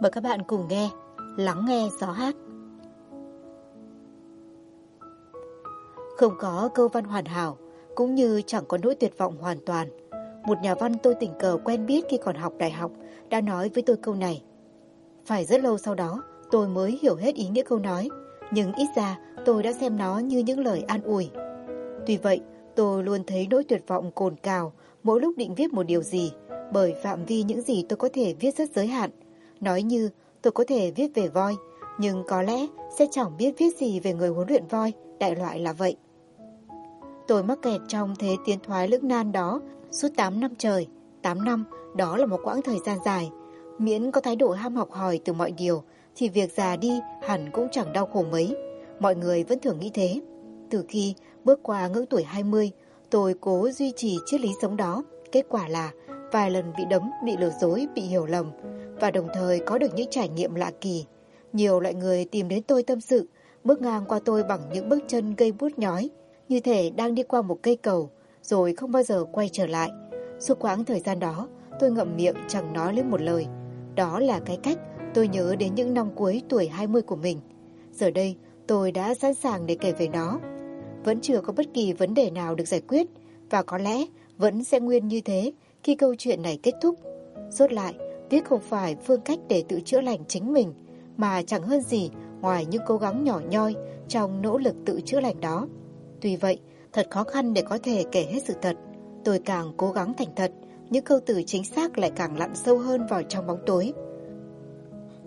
Mời các bạn cùng nghe, Lắng nghe gió hát. Không có câu văn hoàn hảo, Cũng như chẳng có nỗi tuyệt vọng hoàn toàn, Một nhà văn tôi tình cờ quen biết khi còn học đại học Đã nói với tôi câu này. Phải rất lâu sau đó, tôi mới hiểu hết ý nghĩa câu nói, Nhưng ít ra tôi đã xem nó như những lời an ủi. Tuy vậy, tôi luôn thấy nỗi tuyệt vọng cồn cào Mỗi lúc định viết một điều gì, Bởi phạm vi những gì tôi có thể viết rất giới hạn Nói như tôi có thể viết về voi, nhưng có lẽ sẽ chẳng biết viết gì về người huấn luyện voi, đại loại là vậy. Tôi mắc kẹt trong thế tiến thoái lưỡng nan đó suốt 8 năm trời. 8 năm, đó là một quãng thời gian dài. Miễn có thái độ ham học hỏi từ mọi điều, thì việc già đi hẳn cũng chẳng đau khổ mấy. Mọi người vẫn thường nghĩ thế. Từ khi bước qua ngưỡng tuổi 20, tôi cố duy trì triết lý sống đó. Kết quả là vài lần bị đấm, bị lừa dối, bị hiểu lầm và đồng thời có được những trải nghiệm lạ kỳ. Nhiều loại người tìm đến tôi tâm sự, bước ngang qua tôi bằng những bước chân gây bút nhói, như thể đang đi qua một cây cầu, rồi không bao giờ quay trở lại. Suốt quãng thời gian đó, tôi ngậm miệng chẳng nói lên một lời. Đó là cái cách tôi nhớ đến những năm cuối tuổi 20 của mình. Giờ đây, tôi đã sẵn sàng để kể về nó. Vẫn chưa có bất kỳ vấn đề nào được giải quyết, và có lẽ vẫn sẽ nguyên như thế khi câu chuyện này kết thúc. Rốt lại, Viết không phải phương cách để tự chữa lành chính mình, mà chẳng hơn gì ngoài những cố gắng nhỏ nhoi trong nỗ lực tự chữa lành đó. Tuy vậy, thật khó khăn để có thể kể hết sự thật. Tôi càng cố gắng thành thật, những câu từ chính xác lại càng lặn sâu hơn vào trong bóng tối.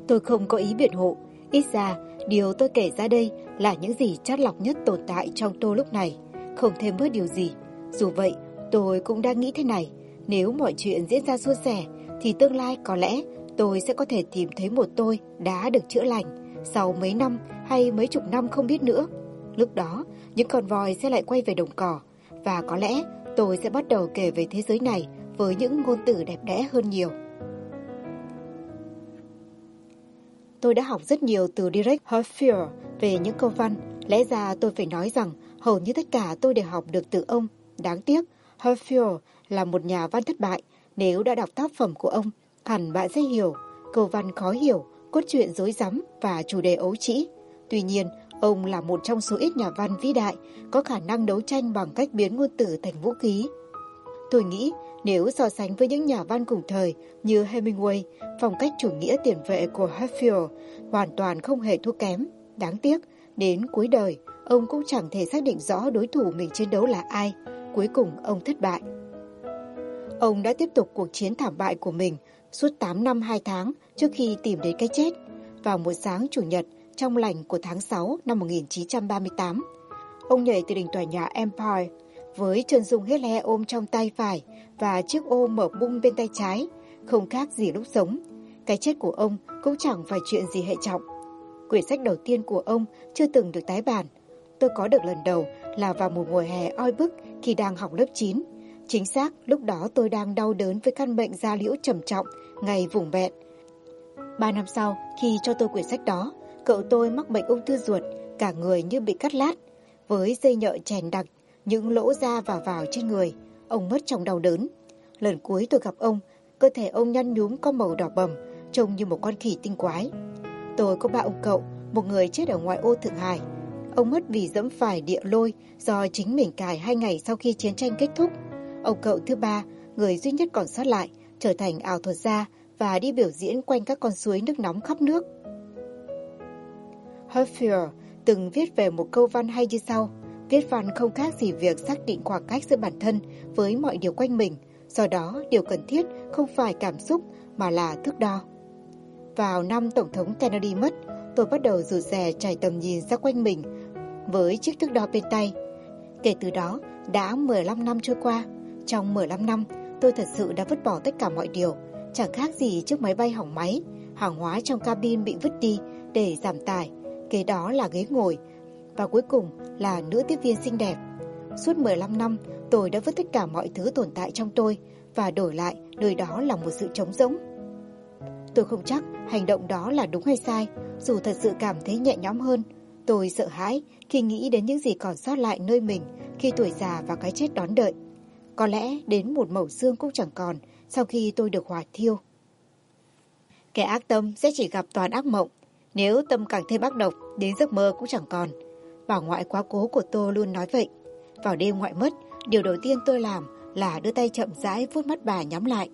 Tôi không có ý biện hộ, ít ra điều tôi kể ra đây là những gì chát lọc nhất tồn tại trong tôi lúc này, không thêm bớt điều gì. Dù vậy, tôi cũng đang nghĩ thế này, nếu mọi chuyện diễn ra suôn sẻ thì tương lai có lẽ tôi sẽ có thể tìm thấy một tôi đã được chữa lành sau mấy năm hay mấy chục năm không biết nữa. Lúc đó, những con voi sẽ lại quay về đồng cỏ và có lẽ tôi sẽ bắt đầu kể về thế giới này với những ngôn từ đẹp đẽ hơn nhiều. Tôi đã học rất nhiều từ Derek Hoffier về những câu văn. Lẽ ra tôi phải nói rằng hầu như tất cả tôi đều học được từ ông. Đáng tiếc, Hoffier là một nhà văn thất bại nếu đã đọc tác phẩm của ông, hẳn bạn sẽ hiểu, câu văn khó hiểu, cốt truyện dối rắm và chủ đề ấu trĩ. Tuy nhiên, ông là một trong số ít nhà văn vĩ đại có khả năng đấu tranh bằng cách biến ngôn từ thành vũ khí. Tôi nghĩ nếu so sánh với những nhà văn cùng thời như Hemingway, phong cách chủ nghĩa tiền vệ của Hatfield hoàn toàn không hề thua kém. Đáng tiếc, đến cuối đời, ông cũng chẳng thể xác định rõ đối thủ mình chiến đấu là ai. Cuối cùng ông thất bại. Ông đã tiếp tục cuộc chiến thảm bại của mình suốt 8 năm 2 tháng trước khi tìm đến cái chết. Vào một sáng chủ nhật trong lành của tháng 6 năm 1938, ông nhảy từ đỉnh tòa nhà Empire với chân dung hết le ôm trong tay phải và chiếc ô mở bung bên tay trái, không khác gì lúc sống. Cái chết của ông cũng chẳng phải chuyện gì hệ trọng. Quyển sách đầu tiên của ông chưa từng được tái bản. Tôi có được lần đầu là vào một mùa hè oi bức khi đang học lớp 9 Chính xác, lúc đó tôi đang đau đớn với căn bệnh da liễu trầm trọng, ngày vùng bẹn. Ba năm sau, khi cho tôi quyển sách đó, cậu tôi mắc bệnh ung thư ruột, cả người như bị cắt lát, với dây nhợ chèn đặc, những lỗ da vào vào trên người. Ông mất trong đau đớn. Lần cuối tôi gặp ông, cơ thể ông nhăn nhúm có màu đỏ bầm, trông như một con khỉ tinh quái. Tôi có ba ông cậu, một người chết ở ngoại ô Thượng Hải. Ông mất vì dẫm phải địa lôi do chính mình cài hai ngày sau khi chiến tranh kết thúc. Ông cậu thứ ba, người duy nhất còn sót lại, trở thành ảo thuật gia và đi biểu diễn quanh các con suối nước nóng khắp nước. Huffier từng viết về một câu văn hay như sau. Viết văn không khác gì việc xác định khoảng cách giữa bản thân với mọi điều quanh mình. Do đó, điều cần thiết không phải cảm xúc mà là thước đo. Vào năm Tổng thống Kennedy mất, tôi bắt đầu rụt rè trải tầm nhìn ra quanh mình với chiếc thước đo bên tay. Kể từ đó, đã 15 năm trôi qua, trong 15 năm, tôi thật sự đã vứt bỏ tất cả mọi điều, chẳng khác gì chiếc máy bay hỏng máy, hàng hóa trong cabin bị vứt đi để giảm tải, kế đó là ghế ngồi, và cuối cùng là nữ tiếp viên xinh đẹp. Suốt 15 năm, tôi đã vứt tất cả mọi thứ tồn tại trong tôi và đổi lại nơi đó là một sự trống rỗng. Tôi không chắc hành động đó là đúng hay sai, dù thật sự cảm thấy nhẹ nhõm hơn. Tôi sợ hãi khi nghĩ đến những gì còn sót lại nơi mình khi tuổi già và cái chết đón đợi. Có lẽ đến một mẩu xương cũng chẳng còn sau khi tôi được hỏa thiêu. Kẻ ác tâm sẽ chỉ gặp toàn ác mộng. Nếu tâm càng thêm ác độc, đến giấc mơ cũng chẳng còn. Bà ngoại quá cố của tôi luôn nói vậy. Vào đêm ngoại mất, điều đầu tiên tôi làm là đưa tay chậm rãi vuốt mắt bà nhắm lại.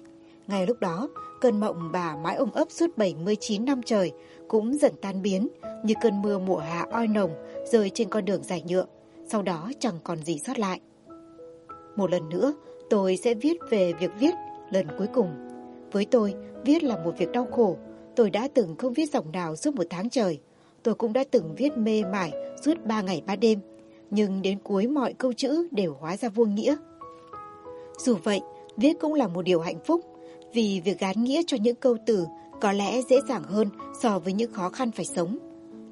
Ngay lúc đó, cơn mộng bà mãi ôm ấp suốt 79 năm trời cũng dần tan biến như cơn mưa mùa hạ oi nồng rơi trên con đường dài nhựa. Sau đó chẳng còn gì sót lại. Một lần nữa, tôi sẽ viết về việc viết lần cuối cùng. Với tôi, viết là một việc đau khổ. Tôi đã từng không viết dòng nào suốt một tháng trời. Tôi cũng đã từng viết mê mải suốt ba ngày ba đêm. Nhưng đến cuối mọi câu chữ đều hóa ra vô nghĩa. Dù vậy, viết cũng là một điều hạnh phúc. Vì việc gán nghĩa cho những câu từ có lẽ dễ dàng hơn so với những khó khăn phải sống.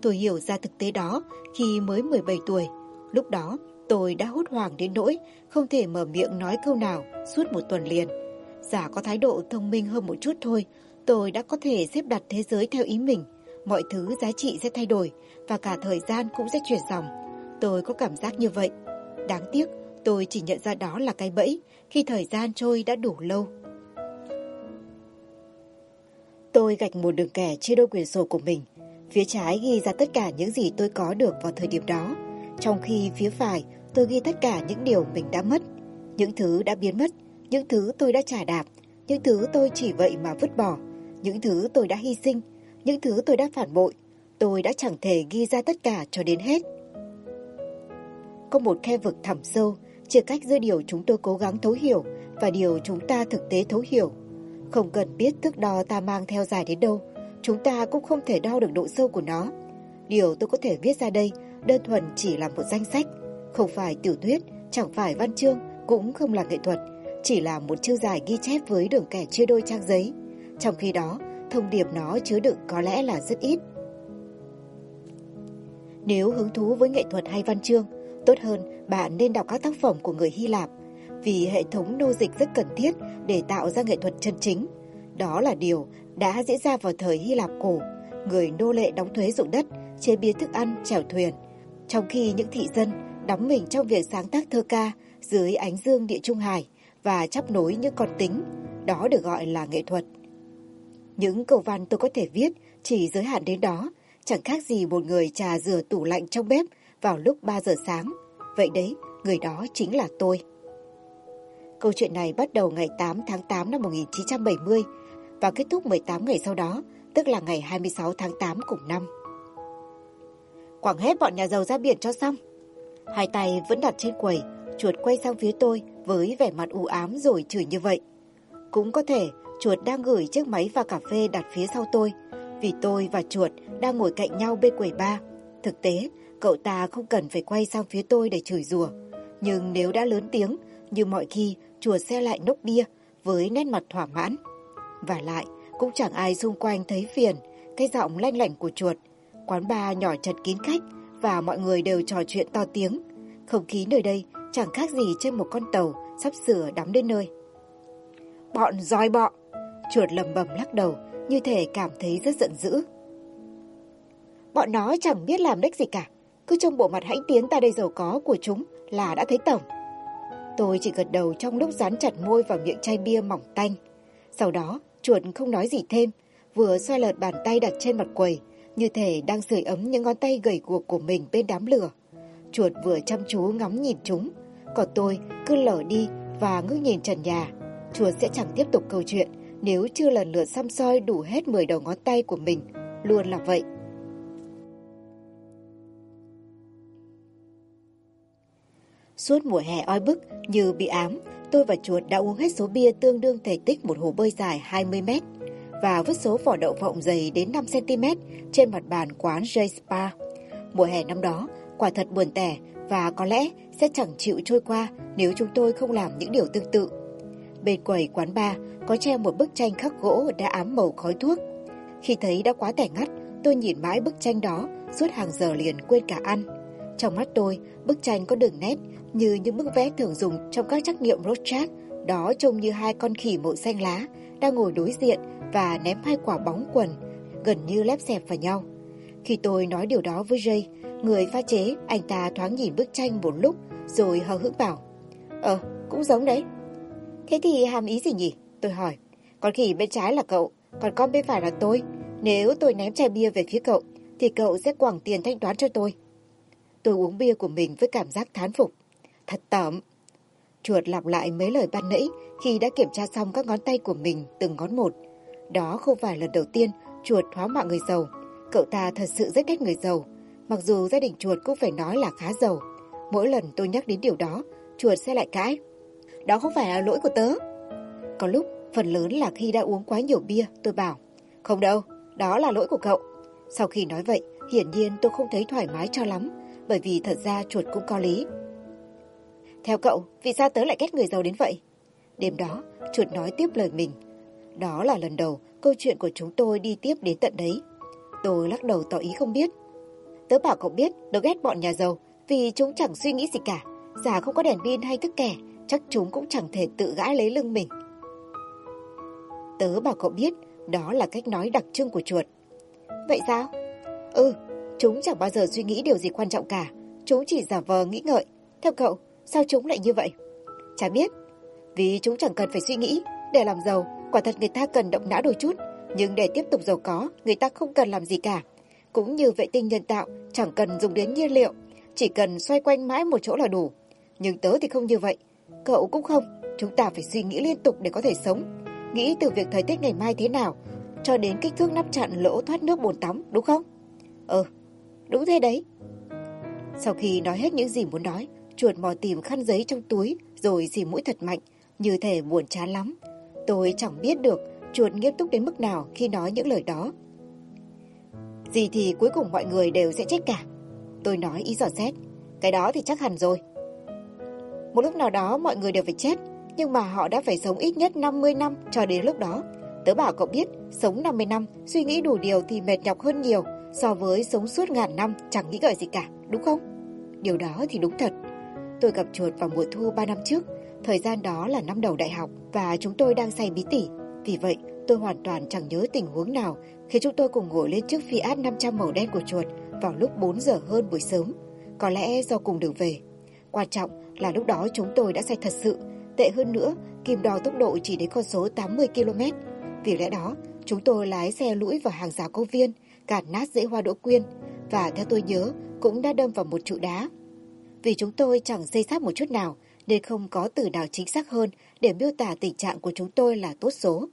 Tôi hiểu ra thực tế đó khi mới 17 tuổi. Lúc đó, tôi đã hốt hoảng đến nỗi không thể mở miệng nói câu nào suốt một tuần liền. Giả có thái độ thông minh hơn một chút thôi, tôi đã có thể xếp đặt thế giới theo ý mình. Mọi thứ giá trị sẽ thay đổi và cả thời gian cũng sẽ chuyển dòng. Tôi có cảm giác như vậy. Đáng tiếc, tôi chỉ nhận ra đó là cái bẫy khi thời gian trôi đã đủ lâu. Tôi gạch một đường kẻ trên đôi quyển sổ của mình. Phía trái ghi ra tất cả những gì tôi có được vào thời điểm đó. Trong khi phía phải tôi ghi tất cả những điều mình đã mất. Những thứ đã biến mất, những thứ tôi đã trả đạp, những thứ tôi chỉ vậy mà vứt bỏ, những thứ tôi đã hy sinh, những thứ tôi đã phản bội. Tôi đã chẳng thể ghi ra tất cả cho đến hết. Có một khe vực thẳm sâu, chia cách giữa điều chúng tôi cố gắng thấu hiểu và điều chúng ta thực tế thấu hiểu. Không cần biết thước đo ta mang theo dài đến đâu, chúng ta cũng không thể đo được độ sâu của nó. Điều tôi có thể viết ra đây đơn thuần chỉ là một danh sách, không phải tiểu thuyết, chẳng phải văn chương, cũng không là nghệ thuật, chỉ là một chương dài ghi chép với đường kẻ chia đôi trang giấy. Trong khi đó, thông điệp nó chứa đựng có lẽ là rất ít. Nếu hứng thú với nghệ thuật hay văn chương, tốt hơn bạn nên đọc các tác phẩm của người Hy Lạp, vì hệ thống nô dịch rất cần thiết để tạo ra nghệ thuật chân chính. Đó là điều đã diễn ra vào thời Hy Lạp cổ, người nô lệ đóng thuế dụng đất, chế biến thức ăn, chèo thuyền, trong khi những thị dân đắm mình trong việc sáng tác thơ ca dưới ánh dương địa trung hải và chấp nối những con tính, đó được gọi là nghệ thuật. Những câu văn tôi có thể viết chỉ giới hạn đến đó, chẳng khác gì một người trà rửa tủ lạnh trong bếp vào lúc 3 giờ sáng. Vậy đấy, người đó chính là tôi. Câu chuyện này bắt đầu ngày 8 tháng 8 năm 1970 và kết thúc 18 ngày sau đó, tức là ngày 26 tháng 8 cùng năm. Quảng hết bọn nhà giàu ra biển cho xong. Hai tay vẫn đặt trên quầy, chuột quay sang phía tôi với vẻ mặt u ám rồi chửi như vậy. Cũng có thể chuột đang gửi chiếc máy và cà phê đặt phía sau tôi, vì tôi và chuột đang ngồi cạnh nhau bên quầy ba. Thực tế, cậu ta không cần phải quay sang phía tôi để chửi rủa. Nhưng nếu đã lớn tiếng, như mọi khi, chuột xe lại nốc bia với nét mặt thỏa mãn. Và lại, cũng chẳng ai xung quanh thấy phiền, cái giọng lanh lảnh của chuột Quán bar nhỏ chật kín khách và mọi người đều trò chuyện to tiếng. Không khí nơi đây chẳng khác gì trên một con tàu sắp sửa đắm đến nơi. Bọn roi bọ! Chuột lầm bầm lắc đầu, như thể cảm thấy rất giận dữ. Bọn nó chẳng biết làm đếch gì cả. Cứ trong bộ mặt hãnh tiến ta đây giàu có của chúng là đã thấy tổng. Tôi chỉ gật đầu trong lúc dán chặt môi vào miệng chai bia mỏng tanh. Sau đó, chuột không nói gì thêm, vừa xoay lợt bàn tay đặt trên mặt quầy, như thể đang sưởi ấm những ngón tay gầy guộc của mình bên đám lửa. Chuột vừa chăm chú ngắm nhìn chúng, còn tôi cứ lở đi và ngước nhìn trần nhà. Chuột sẽ chẳng tiếp tục câu chuyện nếu chưa lần lượt xăm soi đủ hết 10 đầu ngón tay của mình. Luôn là vậy. Suốt mùa hè oi bức như bị ám, tôi và chuột đã uống hết số bia tương đương thể tích một hồ bơi dài 20 mét và vứt số vỏ đậu phộng dày đến 5cm trên mặt bàn quán J Spa. Mùa hè năm đó, quả thật buồn tẻ và có lẽ sẽ chẳng chịu trôi qua nếu chúng tôi không làm những điều tương tự. Bên quầy quán bar có treo một bức tranh khắc gỗ đã ám màu khói thuốc. Khi thấy đã quá tẻ ngắt, tôi nhìn mãi bức tranh đó suốt hàng giờ liền quên cả ăn. Trong mắt tôi, bức tranh có đường nét như những bức vẽ thường dùng trong các trắc nghiệm Rorschach, đó trông như hai con khỉ màu xanh lá đang ngồi đối diện và ném hai quả bóng quần, gần như lép xẹp vào nhau. Khi tôi nói điều đó với Jay, người pha chế, anh ta thoáng nhìn bức tranh một lúc rồi hờ hững bảo. Ờ, cũng giống đấy. Thế thì hàm ý gì nhỉ? Tôi hỏi. Con khỉ bên trái là cậu, còn con bên phải là tôi. Nếu tôi ném chai bia về phía cậu, thì cậu sẽ quẳng tiền thanh toán cho tôi. Tôi uống bia của mình với cảm giác thán phục. Thật tởm. Chuột lặp lại mấy lời ban nãy khi đã kiểm tra xong các ngón tay của mình từng ngón một. Đó không phải lần đầu tiên chuột hóa mạng người giàu. Cậu ta thật sự rất ghét người giàu. Mặc dù gia đình chuột cũng phải nói là khá giàu. Mỗi lần tôi nhắc đến điều đó, chuột sẽ lại cãi. Đó không phải là lỗi của tớ. Có lúc, phần lớn là khi đã uống quá nhiều bia, tôi bảo. Không đâu, đó là lỗi của cậu. Sau khi nói vậy, hiển nhiên tôi không thấy thoải mái cho lắm, bởi vì thật ra chuột cũng có lý. Theo cậu, vì sao tớ lại ghét người giàu đến vậy? Đêm đó, chuột nói tiếp lời mình. Đó là lần đầu câu chuyện của chúng tôi đi tiếp đến tận đấy. Tôi lắc đầu tỏ ý không biết. Tớ bảo cậu biết, tớ ghét bọn nhà giàu, vì chúng chẳng suy nghĩ gì cả. Giả không có đèn pin hay thức kẻ, chắc chúng cũng chẳng thể tự gã lấy lưng mình. Tớ bảo cậu biết, đó là cách nói đặc trưng của chuột. Vậy sao? Ừ, chúng chẳng bao giờ suy nghĩ điều gì quan trọng cả. Chúng chỉ giả vờ nghĩ ngợi. Theo cậu, sao chúng lại như vậy? Chả biết. Vì chúng chẳng cần phải suy nghĩ. Để làm giàu, quả thật người ta cần động não đôi chút. Nhưng để tiếp tục giàu có, người ta không cần làm gì cả. Cũng như vệ tinh nhân tạo, chẳng cần dùng đến nhiên liệu. Chỉ cần xoay quanh mãi một chỗ là đủ. Nhưng tớ thì không như vậy. Cậu cũng không. Chúng ta phải suy nghĩ liên tục để có thể sống. Nghĩ từ việc thời tiết ngày mai thế nào, cho đến kích thước nắp chặn lỗ thoát nước bồn tắm, đúng không? ờ đúng thế đấy. Sau khi nói hết những gì muốn nói, chuột mò tìm khăn giấy trong túi rồi xì mũi thật mạnh, như thể buồn chán lắm. Tôi chẳng biết được chuột nghiêm túc đến mức nào khi nói những lời đó. Gì thì cuối cùng mọi người đều sẽ chết cả. Tôi nói ý dò xét. Cái đó thì chắc hẳn rồi. Một lúc nào đó mọi người đều phải chết, nhưng mà họ đã phải sống ít nhất 50 năm cho đến lúc đó. Tớ bảo cậu biết, sống 50 năm, suy nghĩ đủ điều thì mệt nhọc hơn nhiều so với sống suốt ngàn năm chẳng nghĩ ngợi gì cả, đúng không? Điều đó thì đúng thật. Tôi gặp chuột vào mùa thu 3 năm trước, thời gian đó là năm đầu đại học và chúng tôi đang say bí tỉ. Vì vậy, tôi hoàn toàn chẳng nhớ tình huống nào khi chúng tôi cùng ngồi lên chiếc Fiat 500 màu đen của chuột vào lúc 4 giờ hơn buổi sớm. Có lẽ do cùng đường về. Quan trọng là lúc đó chúng tôi đã say thật sự. Tệ hơn nữa, kim đo tốc độ chỉ đến con số 80 km. Vì lẽ đó, chúng tôi lái xe lũi vào hàng rào công viên, cản nát rễ hoa đỗ quyên và theo tôi nhớ cũng đã đâm vào một trụ đá. Vì chúng tôi chẳng xây sát một chút nào nên không có từ nào chính xác hơn để miêu tả tình trạng của chúng tôi là tốt số.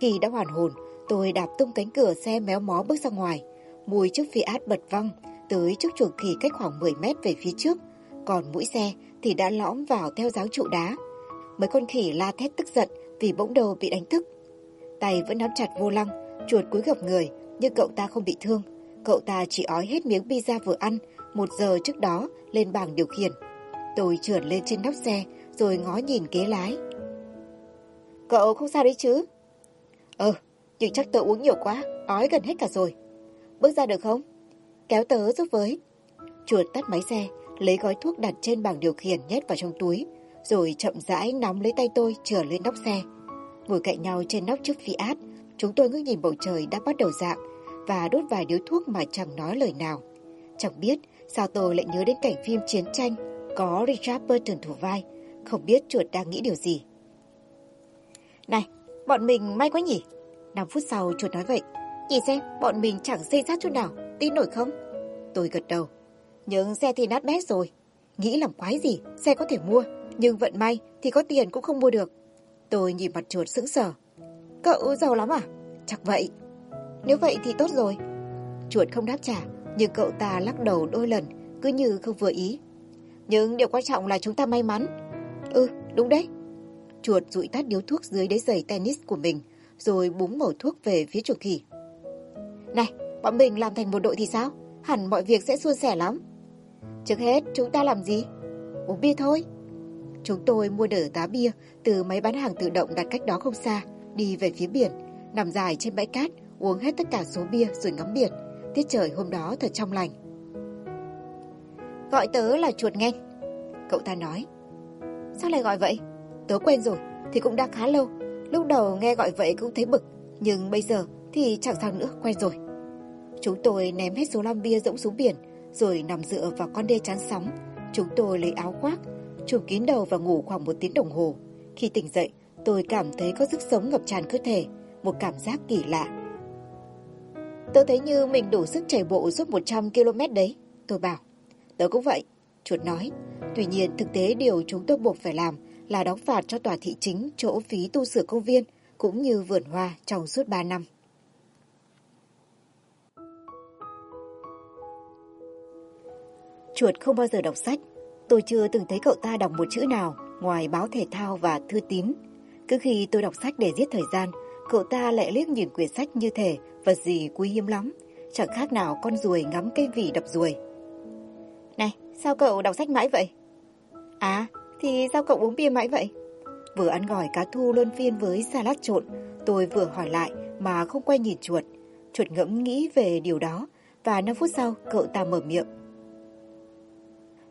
Khi đã hoàn hồn, tôi đạp tung cánh cửa xe méo mó bước ra ngoài. Mùi chiếc Fiat bật văng tới trước chuồng khỉ cách khoảng 10 mét về phía trước. Còn mũi xe thì đã lõm vào theo giáo trụ đá. Mấy con khỉ la thét tức giận vì bỗng đầu bị đánh thức. Tay vẫn nắm chặt vô lăng, chuột cúi gập người, nhưng cậu ta không bị thương. Cậu ta chỉ ói hết miếng pizza vừa ăn một giờ trước đó lên bảng điều khiển. Tôi trượt lên trên nóc xe rồi ngó nhìn ghế lái. Cậu không sao đấy chứ? Ờ, nhưng chắc tớ uống nhiều quá, ói gần hết cả rồi. Bước ra được không? Kéo tớ giúp với. Chuột tắt máy xe, lấy gói thuốc đặt trên bảng điều khiển nhét vào trong túi, rồi chậm rãi nắm lấy tay tôi trở lên nóc xe. Ngồi cạnh nhau trên nóc chiếc Fiat, chúng tôi ngước nhìn bầu trời đã bắt đầu dạng và đốt vài điếu thuốc mà chẳng nói lời nào. Chẳng biết sao tôi lại nhớ đến cảnh phim chiến tranh có Richard Burton thủ vai, không biết chuột đang nghĩ điều gì. Này, bọn mình may quá nhỉ? 5 phút sau chuột nói vậy. Nhìn xem, bọn mình chẳng xây sát chút nào, tin nổi không? Tôi gật đầu. Nhưng xe thì nát bét rồi. Nghĩ làm quái gì, xe có thể mua, nhưng vận may thì có tiền cũng không mua được. Tôi nhìn mặt chuột sững sờ. Cậu giàu lắm à? Chắc vậy. Nếu vậy thì tốt rồi. Chuột không đáp trả, nhưng cậu ta lắc đầu đôi lần, cứ như không vừa ý. Nhưng điều quan trọng là chúng ta may mắn. Ừ, đúng đấy. Chuột rụi tắt điếu thuốc dưới đế giày tennis của mình, rồi búng mẩu thuốc về phía chuột khỉ. Này, bọn mình làm thành một đội thì sao? Hẳn mọi việc sẽ suôn sẻ lắm. Trước hết, chúng ta làm gì? Uống bia thôi. Chúng tôi mua đỡ tá bia từ máy bán hàng tự động đặt cách đó không xa, đi về phía biển, nằm dài trên bãi cát, uống hết tất cả số bia rồi ngắm biển. Tiết trời hôm đó thật trong lành. Gọi tớ là chuột nghen, Cậu ta nói. Sao lại gọi vậy? Tớ quên rồi, thì cũng đã khá lâu. Lúc đầu nghe gọi vậy cũng thấy bực, nhưng bây giờ thì chẳng sao nữa, quen rồi. Chúng tôi ném hết số lon bia rỗng xuống biển, rồi nằm dựa vào con đê chắn sóng. Chúng tôi lấy áo khoác, trùm kín đầu và ngủ khoảng một tiếng đồng hồ. Khi tỉnh dậy, tôi cảm thấy có sức sống ngập tràn cơ thể một cảm giác kỳ lạ. Tớ thấy như mình đủ sức chạy bộ suốt 100 km đấy. Tôi bảo, tớ cũng vậy. Chuột nói, tuy nhiên thực tế điều chúng tôi buộc phải làm là đóng phạt cho tòa thị chính chỗ phí tu sửa công viên cũng như vườn hoa trong suốt 3 năm. Chuột không bao giờ đọc sách. Tôi chưa từng thấy cậu ta đọc một chữ nào ngoài báo thể thao và thư tín. Cứ khi tôi đọc sách để giết thời gian, cậu ta lại liếc nhìn quyển sách như thể vật gì quý hiếm lắm, chẳng khác nào con ruồi ngắm cây vỉ đập ruồi. Này, sao cậu đọc sách mãi vậy? À, thì sao cậu uống bia mãi vậy? Vừa ăn gỏi cá thu luân phiên với salad trộn, tôi vừa hỏi lại mà không quay nhìn chuột. Chuột ngẫm nghĩ về điều đó và 5 phút sau cậu ta mở miệng.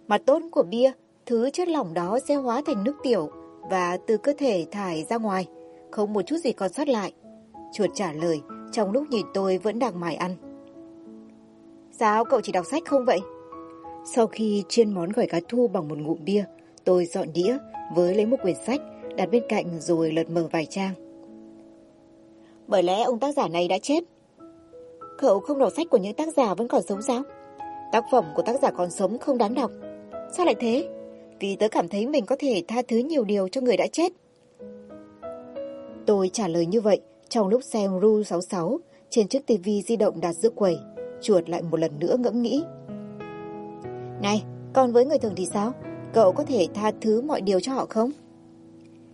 Mặt tốt của bia, thứ chất lỏng đó sẽ hóa thành nước tiểu và từ cơ thể thải ra ngoài, không một chút gì còn sót lại. Chuột trả lời trong lúc nhìn tôi vẫn đang mải ăn. Sao cậu chỉ đọc sách không vậy? Sau khi chiên món gỏi cá thu bằng một ngụm bia, tôi dọn đĩa với lấy một quyển sách đặt bên cạnh rồi lật mở vài trang. Bởi lẽ ông tác giả này đã chết. Cậu không đọc sách của những tác giả vẫn còn sống sao? Tác phẩm của tác giả còn sống không đáng đọc. Sao lại thế? Vì tớ cảm thấy mình có thể tha thứ nhiều điều cho người đã chết. Tôi trả lời như vậy trong lúc xem Ru 66 trên chiếc tivi di động đặt giữa quầy. Chuột lại một lần nữa ngẫm nghĩ. Này, còn với người thường thì sao? Cậu có thể tha thứ mọi điều cho họ không?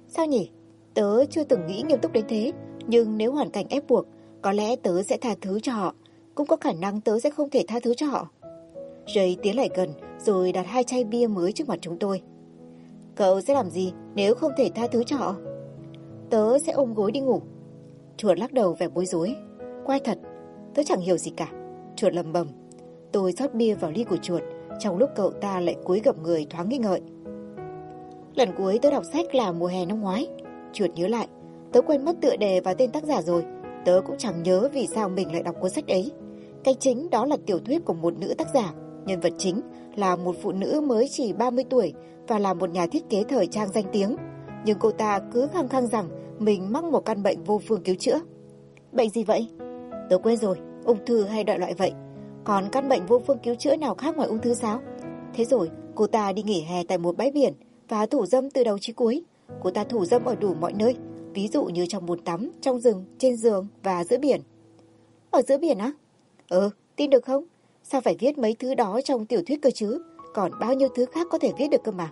Sao nhỉ? Tớ chưa từng nghĩ nghiêm túc đến thế, nhưng nếu hoàn cảnh ép buộc, có lẽ tớ sẽ tha thứ cho họ, cũng có khả năng tớ sẽ không thể tha thứ cho họ. Jay tiến lại gần rồi đặt hai chai bia mới trước mặt chúng tôi. Cậu sẽ làm gì nếu không thể tha thứ cho họ? Tớ sẽ ôm gối đi ngủ. Chuột lắc đầu vẻ bối rối. Quay thật, tớ chẳng hiểu gì cả. Chuột lầm bầm. Tôi rót bia vào ly của chuột trong lúc cậu ta lại cúi gặp người thoáng nghi ngợi. Lần cuối tớ đọc sách là mùa hè năm ngoái. Chuột nhớ lại, tớ quên mất tựa đề và tên tác giả rồi. Tớ cũng chẳng nhớ vì sao mình lại đọc cuốn sách ấy. Cái chính đó là tiểu thuyết của một nữ tác giả. Nhân vật chính là một phụ nữ mới chỉ 30 tuổi và là một nhà thiết kế thời trang danh tiếng. Nhưng cô ta cứ khăng khăng rằng mình mắc một căn bệnh vô phương cứu chữa. Bệnh gì vậy? Tớ quên rồi, ung thư hay đại loại vậy. Còn căn bệnh vô phương cứu chữa nào khác ngoài ung thư sao? Thế rồi, cô ta đi nghỉ hè tại một bãi biển và thủ dâm từ đầu chí cuối. Cô ta thủ dâm ở đủ mọi nơi, ví dụ như trong bồn tắm, trong rừng, trên giường và giữa biển. Ở giữa biển á? Ừ, tin được không? Sao phải viết mấy thứ đó trong tiểu thuyết cơ chứ? Còn bao nhiêu thứ khác có thể viết được cơ mà.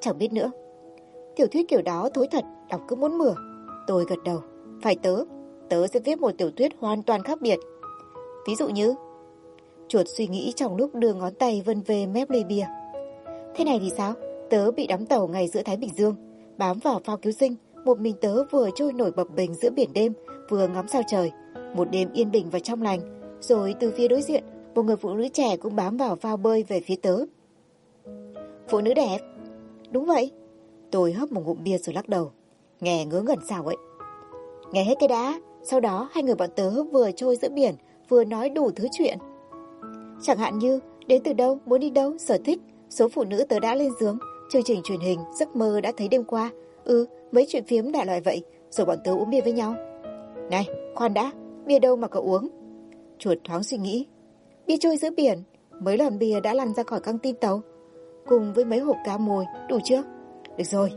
Chẳng biết nữa. Tiểu thuyết kiểu đó thối thật, đọc cứ muốn mửa. Tôi gật đầu. Phải tớ. Tớ sẽ viết một tiểu thuyết hoàn toàn khác biệt. Ví dụ như... Chuột suy nghĩ trong lúc đưa ngón tay vân về mép ly bia. Thế này thì sao? Tớ bị đắm tàu ngày giữa Thái Bình Dương, bám vào phao cứu sinh, một mình tớ vừa trôi nổi bập bềnh giữa biển đêm, vừa ngắm sao trời. Một đêm yên bình và trong lành, rồi từ phía đối diện, một người phụ nữ trẻ cũng bám vào phao bơi về phía tớ. Phụ nữ đẹp? Đúng vậy. Tôi hấp một ngụm bia rồi lắc đầu. Nghe ngớ ngẩn sao vậy? Nghe hết cái đã, sau đó hai người bọn tớ vừa trôi giữa biển, vừa nói đủ thứ chuyện. Chẳng hạn như, đến từ đâu, muốn đi đâu, sở thích, số phụ nữ tớ đã lên giường, chương trình truyền hình, giấc mơ đã thấy đêm qua. Ừ, mấy chuyện phiếm đại loại vậy, rồi bọn tớ uống bia với nhau. Này, khoan đã, bia đâu mà cậu uống? Chuột thoáng suy nghĩ. Bia trôi giữa biển, mấy lon bia đã lăn ra khỏi căng tin tàu. Cùng với mấy hộp cá mồi, đủ chưa? Được rồi.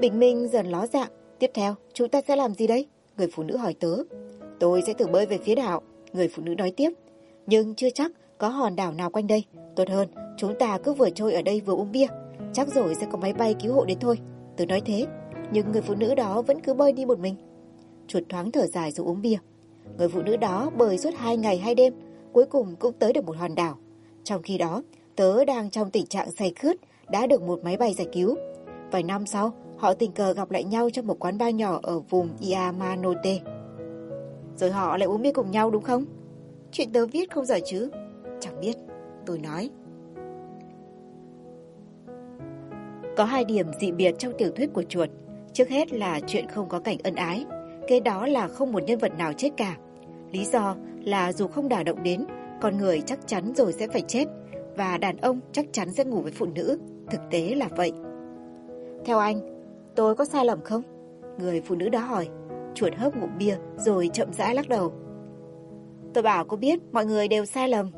Bình minh dần ló dạng. Tiếp theo, chúng ta sẽ làm gì đấy? Người phụ nữ hỏi tớ. Tôi sẽ thử bơi về phía đảo. Người phụ nữ nói tiếp. Nhưng chưa chắc có hòn đảo nào quanh đây. Tốt hơn, chúng ta cứ vừa trôi ở đây vừa uống bia. Chắc rồi sẽ có máy bay cứu hộ đến thôi. Tớ nói thế. Nhưng người phụ nữ đó vẫn cứ bơi đi một mình. Chuột thoáng thở dài rồi uống bia. Người phụ nữ đó bơi suốt hai ngày hai đêm. Cuối cùng cũng tới được một hòn đảo. Trong khi đó, tớ đang trong tình trạng say khướt đã được một máy bay giải cứu. Vài năm sau, họ tình cờ gặp lại nhau trong một quán bar nhỏ ở vùng Yamanote. Rồi họ lại uống bia cùng nhau đúng không? Chuyện tớ viết không giỏi chứ? Chẳng biết, tôi nói. Có hai điểm dị biệt trong tiểu thuyết của chuột. Trước hết là chuyện không có cảnh ân ái. Kế đó là không một nhân vật nào chết cả. Lý do là dù không đả động đến, con người chắc chắn rồi sẽ phải chết. Và đàn ông chắc chắn sẽ ngủ với phụ nữ. Thực tế là vậy. Theo anh, tôi có sai lầm không? Người phụ nữ đó hỏi. chuột hớp ngụm bia rồi chậm rãi lắc đầu. Tôi bảo cô biết mọi người đều sai lầm.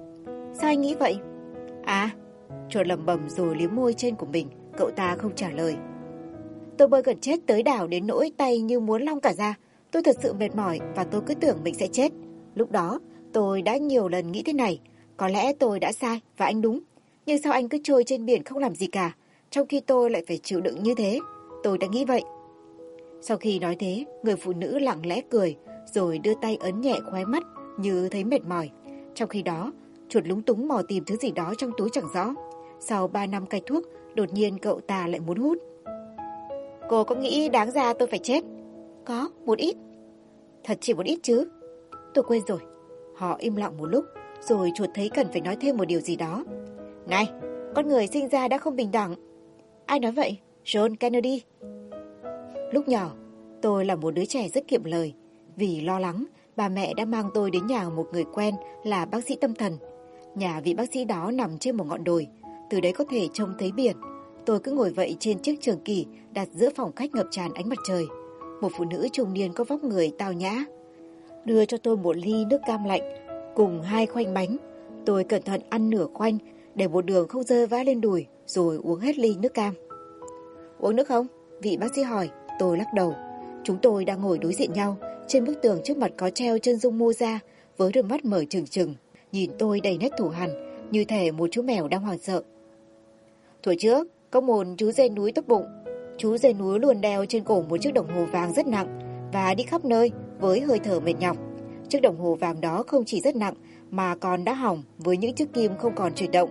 Sao anh nghĩ vậy? À, chuột lầm bầm rồi liếm môi trên của mình, cậu ta không trả lời. Tôi bơi gần chết tới đảo đến nỗi tay như muốn long cả ra. Tôi thật sự mệt mỏi và tôi cứ tưởng mình sẽ chết. Lúc đó, tôi đã nhiều lần nghĩ thế này. Có lẽ tôi đã sai và anh đúng. Nhưng sao anh cứ trôi trên biển không làm gì cả, trong khi tôi lại phải chịu đựng như thế? Tôi đã nghĩ vậy. Sau khi nói thế, người phụ nữ lặng lẽ cười, rồi đưa tay ấn nhẹ khóe mắt như thấy mệt mỏi. Trong khi đó, chuột lúng túng mò tìm thứ gì đó trong túi chẳng rõ. Sau 3 năm cai thuốc, đột nhiên cậu ta lại muốn hút. Cô có nghĩ đáng ra tôi phải chết? Có, một ít. Thật chỉ một ít chứ? Tôi quên rồi. Họ im lặng một lúc, rồi chuột thấy cần phải nói thêm một điều gì đó. Này, con người sinh ra đã không bình đẳng. Ai nói vậy? John Kennedy. Lúc nhỏ, tôi là một đứa trẻ rất kiệm lời. Vì lo lắng, bà mẹ đã mang tôi đến nhà một người quen là bác sĩ tâm thần. Nhà vị bác sĩ đó nằm trên một ngọn đồi, từ đấy có thể trông thấy biển. Tôi cứ ngồi vậy trên chiếc trường kỳ đặt giữa phòng khách ngập tràn ánh mặt trời. Một phụ nữ trung niên có vóc người tao nhã. Đưa cho tôi một ly nước cam lạnh cùng hai khoanh bánh. Tôi cẩn thận ăn nửa khoanh để một đường không rơi vã lên đùi rồi uống hết ly nước cam. Uống nước không? Vị bác sĩ hỏi. Tôi lắc đầu. Chúng tôi đang ngồi đối diện nhau. Trên bức tường trước mặt có treo chân dung mô ra với đôi mắt mở trừng trừng. Nhìn tôi đầy nét thủ hằn như thể một chú mèo đang hoảng sợ. Thuở trước, có một chú dê núi tốt bụng. Chú dê núi luôn đeo trên cổ một chiếc đồng hồ vàng rất nặng và đi khắp nơi với hơi thở mệt nhọc. Chiếc đồng hồ vàng đó không chỉ rất nặng mà còn đã hỏng với những chiếc kim không còn chuyển động.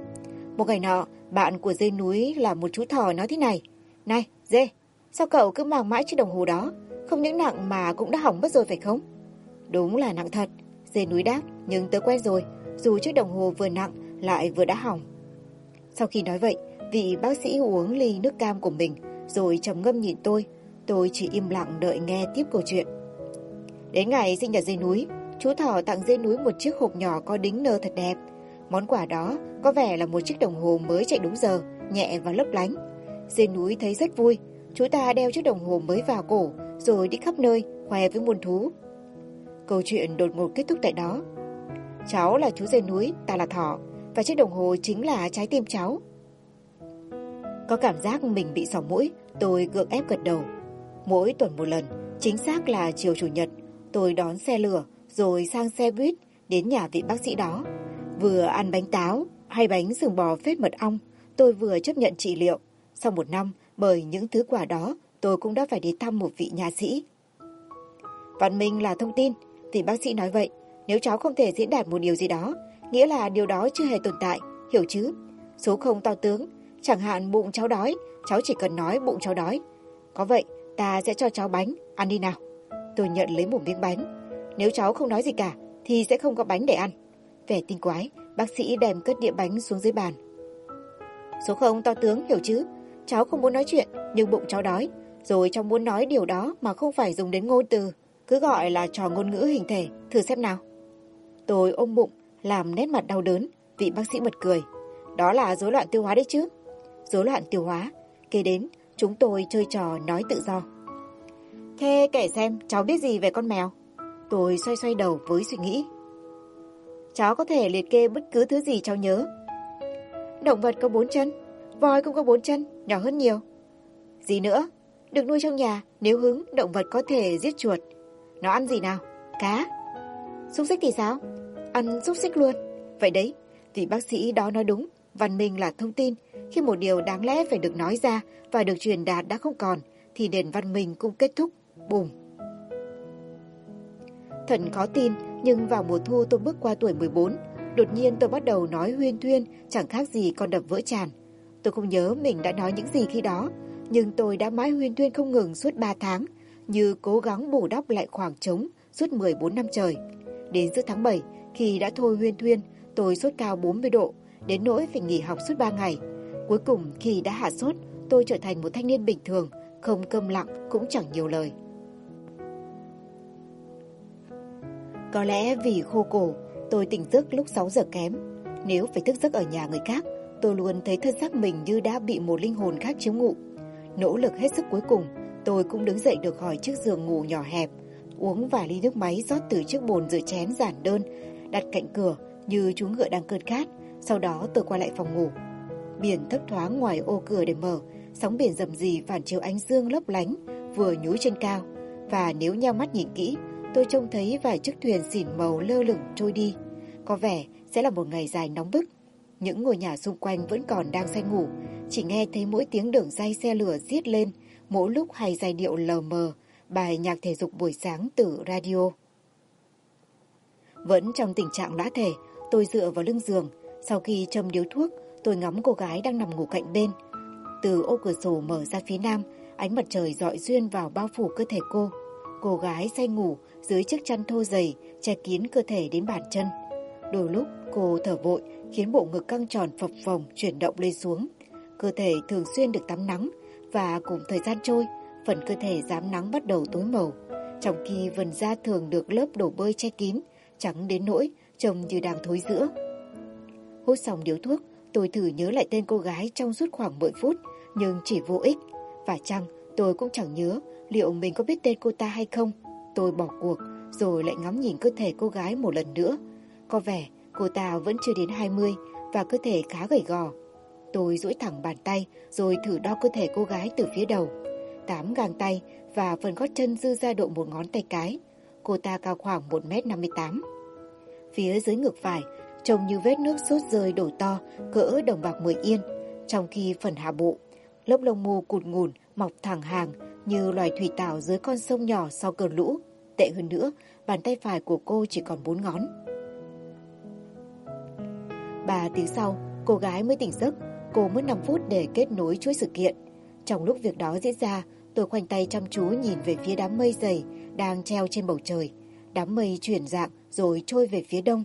Một ngày nọ, bạn của dê núi là một chú thỏ nói thế này. Này, dê, sao cậu cứ mang mãi chiếc đồng hồ đó? Không những nặng mà cũng đã hỏng mất rồi phải không? Đúng là nặng thật, dê núi đáp, nhưng tớ quen rồi, dù chiếc đồng hồ vừa nặng lại vừa đã hỏng. Sau khi nói vậy, vị bác sĩ uống ly nước cam của mình rồi trầm ngâm nhìn tôi. Tôi chỉ im lặng đợi nghe tiếp câu chuyện. Đến ngày sinh nhật dê núi, chú thỏ tặng dê núi một chiếc hộp nhỏ có đính nơ thật đẹp. Món quà đó có vẻ là một chiếc đồng hồ mới chạy đúng giờ, nhẹ và lấp lánh. Dê núi thấy rất vui, chú ta đeo chiếc đồng hồ mới vào cổ rồi đi khắp nơi khoe với muôn thú. Câu chuyện đột ngột kết thúc tại đó. Cháu là chú dê núi, ta là thỏ, và chiếc đồng hồ chính là trái tim cháu. Có cảm giác mình bị sỏ mũi, tôi gượng ép gật đầu. Mỗi tuần một lần, chính xác là chiều chủ nhật, tôi đón xe lửa rồi sang xe buýt đến nhà vị bác sĩ đó. Vừa ăn bánh táo hay bánh sừng bò phết mật ong, tôi vừa chấp nhận trị liệu. Sau một năm, bởi những thứ quả đó, tôi cũng đã phải đi thăm một vị nhà sĩ. Văn minh là thông tin, thì bác sĩ nói vậy. Nếu cháu không thể diễn đạt một điều gì đó, nghĩa là điều đó chưa hề tồn tại, hiểu chứ? Số không to tướng, chẳng hạn bụng cháu đói, cháu chỉ cần nói bụng cháu đói. Có vậy, ta sẽ cho cháu bánh, ăn đi nào. Tôi nhận lấy một miếng bánh. Nếu cháu không nói gì cả, thì sẽ không có bánh để ăn. Vẻ tinh quái, bác sĩ đem cất đĩa bánh xuống dưới bàn. Số không to tướng, hiểu chứ? Cháu không muốn nói chuyện, nhưng bụng cháu đói. Rồi cháu muốn nói điều đó mà không phải dùng đến ngôn từ. Cứ gọi là trò ngôn ngữ hình thể, thử xem nào. Tôi ôm bụng, làm nét mặt đau đớn, vị bác sĩ bật cười. Đó là rối loạn tiêu hóa đấy chứ. Rối loạn tiêu hóa. Kế đến, chúng tôi chơi trò nói tự do. Thế kể xem cháu biết gì về con mèo? Tôi xoay xoay đầu với suy nghĩ. Cháu có thể liệt kê bất cứ thứ gì cháu nhớ. Động vật có bốn chân, voi cũng có bốn chân, nhỏ hơn nhiều. Gì nữa? Được nuôi trong nhà, nếu hứng, động vật có thể giết chuột. Nó ăn gì nào? Cá. Xúc xích thì sao? Ăn xúc xích luôn. Vậy đấy, vị bác sĩ đó nói đúng, văn minh là thông tin. Khi một điều đáng lẽ phải được nói ra và được truyền đạt đã không còn, thì nền văn minh cũng kết thúc. Bùm. Thật khó tin, nhưng vào mùa thu tôi bước qua tuổi 14, đột nhiên tôi bắt đầu nói huyên thuyên, chẳng khác gì con đập vỡ tràn. Tôi không nhớ mình đã nói những gì khi đó, nhưng tôi đã mãi huyên thuyên không ngừng suốt 3 tháng, như cố gắng bù đắp lại khoảng trống suốt 14 năm trời. Đến giữa tháng 7, khi đã thôi huyên thuyên, tôi sốt cao 40 độ, đến nỗi phải nghỉ học suốt 3 ngày. Cuối cùng khi đã hạ sốt, tôi trở thành một thanh niên bình thường, không câm lặng cũng chẳng nhiều lời. Có lẽ vì khô cổ, tôi tỉnh giấc lúc 6 giờ kém. Nếu phải thức giấc ở nhà người khác, tôi luôn thấy thân xác mình như đã bị một linh hồn khác chiếm ngụ. Nỗ lực hết sức cuối cùng, tôi cũng đứng dậy được khỏi chiếc giường ngủ nhỏ hẹp, uống vài ly nước máy rót từ chiếc bồn rửa chén giản đơn, đặt cạnh cửa như chú ngựa đang cơn khát. Sau đó tôi quay lại phòng ngủ. Biển thấp thoáng ngoài ô cửa để mở, sóng biển rầm rì phản chiếu ánh dương lấp lánh, vừa nhúi trên cao. Và nếu nheo mắt nhìn kỹ, tôi trông thấy vài chiếc thuyền xỉn màu lơ lửng trôi đi. Có vẻ sẽ là một ngày dài nóng bức. Những ngôi nhà xung quanh vẫn còn đang say ngủ, chỉ nghe thấy mỗi tiếng đường dây xe lửa giết lên, mỗi lúc hay giai điệu lờ mờ, bài nhạc thể dục buổi sáng từ radio. Vẫn trong tình trạng lã thể, tôi dựa vào lưng giường. Sau khi châm điếu thuốc, tôi ngắm cô gái đang nằm ngủ cạnh bên. Từ ô cửa sổ mở ra phía nam, ánh mặt trời dọi duyên vào bao phủ cơ thể cô. Cô gái say ngủ dưới chiếc chăn thô dày, che kín cơ thể đến bàn chân. Đôi lúc cô thở vội khiến bộ ngực căng tròn phập phồng chuyển động lên xuống. Cơ thể thường xuyên được tắm nắng và cùng thời gian trôi, phần cơ thể dám nắng bắt đầu tối màu. Trong khi vần da thường được lớp đổ bơi che kín, trắng đến nỗi trông như đang thối giữa. Hút xong điếu thuốc, tôi thử nhớ lại tên cô gái trong suốt khoảng 10 phút, nhưng chỉ vô ích. Và chăng tôi cũng chẳng nhớ liệu mình có biết tên cô ta hay không. Tôi bỏ cuộc, rồi lại ngắm nhìn cơ thể cô gái một lần nữa. Có vẻ cô ta vẫn chưa đến 20 và cơ thể khá gầy gò. Tôi duỗi thẳng bàn tay rồi thử đo cơ thể cô gái từ phía đầu. Tám gang tay và phần gót chân dư ra độ một ngón tay cái. Cô ta cao khoảng 1m58. Phía dưới ngực phải trông như vết nước sốt rơi đổ to cỡ đồng bạc 10 yên. Trong khi phần hạ bộ, lớp lông mù cụt ngùn mọc thẳng hàng như loài thủy tảo dưới con sông nhỏ sau cơn lũ. Tệ hơn nữa, bàn tay phải của cô chỉ còn bốn ngón. Ba tiếng sau, cô gái mới tỉnh giấc. Cô mất 5 phút để kết nối chuỗi sự kiện. Trong lúc việc đó diễn ra, tôi khoanh tay chăm chú nhìn về phía đám mây dày đang treo trên bầu trời. Đám mây chuyển dạng rồi trôi về phía đông.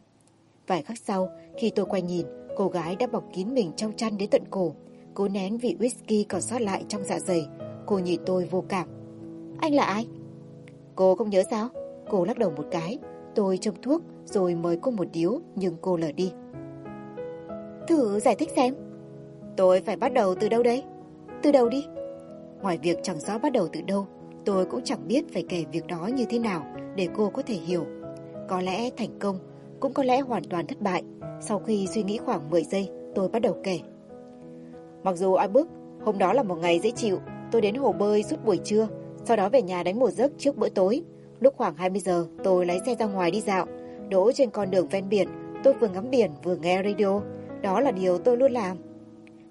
Vài khắc sau, khi tôi quay nhìn, cô gái đã bọc kín mình trong chăn đến tận cổ. Cố nén vị whisky còn sót lại trong dạ dày. Cô nhìn tôi vô cảm. Anh là ai? Cô không nhớ sao? Cô lắc đầu một cái. Tôi châm thuốc rồi mời cô một điếu nhưng cô lờ đi. Thử giải thích xem. Tôi phải bắt đầu từ đâu đấy? Từ đâu đi? Ngoài việc chẳng rõ bắt đầu từ đâu, tôi cũng chẳng biết phải kể việc đó như thế nào để cô có thể hiểu. Có lẽ thành công, cũng có lẽ hoàn toàn thất bại. Sau khi suy nghĩ khoảng 10 giây, tôi bắt đầu kể. Mặc dù ai bức, hôm đó là một ngày dễ chịu, tôi đến hồ bơi suốt buổi trưa, sau đó về nhà đánh một giấc trước bữa tối. Lúc khoảng 20 giờ, tôi lái xe ra ngoài đi dạo, đỗ trên con đường ven biển, tôi vừa ngắm biển vừa nghe radio. Đó là điều tôi luôn làm.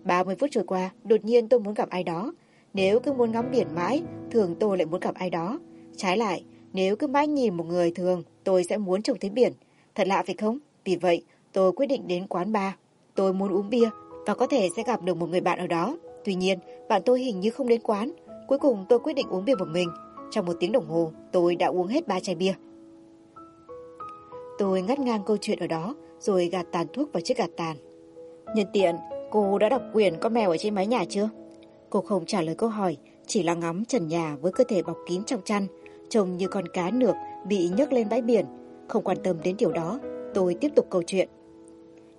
30 phút trôi qua, đột nhiên tôi muốn gặp ai đó. Nếu cứ muốn ngắm biển mãi, thường tôi lại muốn gặp ai đó. Trái lại, nếu cứ mãi nhìn một người thường, tôi sẽ muốn trông thấy biển. Thật lạ phải không? Vì vậy, tôi quyết định đến quán bar. Tôi muốn uống bia và có thể sẽ gặp được một người bạn ở đó. Tuy nhiên, bạn tôi hình như không đến quán. Cuối cùng tôi quyết định uống bia một mình. Trong một tiếng đồng hồ, tôi đã uống hết ba chai bia. Tôi ngắt ngang câu chuyện ở đó, rồi gạt tàn thuốc vào chiếc gạt tàn. Nhân tiện, cô đã đọc quyển Con mèo ở trên mái nhà chưa? Cô không trả lời câu hỏi, chỉ là ngắm trần nhà với cơ thể bọc kín trong chăn, trông như con cá nược bị nhấc lên bãi biển. Không quan tâm đến điều đó, tôi tiếp tục câu chuyện.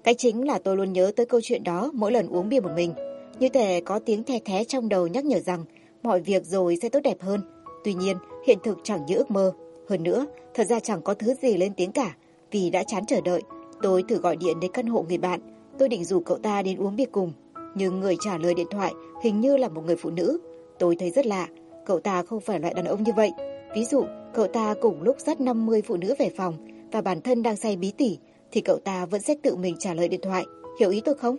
Cái chính là tôi luôn nhớ tới câu chuyện đó mỗi lần uống bia một mình. Như thể có tiếng the thé trong đầu nhắc nhở rằng mọi việc rồi sẽ tốt đẹp hơn. Tuy nhiên, hiện thực chẳng như ước mơ. Hơn nữa, thật ra chẳng có thứ gì lên tiếng cả. Vì đã chán chờ đợi, tôi thử gọi điện đến căn hộ người bạn. Tôi định rủ cậu ta đến uống bia cùng. Nhưng người trả lời điện thoại hình như là một người phụ nữ. Tôi thấy rất lạ, cậu ta không phải loại đàn ông như vậy. Ví dụ, cậu ta cùng lúc dắt 50 phụ nữ về phòng và bản thân đang say bí tỉ, thì cậu ta vẫn sẽ tự mình trả lời điện thoại. Hiểu ý tôi không?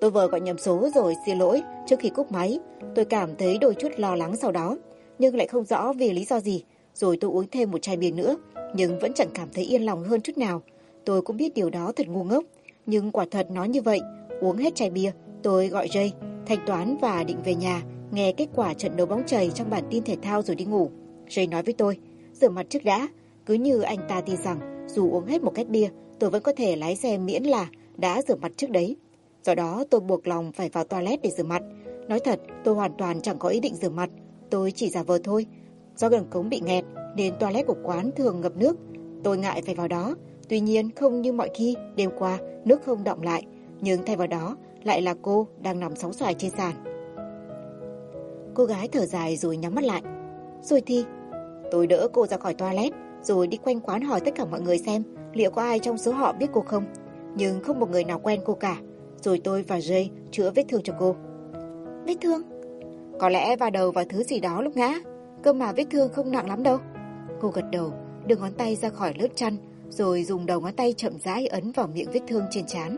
Tôi vừa gọi nhầm số rồi xin lỗi trước khi cúp máy. Tôi cảm thấy đôi chút lo lắng sau đó, nhưng lại không rõ vì lý do gì. Rồi tôi uống thêm một chai bia nữa, nhưng vẫn chẳng cảm thấy yên lòng hơn chút nào. Tôi cũng biết điều đó thật ngu ngốc, nhưng quả thật nói như vậy, uống hết chai bia, tôi gọi Jay, thanh toán và định về nhà, nghe kết quả trận đấu bóng chày trong bản tin thể thao rồi đi ngủ. Jay nói với tôi, rửa mặt trước đã, cứ như anh ta tin rằng dù uống hết một két bia, tôi vẫn có thể lái xe miễn là đã rửa mặt trước đấy. Do đó tôi buộc lòng phải vào toilet để rửa mặt. Nói thật, tôi hoàn toàn chẳng có ý định rửa mặt, tôi chỉ giả vờ thôi. Do gần cống bị nghẹt nên toilet của quán thường ngập nước. Tôi ngại phải vào đó, tuy nhiên không như mọi khi, đêm qua nước không động lại, nhưng thay vào đó lại là cô đang nằm sóng xoài trên sàn. Cô gái thở dài rồi nhắm mắt lại. Rồi thì, Tôi đỡ cô ra khỏi toilet, rồi đi quanh quán hỏi tất cả mọi người xem liệu có ai trong số họ biết cô không. Nhưng không một người nào quen cô cả. Rồi tôi và Jay chữa vết thương cho cô. Vết thương? Có lẽ vào đầu vào thứ gì đó lúc ngã. Cơ mà vết thương không nặng lắm đâu. Cô gật đầu, đưa ngón tay ra khỏi lớp chăn, rồi dùng đầu ngón tay chậm rãi ấn vào miệng vết thương trên trán.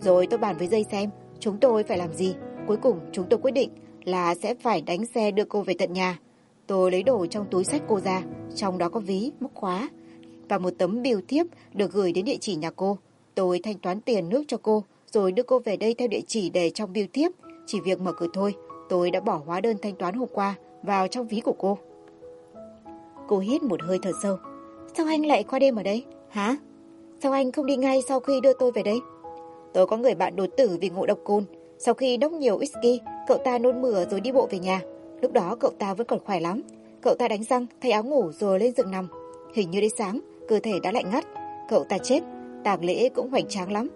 Rồi tôi bàn với dây xem chúng tôi phải làm gì. Cuối cùng chúng tôi quyết định là sẽ phải đánh xe đưa cô về tận nhà. Tôi lấy đồ trong túi sách cô ra, trong đó có ví, móc khóa và một tấm biểu thiếp được gửi đến địa chỉ nhà cô. Tôi thanh toán tiền nước cho cô, rồi đưa cô về đây theo địa chỉ để trong biêu thiếp. Chỉ việc mở cửa thôi, tôi đã bỏ hóa đơn thanh toán hôm qua vào trong ví của cô. Cô hít một hơi thở sâu. Sao anh lại qua đêm ở đây? Hả? Sao anh không đi ngay sau khi đưa tôi về đây? Tôi có người bạn đột tử vì ngộ độc cồn. Sau khi đốc nhiều whisky, cậu ta nôn mửa rồi đi bộ về nhà. Lúc đó cậu ta vẫn còn khỏe lắm. Cậu ta đánh răng, thay áo ngủ rồi lên giường nằm. Hình như đến sáng, cơ thể đã lạnh ngắt. Cậu ta chết, tàng lễ cũng hoành tráng lắm.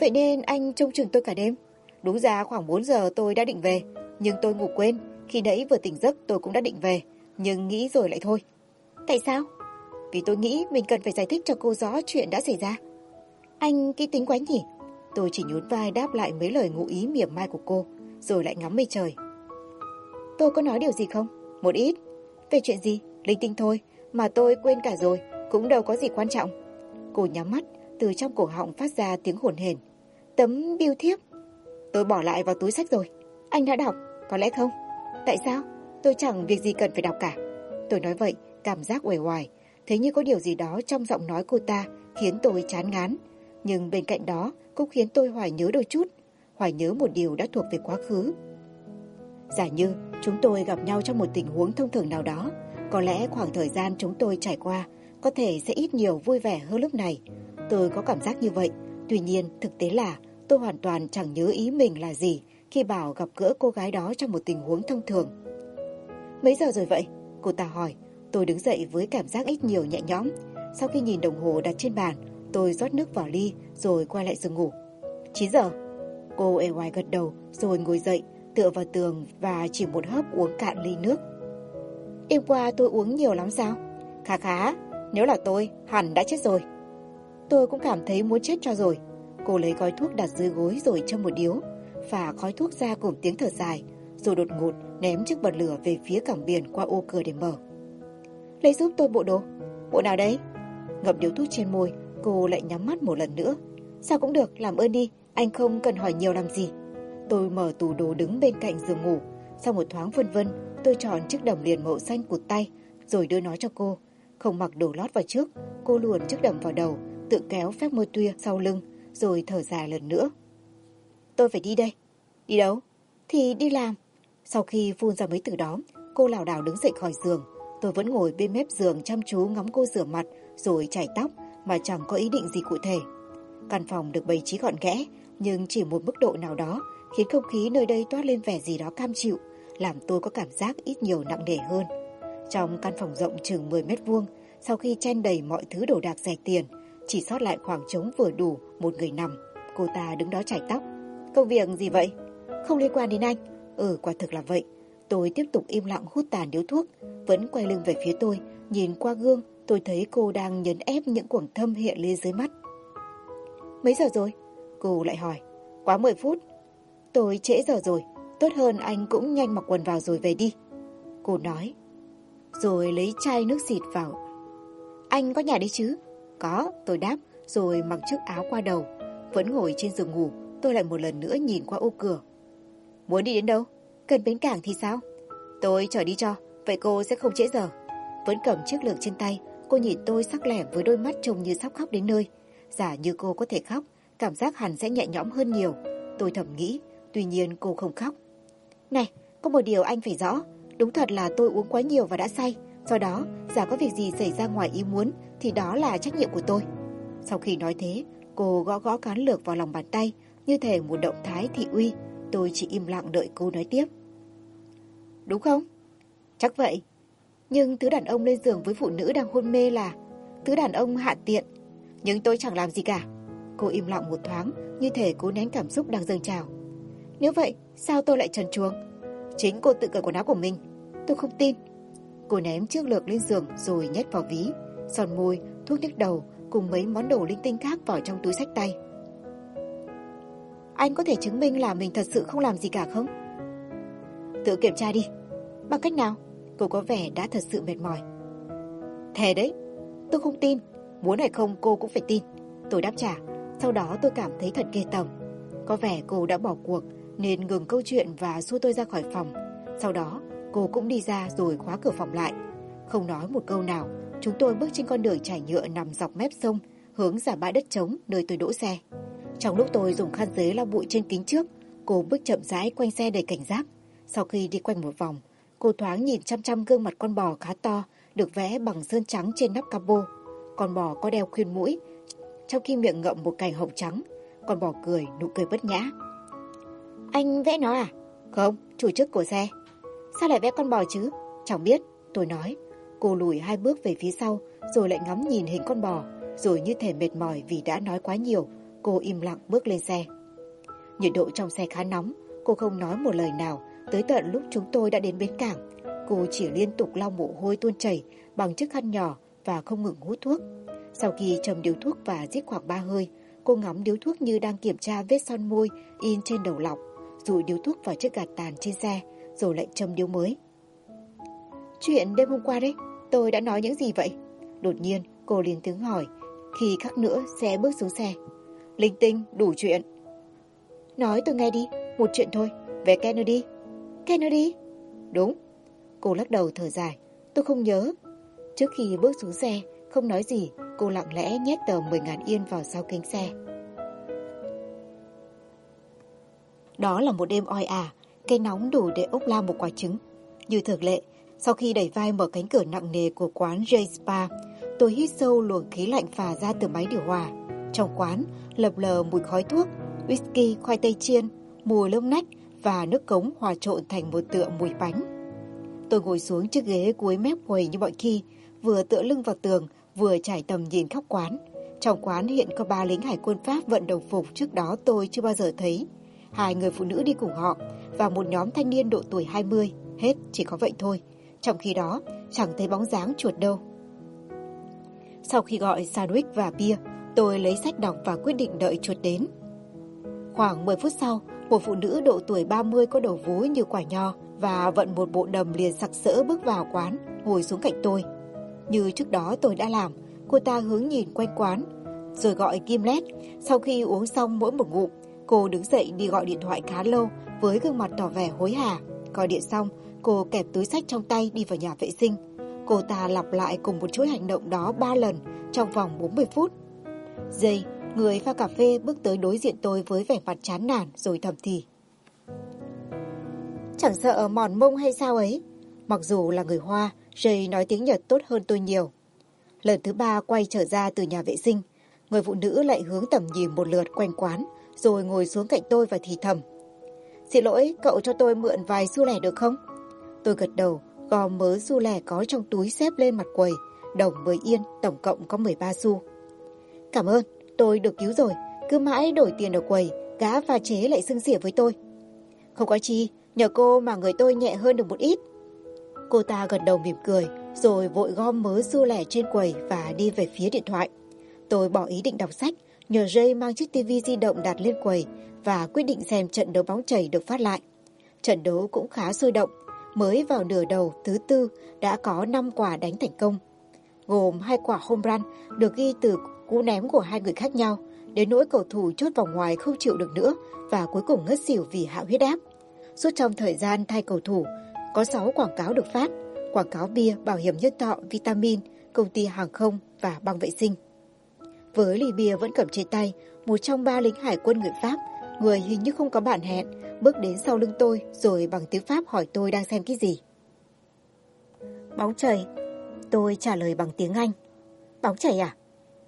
Vậy nên anh trông chừng tôi cả đêm. Đúng ra khoảng 4 giờ tôi đã định về, nhưng tôi ngủ quên. Khi nãy vừa tỉnh giấc tôi cũng đã định về, nhưng nghĩ rồi lại thôi. Tại sao? Vì tôi nghĩ mình cần phải giải thích cho cô rõ chuyện đã xảy ra. Anh kỹ tính quá nhỉ? Tôi chỉ nhún vai đáp lại mấy lời ngụ ý mỉa mai của cô, rồi lại ngắm mây trời. Tôi có nói điều gì không? Một ít. Về chuyện gì? Linh tinh thôi, mà tôi quên cả rồi, cũng đâu có gì quan trọng. Cô nhắm mắt, từ trong cổ họng phát ra tiếng hồn hển. Tấm biêu thiếp. Tôi bỏ lại vào túi sách rồi. Anh đã đọc, có lẽ không? Tại sao? Tôi chẳng việc gì cần phải đọc cả. Tôi nói vậy, cảm giác uể oải, thế như có điều gì đó trong giọng nói cô ta khiến tôi chán ngán. Nhưng bên cạnh đó cũng khiến tôi hoài nhớ đôi chút, hoài nhớ một điều đã thuộc về quá khứ. Giả như chúng tôi gặp nhau trong một tình huống thông thường nào đó, có lẽ khoảng thời gian chúng tôi trải qua có thể sẽ ít nhiều vui vẻ hơn lúc này. Tôi có cảm giác như vậy, tuy nhiên thực tế là tôi hoàn toàn chẳng nhớ ý mình là gì khi bảo gặp gỡ cô gái đó trong một tình huống thông thường. Mấy giờ rồi vậy? Cô ta hỏi. Tôi đứng dậy với cảm giác ít nhiều nhẹ nhõm. Sau khi nhìn đồng hồ đặt trên bàn, tôi rót nước vào ly rồi quay lại giường ngủ. 9 giờ. Cô ê ngoài gật đầu rồi ngồi dậy, tựa vào tường và chỉ một hớp uống cạn ly nước. Đêm qua tôi uống nhiều lắm sao? Khá khá, nếu là tôi, hẳn đã chết rồi. Tôi cũng cảm thấy muốn chết cho rồi. Cô lấy gói thuốc đặt dưới gối rồi châm một điếu, phả khói thuốc ra cùng tiếng thở dài, rồi đột ngột ném chiếc bật lửa về phía cảng biển qua ô cửa để mở. Lấy giúp tôi bộ đồ. Bộ nào đấy? ngậm điếu thuốc trên môi, cô lại nhắm mắt một lần nữa. Sao cũng được, làm ơn đi, anh không cần hỏi nhiều làm gì. Tôi mở tủ đồ đứng bên cạnh giường ngủ. Sau một thoáng vân vân, tôi chọn chiếc đầm liền màu xanh cụt tay, rồi đưa nó cho cô. Không mặc đồ lót vào trước, cô luồn chiếc đầm vào đầu, tự kéo phép môi tuya sau lưng, rồi thở dài lần nữa. Tôi phải đi đây. Đi đâu? Thì đi làm. Sau khi phun ra mấy từ đó, cô lảo đảo đứng dậy khỏi giường. Tôi vẫn ngồi bên mép giường chăm chú ngắm cô rửa mặt, rồi chải tóc, mà chẳng có ý định gì cụ thể. Căn phòng được bày trí gọn ghẽ, nhưng chỉ một mức độ nào đó khiến không khí nơi đây toát lên vẻ gì đó cam chịu, làm tôi có cảm giác ít nhiều nặng nề hơn. Trong căn phòng rộng chừng 10 mét vuông, sau khi chen đầy mọi thứ đồ đạc rẻ tiền, chỉ sót lại khoảng trống vừa đủ một người nằm. Cô ta đứng đó chải tóc. Công việc gì vậy? Không liên quan đến anh. Ừ, quả thực là vậy. Tôi tiếp tục im lặng hút tàn điếu thuốc, vẫn quay lưng về phía tôi, nhìn qua gương, tôi thấy cô đang nhấn ép những quầng thâm hiện lên dưới mắt. Mấy giờ rồi? Cô lại hỏi. Quá 10 phút. Tôi trễ giờ rồi, tốt hơn anh cũng nhanh mặc quần vào rồi về đi. Cô nói. Rồi lấy chai nước xịt vào. Anh có nhà đấy chứ? Có, tôi đáp, rồi mặc chiếc áo qua đầu. Vẫn ngồi trên giường ngủ, tôi lại một lần nữa nhìn qua ô cửa. Muốn đi đến đâu? Cần bến cảng thì sao? Tôi chở đi cho, vậy cô sẽ không trễ giờ. Vẫn cầm chiếc lược trên tay, cô nhìn tôi sắc lẻm với đôi mắt trông như sắp khóc đến nơi. Giả như cô có thể khóc, cảm giác hẳn sẽ nhẹ nhõm hơn nhiều. Tôi thầm nghĩ, tuy nhiên cô không khóc. Này, có một điều anh phải rõ, đúng thật là tôi uống quá nhiều và đã say. Do đó, giả có việc gì xảy ra ngoài ý muốn thì đó là trách nhiệm của tôi. Sau khi nói thế, cô gõ gõ cán lược vào lòng bàn tay, như thể một động thái thị uy. Tôi chỉ im lặng đợi cô nói tiếp. Đúng không? Chắc vậy. Nhưng thứ đàn ông lên giường với phụ nữ đang hôn mê là thứ đàn ông hạ tiện. Nhưng tôi chẳng làm gì cả. Cô im lặng một thoáng, như thể cố nén cảm xúc đang dâng trào. Nếu vậy, sao tôi lại trần chuồng? Chính cô tự cởi quần áo của mình. Tôi không tin. Cô ném chiếc lược lên giường rồi nhét vào ví. Son môi, thuốc nhức đầu cùng mấy món đồ linh tinh khác vào trong túi sách tay. Anh có thể chứng minh là mình thật sự không làm gì cả không? Tự kiểm tra đi. Bằng cách nào? Cô có vẻ đã thật sự mệt mỏi. Thề đấy. Tôi không tin. Muốn hay không cô cũng phải tin. Tôi đáp trả. Sau đó tôi cảm thấy thật ghê tởm. Có vẻ cô đã bỏ cuộc nên ngừng câu chuyện và xua tôi ra khỏi phòng. Sau đó cô cũng đi ra rồi khóa cửa phòng lại. Không nói một câu nào, chúng tôi bước trên con đường trải nhựa nằm dọc mép sông, hướng ra bãi đất trống nơi tôi đỗ xe. Trong lúc tôi dùng khăn giấy lau bụi trên kính trước, cô bước chậm rãi quanh xe đầy cảnh giác. Sau khi đi quanh một vòng, cô thoáng nhìn chăm chăm gương mặt con bò khá to, được vẽ bằng sơn trắng trên nắp capo. Con bò có đeo khuyên mũi, trong khi miệng ngậm một cành hồng trắng. Con bò cười, nụ cười bất nhã. Anh vẽ nó à? Không, chủ chức của xe. Sao lại vẽ con bò chứ? Chẳng biết, tôi nói. Cô lùi hai bước về phía sau, rồi lại ngắm nhìn hình con bò, rồi như thể mệt mỏi vì đã nói quá nhiều, cô im lặng bước lên xe. Nhiệt độ trong xe khá nóng, cô không nói một lời nào, tới tận lúc chúng tôi đã đến bến cảng. Cô chỉ liên tục lau mồ hôi tuôn chảy bằng chiếc khăn nhỏ và không ngừng hút thuốc. Sau khi trầm điếu thuốc và giết khoảng ba hơi, cô ngắm điếu thuốc như đang kiểm tra vết son môi in trên đầu lọc, rồi điếu thuốc vào chiếc gạt tàn trên xe, rồi lại châm điếu mới. Chuyện đêm hôm qua đấy, tôi đã nói những gì vậy? Đột nhiên, cô liền tiếng hỏi, khi khắc nữa xe bước xuống xe. Linh tinh, đủ chuyện. Nói tôi nghe đi, một chuyện thôi, về Kennedy. Kennedy? Đúng. Cô lắc đầu thở dài, tôi không nhớ. Trước khi bước xuống xe, không nói gì, cô lặng lẽ nhét tờ 10.000 yên vào sau kính xe. Đó là một đêm oi ả, cây nóng đủ để ốc la một quả trứng. Như thường lệ, sau khi đẩy vai mở cánh cửa nặng nề của quán J Spa, tôi hít sâu luồng khí lạnh phả ra từ máy điều hòa. Trong quán, lập lờ mùi khói thuốc, whisky, khoai tây chiên, mùi lông nách và nước cống hòa trộn thành một tựa mùi bánh. Tôi ngồi xuống chiếc ghế cuối mép quầy như mọi khi, vừa tựa lưng vào tường, vừa trải tầm nhìn khắp quán. Trong quán hiện có ba lính hải quân Pháp vận đồng phục trước đó tôi chưa bao giờ thấy. Hai người phụ nữ đi cùng họ và một nhóm thanh niên độ tuổi 20. Hết, chỉ có vậy thôi. Trong khi đó, chẳng thấy bóng dáng chuột đâu. Sau khi gọi sandwich và bia, tôi lấy sách đọc và quyết định đợi chuột đến. Khoảng 10 phút sau, một phụ nữ độ tuổi 30 có đầu vú như quả nho và vận một bộ đầm liền sặc sỡ bước vào quán, ngồi xuống cạnh tôi. Như trước đó tôi đã làm, cô ta hướng nhìn quanh quán, rồi gọi Kim Lét. Sau khi uống xong mỗi một ngụm, cô đứng dậy đi gọi điện thoại khá lâu với gương mặt tỏ vẻ hối hả. Gọi điện xong, cô kẹp túi sách trong tay đi vào nhà vệ sinh. Cô ta lặp lại cùng một chuỗi hành động đó ba lần trong vòng 40 phút. Dây, người pha cà phê bước tới đối diện tôi với vẻ mặt chán nản rồi thầm thì. Chẳng sợ mòn mông hay sao ấy. Mặc dù là người Hoa, Jay nói tiếng Nhật tốt hơn tôi nhiều. Lần thứ ba quay trở ra từ nhà vệ sinh, người phụ nữ lại hướng tầm nhìn một lượt quanh quán, rồi ngồi xuống cạnh tôi và thì thầm. Xin lỗi, cậu cho tôi mượn vài xu lẻ được không? Tôi gật đầu, gom mớ xu lẻ có trong túi xếp lên mặt quầy, đồng 10 yên, tổng cộng có 13 xu. Cảm ơn, tôi được cứu rồi, cứ mãi đổi tiền ở quầy, gã pha chế lại xưng xỉa với tôi. Không có chi, nhờ cô mà người tôi nhẹ hơn được một ít. Cô ta gật đầu mỉm cười, rồi vội gom mớ xu lẻ trên quầy và đi về phía điện thoại. Tôi bỏ ý định đọc sách, nhờ Jay mang chiếc tivi di động đặt lên quầy và quyết định xem trận đấu bóng chảy được phát lại. Trận đấu cũng khá sôi động, mới vào nửa đầu thứ tư đã có 5 quả đánh thành công. Gồm hai quả home run được ghi từ cú ném của hai người khác nhau, đến nỗi cầu thủ chốt vòng ngoài không chịu được nữa và cuối cùng ngất xỉu vì hạ huyết áp. Suốt trong thời gian thay cầu thủ, có 6 quảng cáo được phát, quảng cáo bia, bảo hiểm nhân thọ, vitamin, công ty hàng không và băng vệ sinh. Với ly bia vẫn cầm trên tay, một trong ba lính hải quân người Pháp, người hình như không có bản hẹn, bước đến sau lưng tôi rồi bằng tiếng Pháp hỏi tôi đang xem cái gì. Bóng chảy. Tôi trả lời bằng tiếng Anh. Bóng chảy à?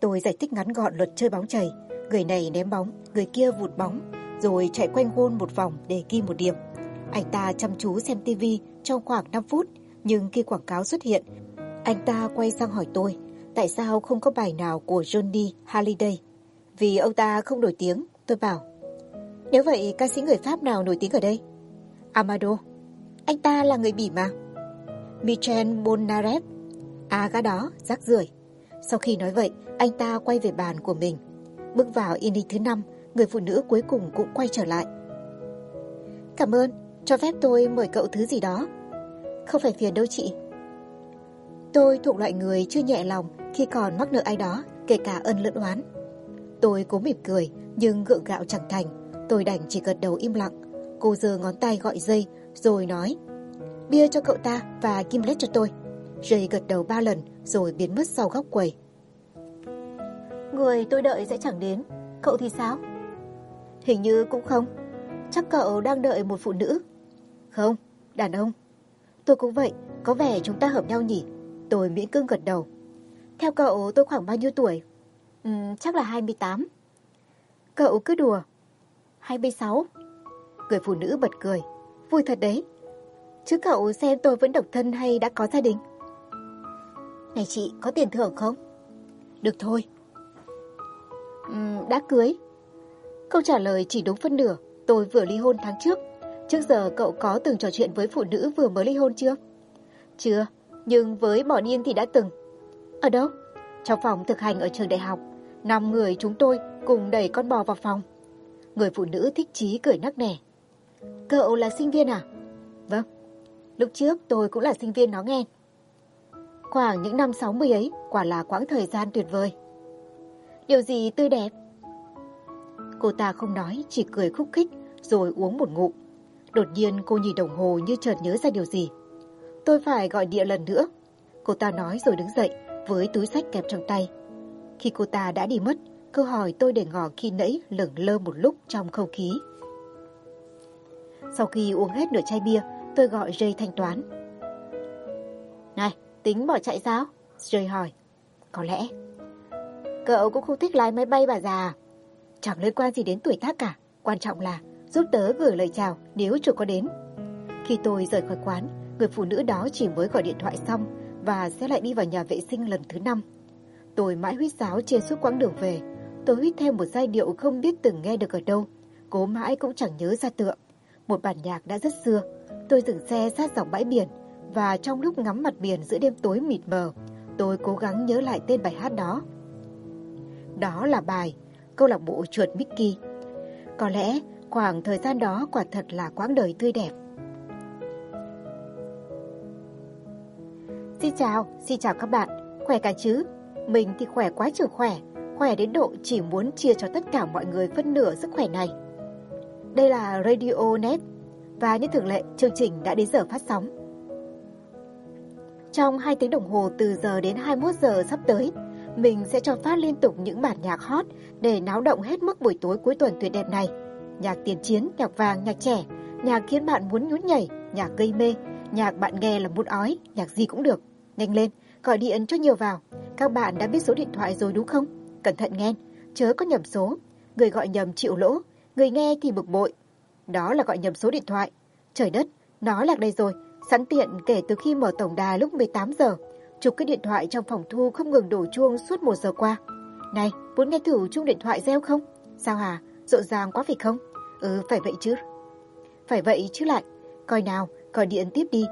Tôi giải thích ngắn gọn luật chơi bóng chảy. Người này ném bóng, người kia vụt bóng, rồi chạy quanh gôn một vòng để ghi một điểm. Anh ta chăm chú xem tivi trong khoảng 5 phút, nhưng khi quảng cáo xuất hiện, anh ta quay sang hỏi tôi tại sao không có bài nào của Johnny Halliday. Vì ông ta không nổi tiếng, tôi bảo. Nếu vậy, ca sĩ người Pháp nào nổi tiếng ở đây? Amado. Anh ta là người Bỉ mà. Michel Bonaret. À gã đó, rác rưởi. Sau khi nói vậy, anh ta quay về bàn của mình. Bước vào in thứ năm, người phụ nữ cuối cùng cũng quay trở lại. Cảm ơn, cho phép tôi mời cậu thứ gì đó. Không phải phiền đâu chị. Tôi thuộc loại người chưa nhẹ lòng khi còn mắc nợ ai đó, kể cả ân lẫn oán. Tôi cố mỉm cười, nhưng gượng gạo chẳng thành. Tôi đành chỉ gật đầu im lặng. Cô giơ ngón tay gọi dây, rồi nói Bia cho cậu ta và kim lết cho tôi. Dây gật đầu ba lần, rồi biến mất sau góc quầy. Người tôi đợi sẽ chẳng đến, cậu thì sao? Hình như cũng không. Chắc cậu đang đợi một phụ nữ. Không, đàn ông. Tôi cũng vậy, có vẻ chúng ta hợp nhau nhỉ. Tôi miễn cương gật đầu. Theo cậu tôi khoảng bao nhiêu tuổi? Ừ, chắc là 28. Cậu cứ đùa. 26. Người phụ nữ bật cười. Vui thật đấy. Chứ cậu xem tôi vẫn độc thân hay đã có gia đình? Này chị, có tiền thưởng không? Được thôi. Uhm, đã cưới. Câu trả lời chỉ đúng phân nửa. Tôi vừa ly hôn tháng trước. Trước giờ cậu có từng trò chuyện với phụ nữ vừa mới ly hôn chưa? Chưa, nhưng với bỏ điên thì đã từng. Ở đâu? Trong phòng thực hành ở trường đại học. Năm người chúng tôi cùng đẩy con bò vào phòng. Người phụ nữ thích chí cười nắc nẻ. Cậu là sinh viên à? Vâng. Lúc trước tôi cũng là sinh viên nó nghe. Khoảng những năm 60 ấy, quả là quãng thời gian tuyệt vời. Điều gì tươi đẹp? Cô ta không nói, chỉ cười khúc khích, rồi uống một ngụm. Đột nhiên cô nhìn đồng hồ như chợt nhớ ra điều gì. Tôi phải gọi địa lần nữa. Cô ta nói rồi đứng dậy, với túi sách kẹp trong tay. Khi cô ta đã đi mất, câu hỏi tôi để ngỏ khi nãy lửng lơ một lúc trong không khí. Sau khi uống hết nửa chai bia, tôi gọi Jay thanh toán. Này, tính bỏ chạy sao? Jay hỏi. Có lẽ. Cậu cũng không thích lái máy bay bà già à? Chẳng liên quan gì đến tuổi tác cả. Quan trọng là giúp tớ gửi lời chào nếu chủ có đến. Khi tôi rời khỏi quán, người phụ nữ đó chỉ mới gọi điện thoại xong và sẽ lại đi vào nhà vệ sinh lần thứ năm. Tôi mãi huyết sáo trên suốt quãng đường về. Tôi huyết thêm một giai điệu không biết từng nghe được ở đâu. Cố mãi cũng chẳng nhớ ra tựa. Một bản nhạc đã rất xưa. Tôi dừng xe sát dọc bãi biển và trong lúc ngắm mặt biển giữa đêm tối mịt mờ, tôi cố gắng nhớ lại tên bài hát đó. Đó là bài câu lạc bộ chuột Mickey. Có lẽ khoảng thời gian đó quả thật là quãng đời tươi đẹp. Xin chào, xin chào các bạn, khỏe cả chứ? Mình thì khỏe quá trường khỏe, khỏe đến độ chỉ muốn chia cho tất cả mọi người phân nửa sức khỏe này. Đây là Radio Net và như thường lệ chương trình đã đến giờ phát sóng. Trong 2 tiếng đồng hồ từ giờ đến 21 giờ sắp tới, mình sẽ cho phát liên tục những bản nhạc hot để náo động hết mức buổi tối cuối tuần tuyệt đẹp này. Nhạc tiền chiến, nhạc vàng, nhạc trẻ, nhạc khiến bạn muốn nhún nhảy, nhạc gây mê, nhạc bạn nghe là muốn ói, nhạc gì cũng được. Nhanh lên, gọi điện cho nhiều vào. Các bạn đã biết số điện thoại rồi đúng không? Cẩn thận nghe, chớ có nhầm số. Người gọi nhầm chịu lỗ, người nghe thì bực bội. Đó là gọi nhầm số điện thoại. Trời đất, nó lạc đây rồi, sẵn tiện kể từ khi mở tổng đài lúc 18 giờ. Chụp cái điện thoại trong phòng thu không ngừng đổ chuông suốt một giờ qua. Này, muốn nghe thử chuông điện thoại reo không? Sao hả? Rộn ràng quá phải không? Ừ, phải vậy chứ. Phải vậy chứ lại. Coi nào, gọi điện tiếp đi.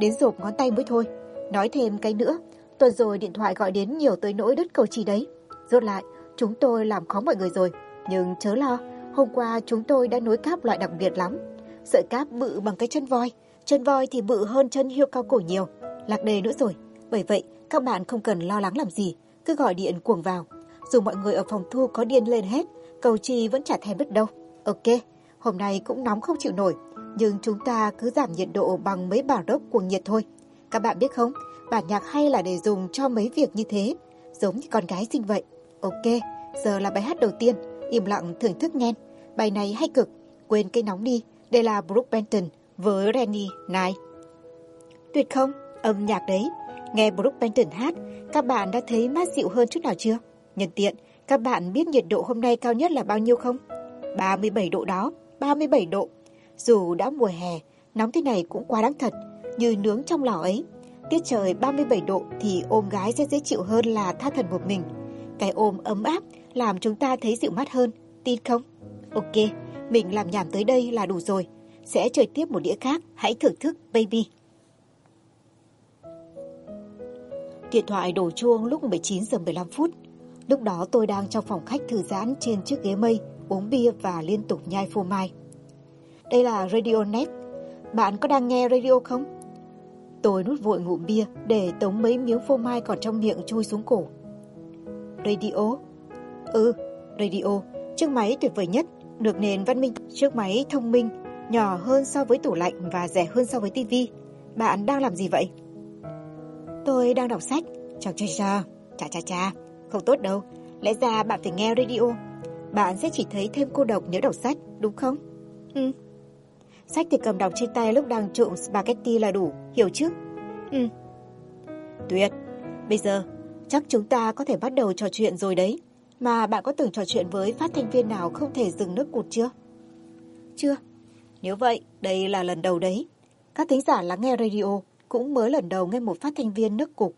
Đến rộp ngón tay mới thôi. Nói thêm cái nữa, tuần rồi điện thoại gọi đến nhiều tới nỗi đứt cầu chỉ đấy. Rốt lại, chúng tôi làm khó mọi người rồi. Nhưng chớ lo, hôm qua chúng tôi đã nối cáp loại đặc biệt lắm. Sợi cáp bự bằng cái chân voi. Chân voi thì bự hơn chân hiêu cao cổ nhiều. Lạc đề nữa rồi. Bởi vậy, các bạn không cần lo lắng làm gì, cứ gọi điện cuồng vào. Dù mọi người ở phòng thu có điên lên hết, cầu chi vẫn chả thèm biết đâu. Ok, hôm nay cũng nóng không chịu nổi, nhưng chúng ta cứ giảm nhiệt độ bằng mấy bảo đốc cuồng nhiệt thôi. Các bạn biết không, bản nhạc hay là để dùng cho mấy việc như thế, giống như con gái sinh vậy. Ok, giờ là bài hát đầu tiên, im lặng thưởng thức nghe. Bài này hay cực, quên cây nóng đi, đây là Brooke Benton với Rennie Này. Tuyệt không? Âm nhạc đấy, Nghe Brooke Benton hát, các bạn đã thấy mát dịu hơn chút nào chưa? Nhân tiện, các bạn biết nhiệt độ hôm nay cao nhất là bao nhiêu không? 37 độ đó, 37 độ. Dù đã mùa hè, nóng thế này cũng quá đáng thật, như nướng trong lò ấy. Tiết trời 37 độ thì ôm gái sẽ dễ chịu hơn là tha thần một mình. Cái ôm ấm áp làm chúng ta thấy dịu mát hơn, tin không? Ok, mình làm nhảm tới đây là đủ rồi. Sẽ chơi tiếp một đĩa khác, hãy thưởng thức baby. Điện thoại đổ chuông lúc 19 giờ 15 phút. Lúc đó tôi đang trong phòng khách thư giãn trên chiếc ghế mây, uống bia và liên tục nhai phô mai. Đây là Radio Net. Bạn có đang nghe radio không? Tôi nút vội ngụm bia để tống mấy miếng phô mai còn trong miệng chui xuống cổ. Radio? Ừ, radio, chiếc máy tuyệt vời nhất, được nền văn minh, chiếc máy thông minh, nhỏ hơn so với tủ lạnh và rẻ hơn so với tivi. Bạn đang làm gì vậy? Tôi đang đọc sách. Chào chà chà. chà chà chà, không tốt đâu. Lẽ ra bạn phải nghe radio. Bạn sẽ chỉ thấy thêm cô độc nếu đọc sách, đúng không? Ừ. Sách thì cầm đọc trên tay lúc đang trộn spaghetti là đủ, hiểu chứ? Ừ. Tuyệt. Bây giờ, chắc chúng ta có thể bắt đầu trò chuyện rồi đấy. Mà bạn có từng trò chuyện với phát thanh viên nào không thể dừng nước cụt chưa? Chưa. Nếu vậy, đây là lần đầu đấy. Các thính giả lắng nghe radio cũng mới lần đầu nghe một phát thanh viên nước cục.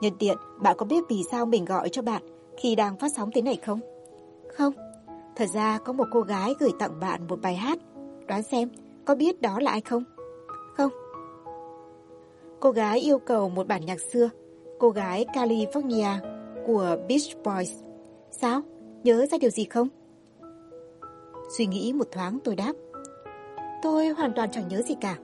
Nhân tiện, bạn có biết vì sao mình gọi cho bạn khi đang phát sóng thế này không? Không. Thật ra có một cô gái gửi tặng bạn một bài hát. Đoán xem, có biết đó là ai không? Không. Cô gái yêu cầu một bản nhạc xưa, cô gái California của Beach Boys. Sao? Nhớ ra điều gì không? Suy nghĩ một thoáng tôi đáp. Tôi hoàn toàn chẳng nhớ gì cả.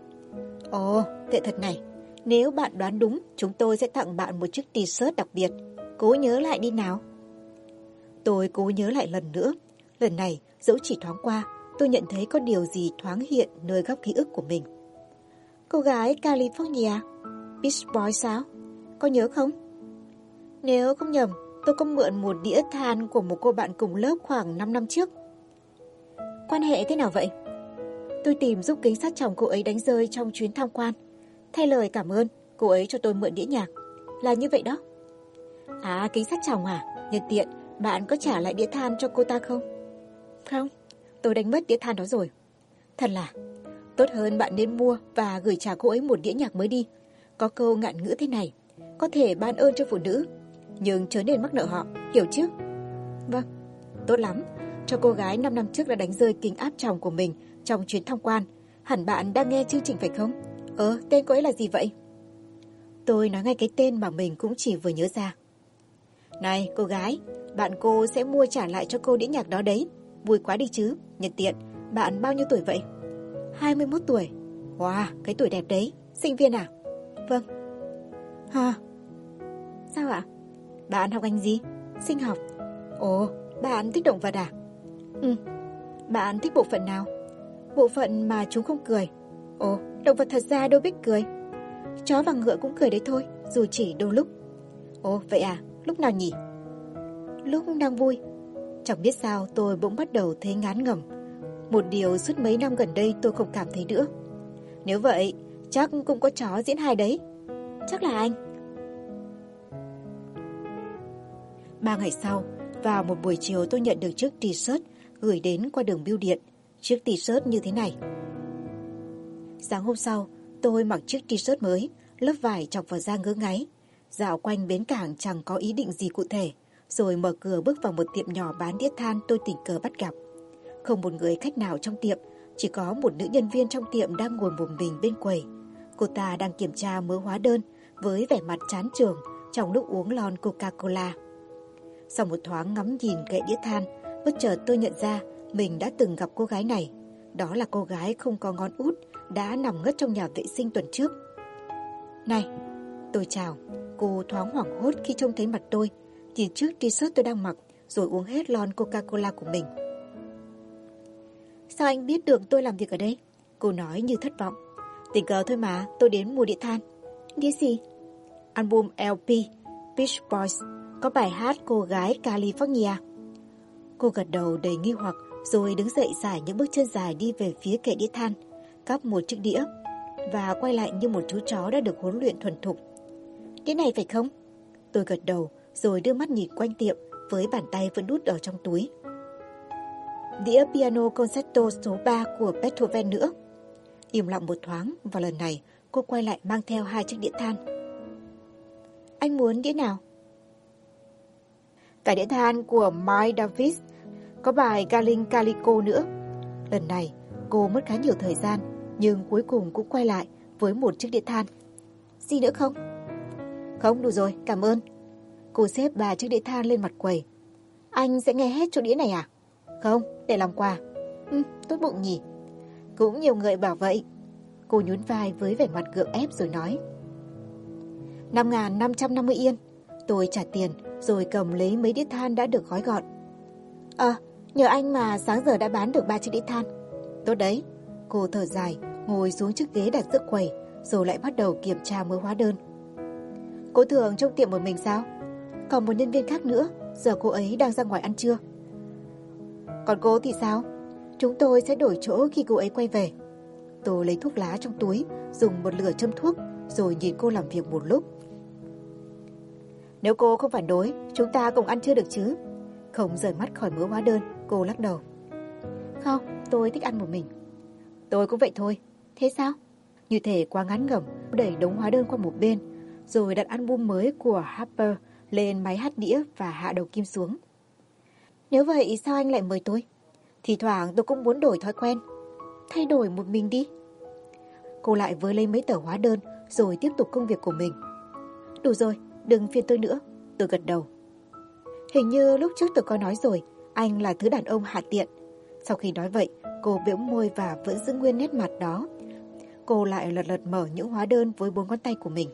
Ồ, tệ thật này. Nếu bạn đoán đúng, chúng tôi sẽ tặng bạn một chiếc t-shirt đặc biệt. Cố nhớ lại đi nào. Tôi cố nhớ lại lần nữa. Lần này, dẫu chỉ thoáng qua, tôi nhận thấy có điều gì thoáng hiện nơi góc ký ức của mình. Cô gái California, Beach Boy sao? Có nhớ không? Nếu không nhầm, tôi có mượn một đĩa than của một cô bạn cùng lớp khoảng 5 năm trước. Quan hệ thế nào vậy? Tôi tìm giúp kính sát chồng cô ấy đánh rơi trong chuyến tham quan. Thay lời cảm ơn, cô ấy cho tôi mượn đĩa nhạc. Là như vậy đó. À, kính sát chồng à? Nhân tiện, bạn có trả lại đĩa than cho cô ta không? Không, tôi đánh mất đĩa than đó rồi. Thật là, tốt hơn bạn nên mua và gửi trả cô ấy một đĩa nhạc mới đi. Có câu ngạn ngữ thế này, có thể ban ơn cho phụ nữ, nhưng chớ nên mắc nợ họ, hiểu chứ? Vâng, tốt lắm. Cho cô gái 5 năm trước đã đánh rơi kính áp chồng của mình trong chuyến tham quan. Hẳn bạn đang nghe chương trình phải không? Ờ, tên cô ấy là gì vậy? Tôi nói ngay cái tên mà mình cũng chỉ vừa nhớ ra. Này, cô gái, bạn cô sẽ mua trả lại cho cô đĩa nhạc đó đấy. Vui quá đi chứ, nhân tiện. Bạn bao nhiêu tuổi vậy? 21 tuổi. Wow, cái tuổi đẹp đấy. Sinh viên à? Vâng. Hả? Sao ạ? Bạn học ngành gì? Sinh học. Ồ, bạn thích động vật à? Ừ. Bạn thích bộ phận nào? Bộ phận mà chúng không cười. Ồ, động vật thật ra đâu biết cười. Chó và ngựa cũng cười đấy thôi, dù chỉ đôi lúc. Ồ, vậy à, lúc nào nhỉ? Lúc đang vui. Chẳng biết sao tôi bỗng bắt đầu thấy ngán ngẩm. Một điều suốt mấy năm gần đây tôi không cảm thấy nữa. Nếu vậy, chắc cũng có chó diễn hài đấy. Chắc là anh. Ba ngày sau, vào một buổi chiều tôi nhận được chiếc t-shirt gửi đến qua đường bưu điện. Chiếc t-shirt như thế này. Sáng hôm sau, tôi mặc chiếc t-shirt mới, lớp vải chọc vào da ngứa ngáy. Dạo quanh bến cảng chẳng có ý định gì cụ thể, rồi mở cửa bước vào một tiệm nhỏ bán đĩa than tôi tình cờ bắt gặp. Không một người khách nào trong tiệm, chỉ có một nữ nhân viên trong tiệm đang ngồi một mình bên quầy. Cô ta đang kiểm tra mớ hóa đơn với vẻ mặt chán trường trong lúc uống lon Coca-Cola. Sau một thoáng ngắm nhìn kệ đĩa than, bất chợt tôi nhận ra mình đã từng gặp cô gái này. Đó là cô gái không có ngón út đã nằm ngất trong nhà vệ sinh tuần trước. Này, tôi chào. Cô thoáng hoảng hốt khi trông thấy mặt tôi, nhìn trước t-shirt tôi đang mặc, rồi uống hết lon Coca-Cola của mình. Sao anh biết được tôi làm việc ở đây? Cô nói như thất vọng. Tình cờ thôi mà, tôi đến mua đĩa than. Đĩa gì? Album LP, Beach Boys, có bài hát cô gái California. Cô gật đầu đầy nghi hoặc, rồi đứng dậy giải những bước chân dài đi về phía kệ đĩa than cắp một chiếc đĩa và quay lại như một chú chó đã được huấn luyện thuần thục. Đĩa này phải không? Tôi gật đầu rồi đưa mắt nhìn quanh tiệm với bàn tay vẫn đút ở trong túi. Đĩa piano concerto số 3 của Beethoven nữa. Im lặng một thoáng và lần này cô quay lại mang theo hai chiếc đĩa than. Anh muốn đĩa nào? Cả đĩa than của Mike Davis có bài Galing Calico nữa. Lần này cô mất khá nhiều thời gian nhưng cuối cùng cũng quay lại với một chiếc điện than. Gì nữa không? Không, đủ rồi, cảm ơn. Cô xếp ba chiếc đĩa than lên mặt quầy. Anh sẽ nghe hết chỗ đĩa này à? Không, để làm quà. Ừ, tốt bụng nhỉ. Cũng nhiều người bảo vậy. Cô nhún vai với vẻ mặt gượng ép rồi nói. 5.550 yên. Tôi trả tiền rồi cầm lấy mấy đĩa than đã được gói gọn. Ờ, nhờ anh mà sáng giờ đã bán được ba chiếc đĩa than. Tốt đấy. Cô thở dài, ngồi xuống chiếc ghế đặt giữa quầy, rồi lại bắt đầu kiểm tra mớ hóa đơn. Cô thường trong tiệm một mình sao? Còn một nhân viên khác nữa, giờ cô ấy đang ra ngoài ăn trưa. Còn cô thì sao? Chúng tôi sẽ đổi chỗ khi cô ấy quay về. Tôi lấy thuốc lá trong túi, dùng một lửa châm thuốc, rồi nhìn cô làm việc một lúc. Nếu cô không phản đối, chúng ta cùng ăn trưa được chứ? Không rời mắt khỏi mớ hóa đơn, cô lắc đầu. Không, tôi thích ăn một mình. Tôi cũng vậy thôi. Thế sao? Như thể quá ngắn ngẩm, đẩy đống hóa đơn qua một bên, rồi đặt album mới của Harper lên máy hát đĩa và hạ đầu kim xuống. Nếu vậy sao anh lại mời tôi? Thì thoảng tôi cũng muốn đổi thói quen. Thay đổi một mình đi. Cô lại với lấy mấy tờ hóa đơn rồi tiếp tục công việc của mình. Đủ rồi, đừng phiền tôi nữa. Tôi gật đầu. Hình như lúc trước tôi có nói rồi, anh là thứ đàn ông hạ tiện. Sau khi nói vậy, cô biểu môi và vẫn giữ nguyên nét mặt đó. Cô lại lật lật mở những hóa đơn với bốn ngón tay của mình.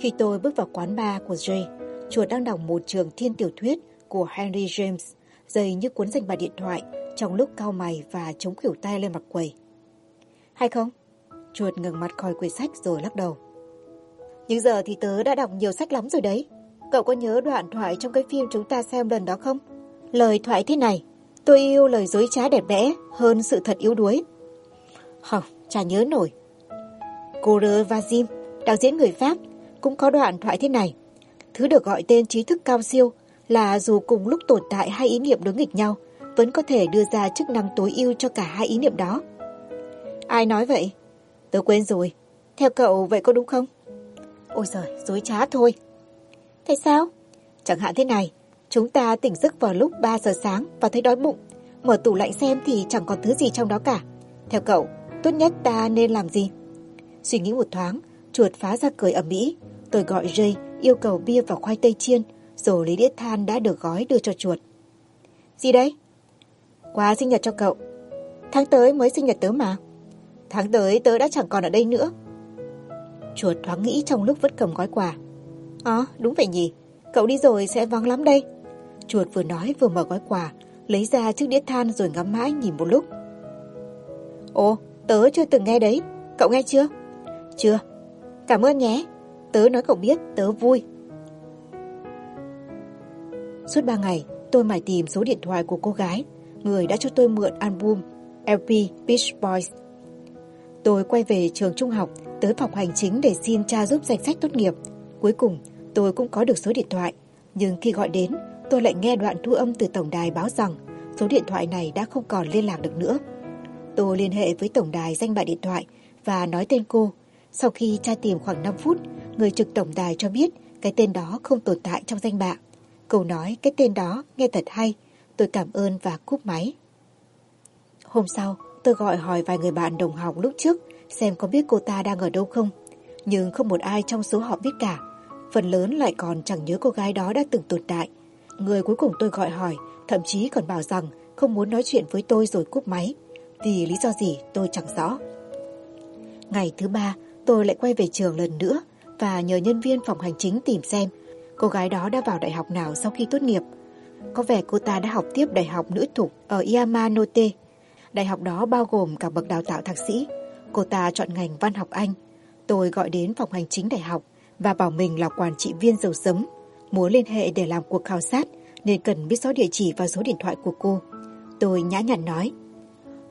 Khi tôi bước vào quán bar của Jay, chuột đang đọc một trường thiên tiểu thuyết của Henry James, dày như cuốn danh bạ điện thoại trong lúc cao mày và chống khỉu tay lên mặt quầy. Hay không? Chuột ngừng mặt khỏi quyển sách rồi lắc đầu. Nhưng giờ thì tớ đã đọc nhiều sách lắm rồi đấy. Cậu có nhớ đoạn thoại trong cái phim chúng ta xem lần đó không? Lời thoại thế này, tôi yêu lời dối trá đẹp đẽ hơn sự thật yếu đuối. Không, chả nhớ nổi. Cô Rơ Vazim, đạo diễn người Pháp, cũng có đoạn thoại thế này. Thứ được gọi tên trí thức cao siêu là dù cùng lúc tồn tại hai ý niệm đối nghịch nhau, vẫn có thể đưa ra chức năng tối ưu cho cả hai ý niệm đó. Ai nói vậy? Tớ quên rồi. Theo cậu vậy có đúng không? Ôi giời, dối trá thôi. Tại sao? Chẳng hạn thế này, chúng ta tỉnh giấc vào lúc 3 giờ sáng và thấy đói bụng. Mở tủ lạnh xem thì chẳng còn thứ gì trong đó cả. Theo cậu, tốt nhất ta nên làm gì? Suy nghĩ một thoáng, chuột phá ra cười ầm ĩ. Tôi gọi Ray yêu cầu bia và khoai tây chiên, rồi lấy đĩa than đã được gói đưa cho chuột. Gì đấy? Quà sinh nhật cho cậu. Tháng tới mới sinh nhật tớ mà. Tháng tới tớ đã chẳng còn ở đây nữa. Chuột thoáng nghĩ trong lúc vứt cầm gói quà. Ờ, đúng vậy nhỉ. Cậu đi rồi sẽ vắng lắm đây. Chuột vừa nói vừa mở gói quà, lấy ra chiếc đĩa than rồi ngắm mãi nhìn một lúc. Ồ, tớ chưa từng nghe đấy. Cậu nghe chưa? Chưa. Cảm ơn nhé. Tớ nói cậu biết, tớ vui. Suốt ba ngày, tôi mải tìm số điện thoại của cô gái, người đã cho tôi mượn album LP Beach Boys. Tôi quay về trường trung học, tới phòng hành chính để xin cha giúp danh sách tốt nghiệp. Cuối cùng, tôi cũng có được số điện thoại. Nhưng khi gọi đến, tôi lại nghe đoạn thu âm từ tổng đài báo rằng số điện thoại này đã không còn liên lạc được nữa. Tôi liên hệ với tổng đài danh bạ điện thoại và nói tên cô. Sau khi tra tìm khoảng 5 phút, người trực tổng đài cho biết cái tên đó không tồn tại trong danh bạ. Câu nói cái tên đó nghe thật hay, tôi cảm ơn và cúp máy. Hôm sau, tôi gọi hỏi vài người bạn đồng học lúc trước xem có biết cô ta đang ở đâu không. Nhưng không một ai trong số họ biết cả. Phần lớn lại còn chẳng nhớ cô gái đó đã từng tồn tại. Người cuối cùng tôi gọi hỏi, thậm chí còn bảo rằng không muốn nói chuyện với tôi rồi cúp máy. Vì lý do gì tôi chẳng rõ. Ngày thứ ba, tôi lại quay về trường lần nữa và nhờ nhân viên phòng hành chính tìm xem cô gái đó đã vào đại học nào sau khi tốt nghiệp. Có vẻ cô ta đã học tiếp đại học nữ thục ở Yamanote. Đại học đó bao gồm cả bậc đào tạo thạc sĩ. Cô ta chọn ngành văn học Anh. Tôi gọi đến phòng hành chính đại học và bảo mình là quản trị viên dầu sấm. Muốn liên hệ để làm cuộc khảo sát nên cần biết số địa chỉ và số điện thoại của cô. Tôi nhã nhặn nói.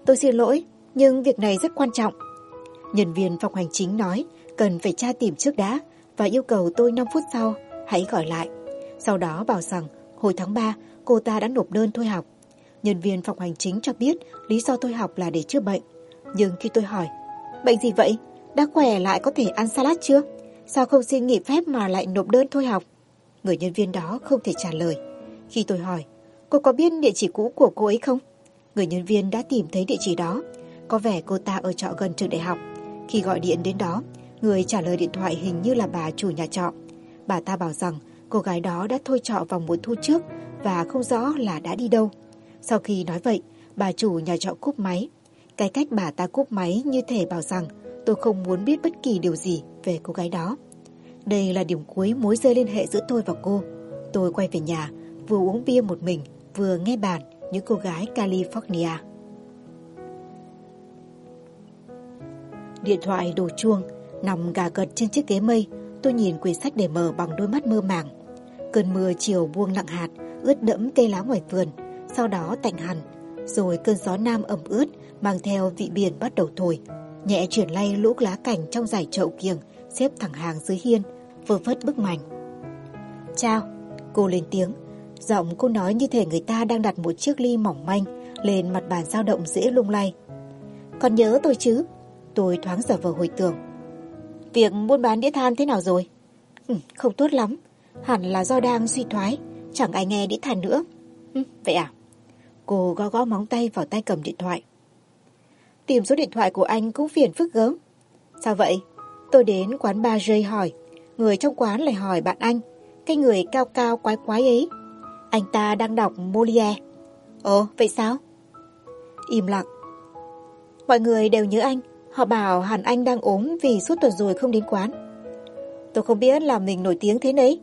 Tôi xin lỗi, nhưng việc này rất quan trọng. Nhân viên phòng hành chính nói cần phải tra tìm trước đã và yêu cầu tôi 5 phút sau hãy gọi lại. Sau đó bảo rằng hồi tháng 3 cô ta đã nộp đơn thôi học. Nhân viên phòng hành chính cho biết lý do tôi học là để chữa bệnh. Nhưng khi tôi hỏi, bệnh gì vậy? Đã khỏe lại có thể ăn salad chưa? Sao không xin nghỉ phép mà lại nộp đơn thôi học? Người nhân viên đó không thể trả lời. Khi tôi hỏi, cô có biết địa chỉ cũ của cô ấy không? Người nhân viên đã tìm thấy địa chỉ đó. Có vẻ cô ta ở trọ gần trường đại học. Khi gọi điện đến đó, Người trả lời điện thoại hình như là bà chủ nhà trọ. Bà ta bảo rằng cô gái đó đã thôi trọ vào mùa thu trước và không rõ là đã đi đâu. Sau khi nói vậy, bà chủ nhà trọ cúp máy. Cái cách bà ta cúp máy như thể bảo rằng tôi không muốn biết bất kỳ điều gì về cô gái đó. Đây là điểm cuối mối dây liên hệ giữa tôi và cô. Tôi quay về nhà, vừa uống bia một mình, vừa nghe bàn những cô gái California. Điện thoại đổ chuông, nằm gà gật trên chiếc ghế mây, tôi nhìn quyển sách để mở bằng đôi mắt mơ màng. Cơn mưa chiều buông lặng hạt, ướt đẫm cây lá ngoài vườn, sau đó tạnh hẳn, rồi cơn gió nam ẩm ướt mang theo vị biển bắt đầu thổi, nhẹ chuyển lay lũ lá cảnh trong giải chậu kiềng xếp thẳng hàng dưới hiên, vơ vất bức mảnh. Chào, cô lên tiếng, giọng cô nói như thể người ta đang đặt một chiếc ly mỏng manh lên mặt bàn dao động dễ lung lay. Còn nhớ tôi chứ? Tôi thoáng giả vờ hồi tưởng. Việc buôn bán đĩa than thế nào rồi? Ừ, không tốt lắm, hẳn là do đang suy thoái, chẳng ai nghe đĩa than nữa. Ừ, vậy à? Cô gõ gõ móng tay vào tay cầm điện thoại. Tìm số điện thoại của anh cũng phiền phức gớm. Sao vậy? Tôi đến quán bar rơi hỏi. Người trong quán lại hỏi bạn anh. Cái người cao cao quái quái ấy. Anh ta đang đọc Molière. Ồ, vậy sao? Im lặng. Mọi người đều nhớ anh. Họ bảo hẳn anh đang ốm vì suốt tuần rồi không đến quán. Tôi không biết là mình nổi tiếng thế nấy.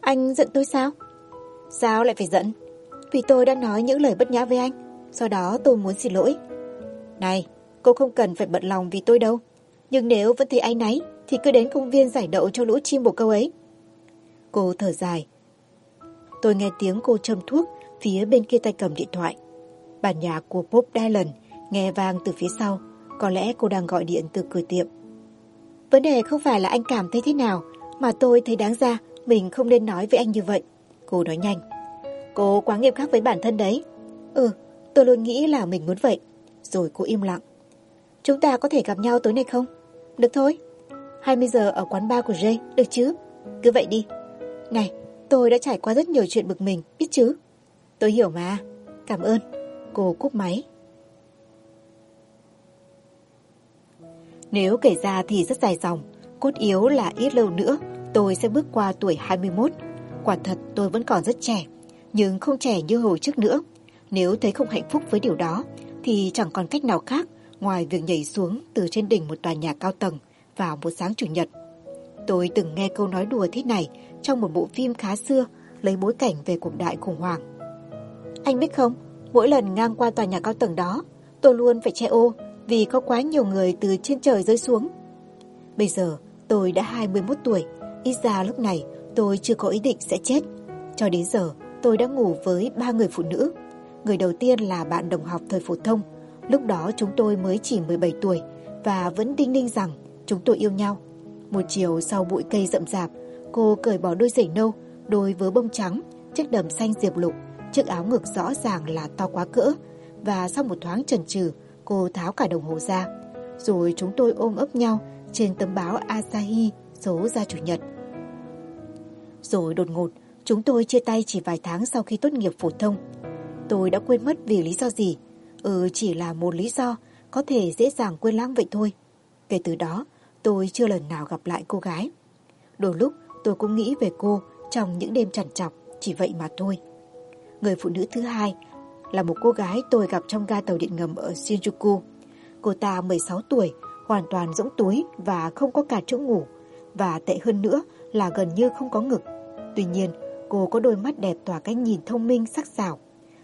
Anh giận tôi sao? Sao lại phải giận? Vì tôi đã nói những lời bất nhã với anh. Sau đó tôi muốn xin lỗi. Này, cô không cần phải bận lòng vì tôi đâu. Nhưng nếu vẫn thấy anh náy, thì cứ đến công viên giải đậu cho lũ chim bồ câu ấy. Cô thở dài. Tôi nghe tiếng cô châm thuốc phía bên kia tay cầm điện thoại. Bản nhạc của Bob Dylan nghe vang từ phía sau. Có lẽ cô đang gọi điện từ cửa tiệm. Vấn đề không phải là anh cảm thấy thế nào, mà tôi thấy đáng ra mình không nên nói với anh như vậy. Cô nói nhanh. Cô quá nghiêm khắc với bản thân đấy. Ừ, tôi luôn nghĩ là mình muốn vậy. Rồi cô im lặng. Chúng ta có thể gặp nhau tối nay không? Được thôi. 20 giờ ở quán bar của Jay, được chứ? Cứ vậy đi. Này, tôi đã trải qua rất nhiều chuyện bực mình, biết chứ? Tôi hiểu mà. Cảm ơn. Cô cúp máy. Nếu kể ra thì rất dài dòng. Cốt yếu là ít lâu nữa, tôi sẽ bước qua tuổi 21. Quả thật tôi vẫn còn rất trẻ, nhưng không trẻ như hồi trước nữa. Nếu thấy không hạnh phúc với điều đó, thì chẳng còn cách nào khác ngoài việc nhảy xuống từ trên đỉnh một tòa nhà cao tầng vào một sáng chủ nhật. Tôi từng nghe câu nói đùa thế này trong một bộ phim khá xưa lấy bối cảnh về cuộc đại khủng hoảng. Anh biết không, mỗi lần ngang qua tòa nhà cao tầng đó, tôi luôn phải che ô vì có quá nhiều người từ trên trời rơi xuống. Bây giờ tôi đã 21 tuổi, ít ra lúc này tôi chưa có ý định sẽ chết. Cho đến giờ tôi đã ngủ với ba người phụ nữ. Người đầu tiên là bạn đồng học thời phổ thông, Lúc đó chúng tôi mới chỉ 17 tuổi và vẫn đinh ninh rằng chúng tôi yêu nhau. Một chiều sau bụi cây rậm rạp, cô cởi bỏ đôi giày nâu, đôi vớ bông trắng, chiếc đầm xanh diệp lục, chiếc áo ngực rõ ràng là to quá cỡ và sau một thoáng chần chừ, cô tháo cả đồng hồ ra. Rồi chúng tôi ôm ấp nhau trên tấm báo Asahi số ra chủ nhật. Rồi đột ngột, chúng tôi chia tay chỉ vài tháng sau khi tốt nghiệp phổ thông. Tôi đã quên mất vì lý do gì, Ừ chỉ là một lý do Có thể dễ dàng quên lãng vậy thôi Kể từ đó tôi chưa lần nào gặp lại cô gái Đôi lúc tôi cũng nghĩ về cô Trong những đêm trằn trọc Chỉ vậy mà thôi Người phụ nữ thứ hai là một cô gái tôi gặp trong ga tàu điện ngầm ở Shinjuku Cô ta 16 tuổi Hoàn toàn rỗng túi Và không có cả chỗ ngủ Và tệ hơn nữa là gần như không có ngực Tuy nhiên cô có đôi mắt đẹp tỏa cách nhìn thông minh sắc sảo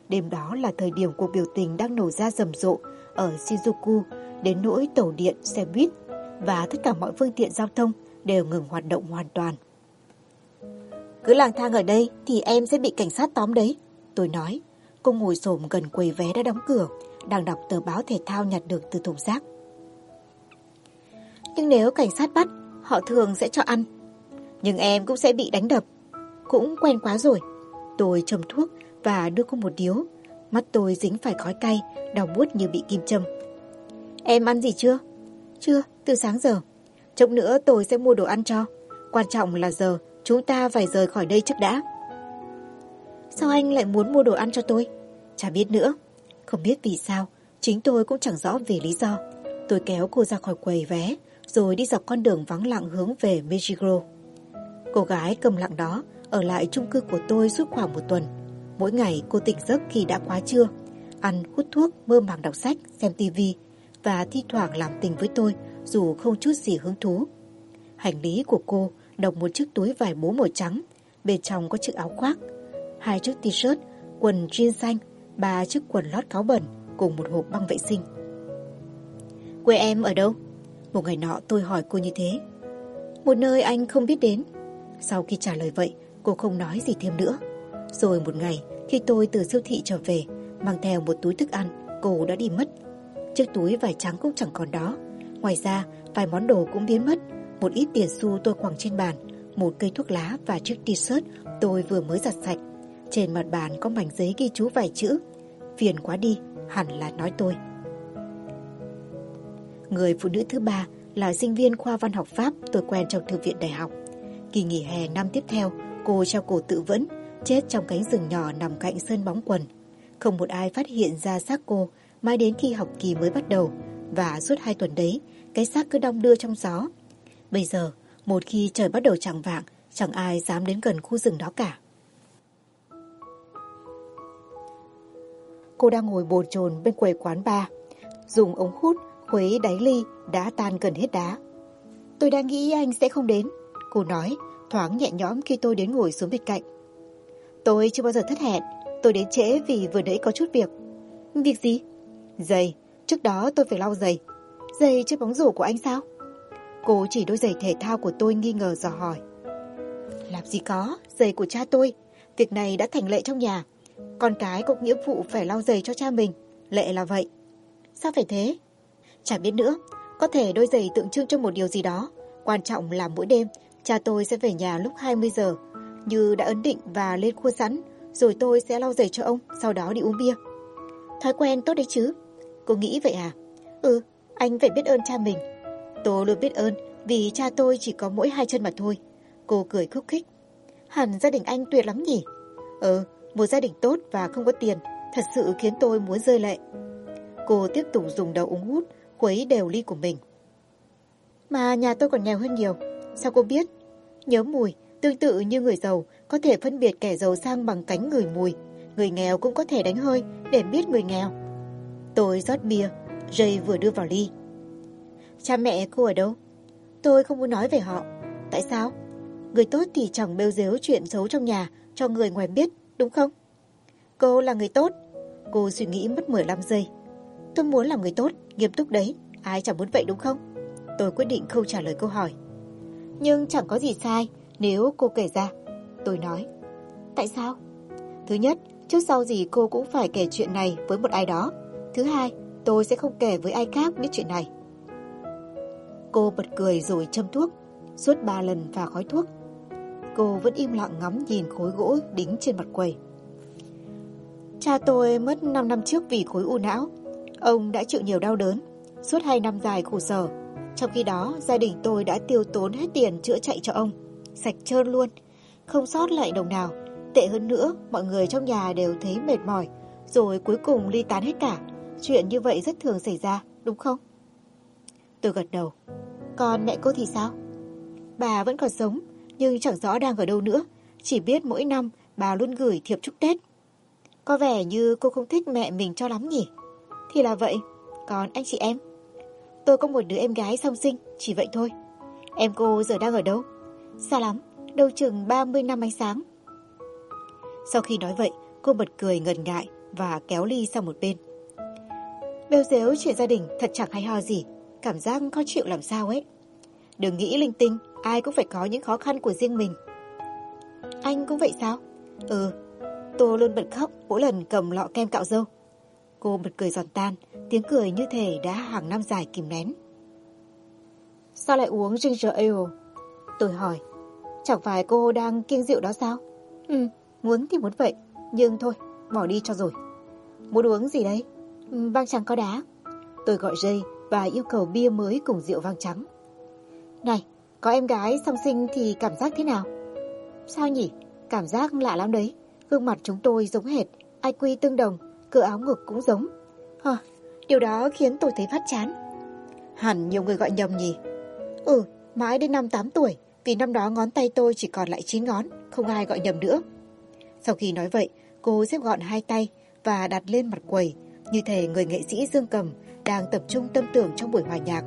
Đêm đó là thời điểm cuộc biểu tình đang nổ ra rầm rộ ở Shinjuku, đến nỗi tàu điện, xe buýt và tất cả mọi phương tiện giao thông đều ngừng hoạt động hoàn toàn. Cứ lang thang ở đây thì em sẽ bị cảnh sát tóm đấy. Tôi nói, cô ngồi xổm gần quầy vé đã đóng cửa, đang đọc tờ báo thể thao nhặt được từ thùng rác. Nhưng nếu cảnh sát bắt, họ thường sẽ cho ăn. Nhưng em cũng sẽ bị đánh đập. Cũng quen quá rồi. Tôi châm thuốc và đưa cô một điếu. Mắt tôi dính phải khói cay, đau buốt như bị kim châm. Em ăn gì chưa? Chưa, từ sáng giờ. Chốc nữa tôi sẽ mua đồ ăn cho. Quan trọng là giờ, chúng ta phải rời khỏi đây trước đã. Sao anh lại muốn mua đồ ăn cho tôi? Chả biết nữa. Không biết vì sao, chính tôi cũng chẳng rõ về lý do. Tôi kéo cô ra khỏi quầy vé, rồi đi dọc con đường vắng lặng hướng về Mejigro. Cô gái cầm lặng đó ở lại chung cư của tôi suốt khoảng một tuần. Mỗi ngày cô tỉnh giấc khi đã quá trưa, ăn, hút thuốc, mơ màng đọc sách, xem tivi và thi thoảng làm tình với tôi dù không chút gì hứng thú. Hành lý của cô đọc một chiếc túi vải bố màu trắng, bên trong có chiếc áo khoác, hai chiếc t-shirt, quần jean xanh, ba chiếc quần lót cáo bẩn cùng một hộp băng vệ sinh. Quê em ở đâu? Một ngày nọ tôi hỏi cô như thế. Một nơi anh không biết đến. Sau khi trả lời vậy, cô không nói gì thêm nữa. Rồi một ngày, khi tôi từ siêu thị trở về, mang theo một túi thức ăn, cô đã đi mất. Chiếc túi vải trắng cũng chẳng còn đó. Ngoài ra, vài món đồ cũng biến mất. Một ít tiền xu tôi quẳng trên bàn, một cây thuốc lá và chiếc t-shirt tôi vừa mới giặt sạch. Trên mặt bàn có mảnh giấy ghi chú vài chữ. Phiền quá đi, hẳn là nói tôi. Người phụ nữ thứ ba là sinh viên khoa văn học Pháp tôi quen trong thư viện đại học. Kỳ nghỉ hè năm tiếp theo, cô treo cổ tự vẫn, chết trong cánh rừng nhỏ nằm cạnh sân bóng quần. Không một ai phát hiện ra xác cô mãi đến khi học kỳ mới bắt đầu và suốt hai tuần đấy, cái xác cứ đong đưa trong gió. Bây giờ, một khi trời bắt đầu chẳng vạng, chẳng ai dám đến gần khu rừng đó cả. Cô đang ngồi bồn chồn bên quầy quán bar, dùng ống hút khuấy đáy ly đã tan gần hết đá. Tôi đang nghĩ anh sẽ không đến, cô nói, thoáng nhẹ nhõm khi tôi đến ngồi xuống bên cạnh. Tôi chưa bao giờ thất hẹn, tôi đến trễ vì vừa nãy có chút việc. Việc gì? Giày, trước đó tôi phải lau giày. Giày chơi bóng rổ của anh sao? Cô chỉ đôi giày thể thao của tôi nghi ngờ dò hỏi. Làm gì có, giày của cha tôi. Việc này đã thành lệ trong nhà. Con cái có nghĩa vụ phải lau giày cho cha mình. Lệ là vậy. Sao phải thế? Chả biết nữa, có thể đôi giày tượng trưng cho một điều gì đó. Quan trọng là mỗi đêm, cha tôi sẽ về nhà lúc 20 giờ. Như đã ấn định và lên khuôn sẵn, rồi tôi sẽ lau giày cho ông, sau đó đi uống bia. Thói quen tốt đấy chứ. Cô nghĩ vậy à? Ừ, anh phải biết ơn cha mình. Tôi luôn biết ơn vì cha tôi chỉ có mỗi hai chân mà thôi. Cô cười khúc khích. Hẳn gia đình anh tuyệt lắm nhỉ? Ừ, một gia đình tốt và không có tiền, thật sự khiến tôi muốn rơi lệ. Cô tiếp tục dùng đầu ống hút, khuấy đều ly của mình. Mà nhà tôi còn nghèo hơn nhiều. Sao cô biết? Nhớ mùi, tương tự như người giàu, có thể phân biệt kẻ giàu sang bằng cánh người mùi. Người nghèo cũng có thể đánh hơi để biết người nghèo. Tôi rót bia, dây vừa đưa vào ly. Cha mẹ cô ở đâu? Tôi không muốn nói về họ. Tại sao? Người tốt thì chẳng bêu dếu chuyện xấu trong nhà cho người ngoài biết, đúng không? Cô là người tốt. Cô suy nghĩ mất 15 giây. Tôi muốn làm người tốt, nghiêm túc đấy. Ai chẳng muốn vậy đúng không? Tôi quyết định không trả lời câu hỏi. Nhưng chẳng có gì sai nếu cô kể ra. Tôi nói. Tại sao? Thứ nhất, trước sau gì cô cũng phải kể chuyện này với một ai đó. Thứ hai, tôi sẽ không kể với ai khác biết chuyện này. Cô bật cười rồi châm thuốc, suốt ba lần và khói thuốc. Cô vẫn im lặng ngắm nhìn khối gỗ đính trên mặt quầy. Cha tôi mất 5 năm trước vì khối u não. Ông đã chịu nhiều đau đớn, suốt 2 năm dài khổ sở. Trong khi đó, gia đình tôi đã tiêu tốn hết tiền chữa chạy cho ông. Sạch trơn luôn, không sót lại đồng nào. Tệ hơn nữa, mọi người trong nhà đều thấy mệt mỏi, rồi cuối cùng ly tán hết cả. Chuyện như vậy rất thường xảy ra, đúng không? Tôi gật đầu. Còn mẹ cô thì sao? Bà vẫn còn sống, nhưng chẳng rõ đang ở đâu nữa. Chỉ biết mỗi năm bà luôn gửi thiệp chúc Tết. Có vẻ như cô không thích mẹ mình cho lắm nhỉ? Thì là vậy. Còn anh chị em? Tôi có một đứa em gái song sinh, chỉ vậy thôi. Em cô giờ đang ở đâu? Xa lắm, đâu chừng 30 năm ánh sáng. Sau khi nói vậy, cô bật cười ngần ngại và kéo ly sang một bên. Bêu dếu chuyện gia đình thật chẳng hay ho gì, cảm giác khó chịu làm sao ấy. Đừng nghĩ linh tinh, ai cũng phải có những khó khăn của riêng mình. Anh cũng vậy sao? Ừ, tôi luôn bật khóc mỗi lần cầm lọ kem cạo dâu. Cô bật cười giòn tan, tiếng cười như thể đã hàng năm dài kìm nén. Sao lại uống ginger ale? Tôi hỏi, chẳng phải cô đang kiêng rượu đó sao? Ừ, muốn thì muốn vậy, nhưng thôi, bỏ đi cho rồi. Muốn uống gì đấy? Ừ, vang trắng có đá. Tôi gọi dây và yêu cầu bia mới cùng rượu vang trắng. Này, có em gái song sinh thì cảm giác thế nào? Sao nhỉ? Cảm giác lạ lắm đấy. Gương mặt chúng tôi giống hệt, IQ tương đồng, cỡ áo ngực cũng giống. Hờ, điều đó khiến tôi thấy phát chán. Hẳn nhiều người gọi nhầm nhỉ? Ừ, mãi đến năm 8 tuổi, vì năm đó ngón tay tôi chỉ còn lại 9 ngón, không ai gọi nhầm nữa. Sau khi nói vậy, cô xếp gọn hai tay và đặt lên mặt quầy, như thể người nghệ sĩ Dương Cầm đang tập trung tâm tưởng trong buổi hòa nhạc.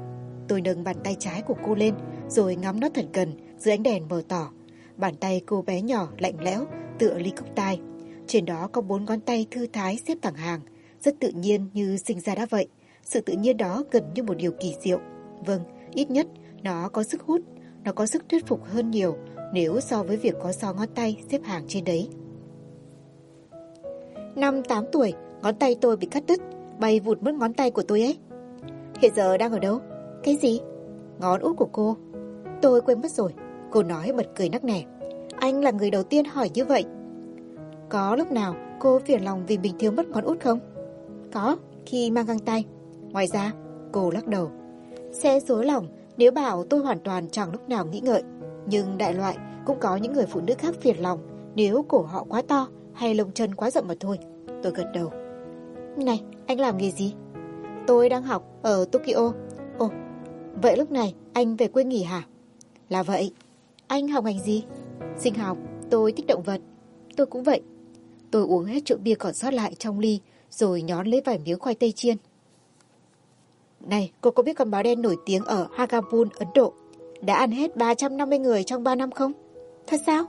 Tôi nâng bàn tay trái của cô lên, rồi ngắm nó thật gần dưới ánh đèn mờ tỏ. Bàn tay cô bé nhỏ lạnh lẽo, tựa ly cốc tai. Trên đó có bốn ngón tay thư thái xếp thẳng hàng, rất tự nhiên như sinh ra đã vậy. Sự tự nhiên đó gần như một điều kỳ diệu. Vâng, ít nhất nó có sức hút, nó có sức thuyết phục hơn nhiều nếu so với việc có so ngón tay xếp hàng trên đấy. Năm 8 tuổi, ngón tay tôi bị cắt đứt, bay vụt mất ngón tay của tôi ấy. Hiện giờ đang ở đâu? Cái gì? Ngón út của cô. Tôi quên mất rồi. Cô nói bật cười nắc nẻ. Anh là người đầu tiên hỏi như vậy. Có lúc nào cô phiền lòng vì mình thiếu mất ngón út không? Có, khi mang găng tay. Ngoài ra, cô lắc đầu. Sẽ dối lòng nếu bảo tôi hoàn toàn chẳng lúc nào nghĩ ngợi. Nhưng đại loại cũng có những người phụ nữ khác phiền lòng nếu cổ họ quá to hay lông chân quá rộng mà thôi. Tôi gật đầu. Này, anh làm nghề gì? Tôi đang học ở Tokyo. Ồ, vậy lúc này anh về quê nghỉ hả? Là vậy. Anh học ngành gì? Sinh học, tôi thích động vật. Tôi cũng vậy. Tôi uống hết chỗ bia còn sót lại trong ly, rồi nhón lấy vài miếng khoai tây chiên. Này, cô có biết con báo đen nổi tiếng ở Hagapun, Ấn Độ, đã ăn hết 350 người trong 3 năm không? Thật sao?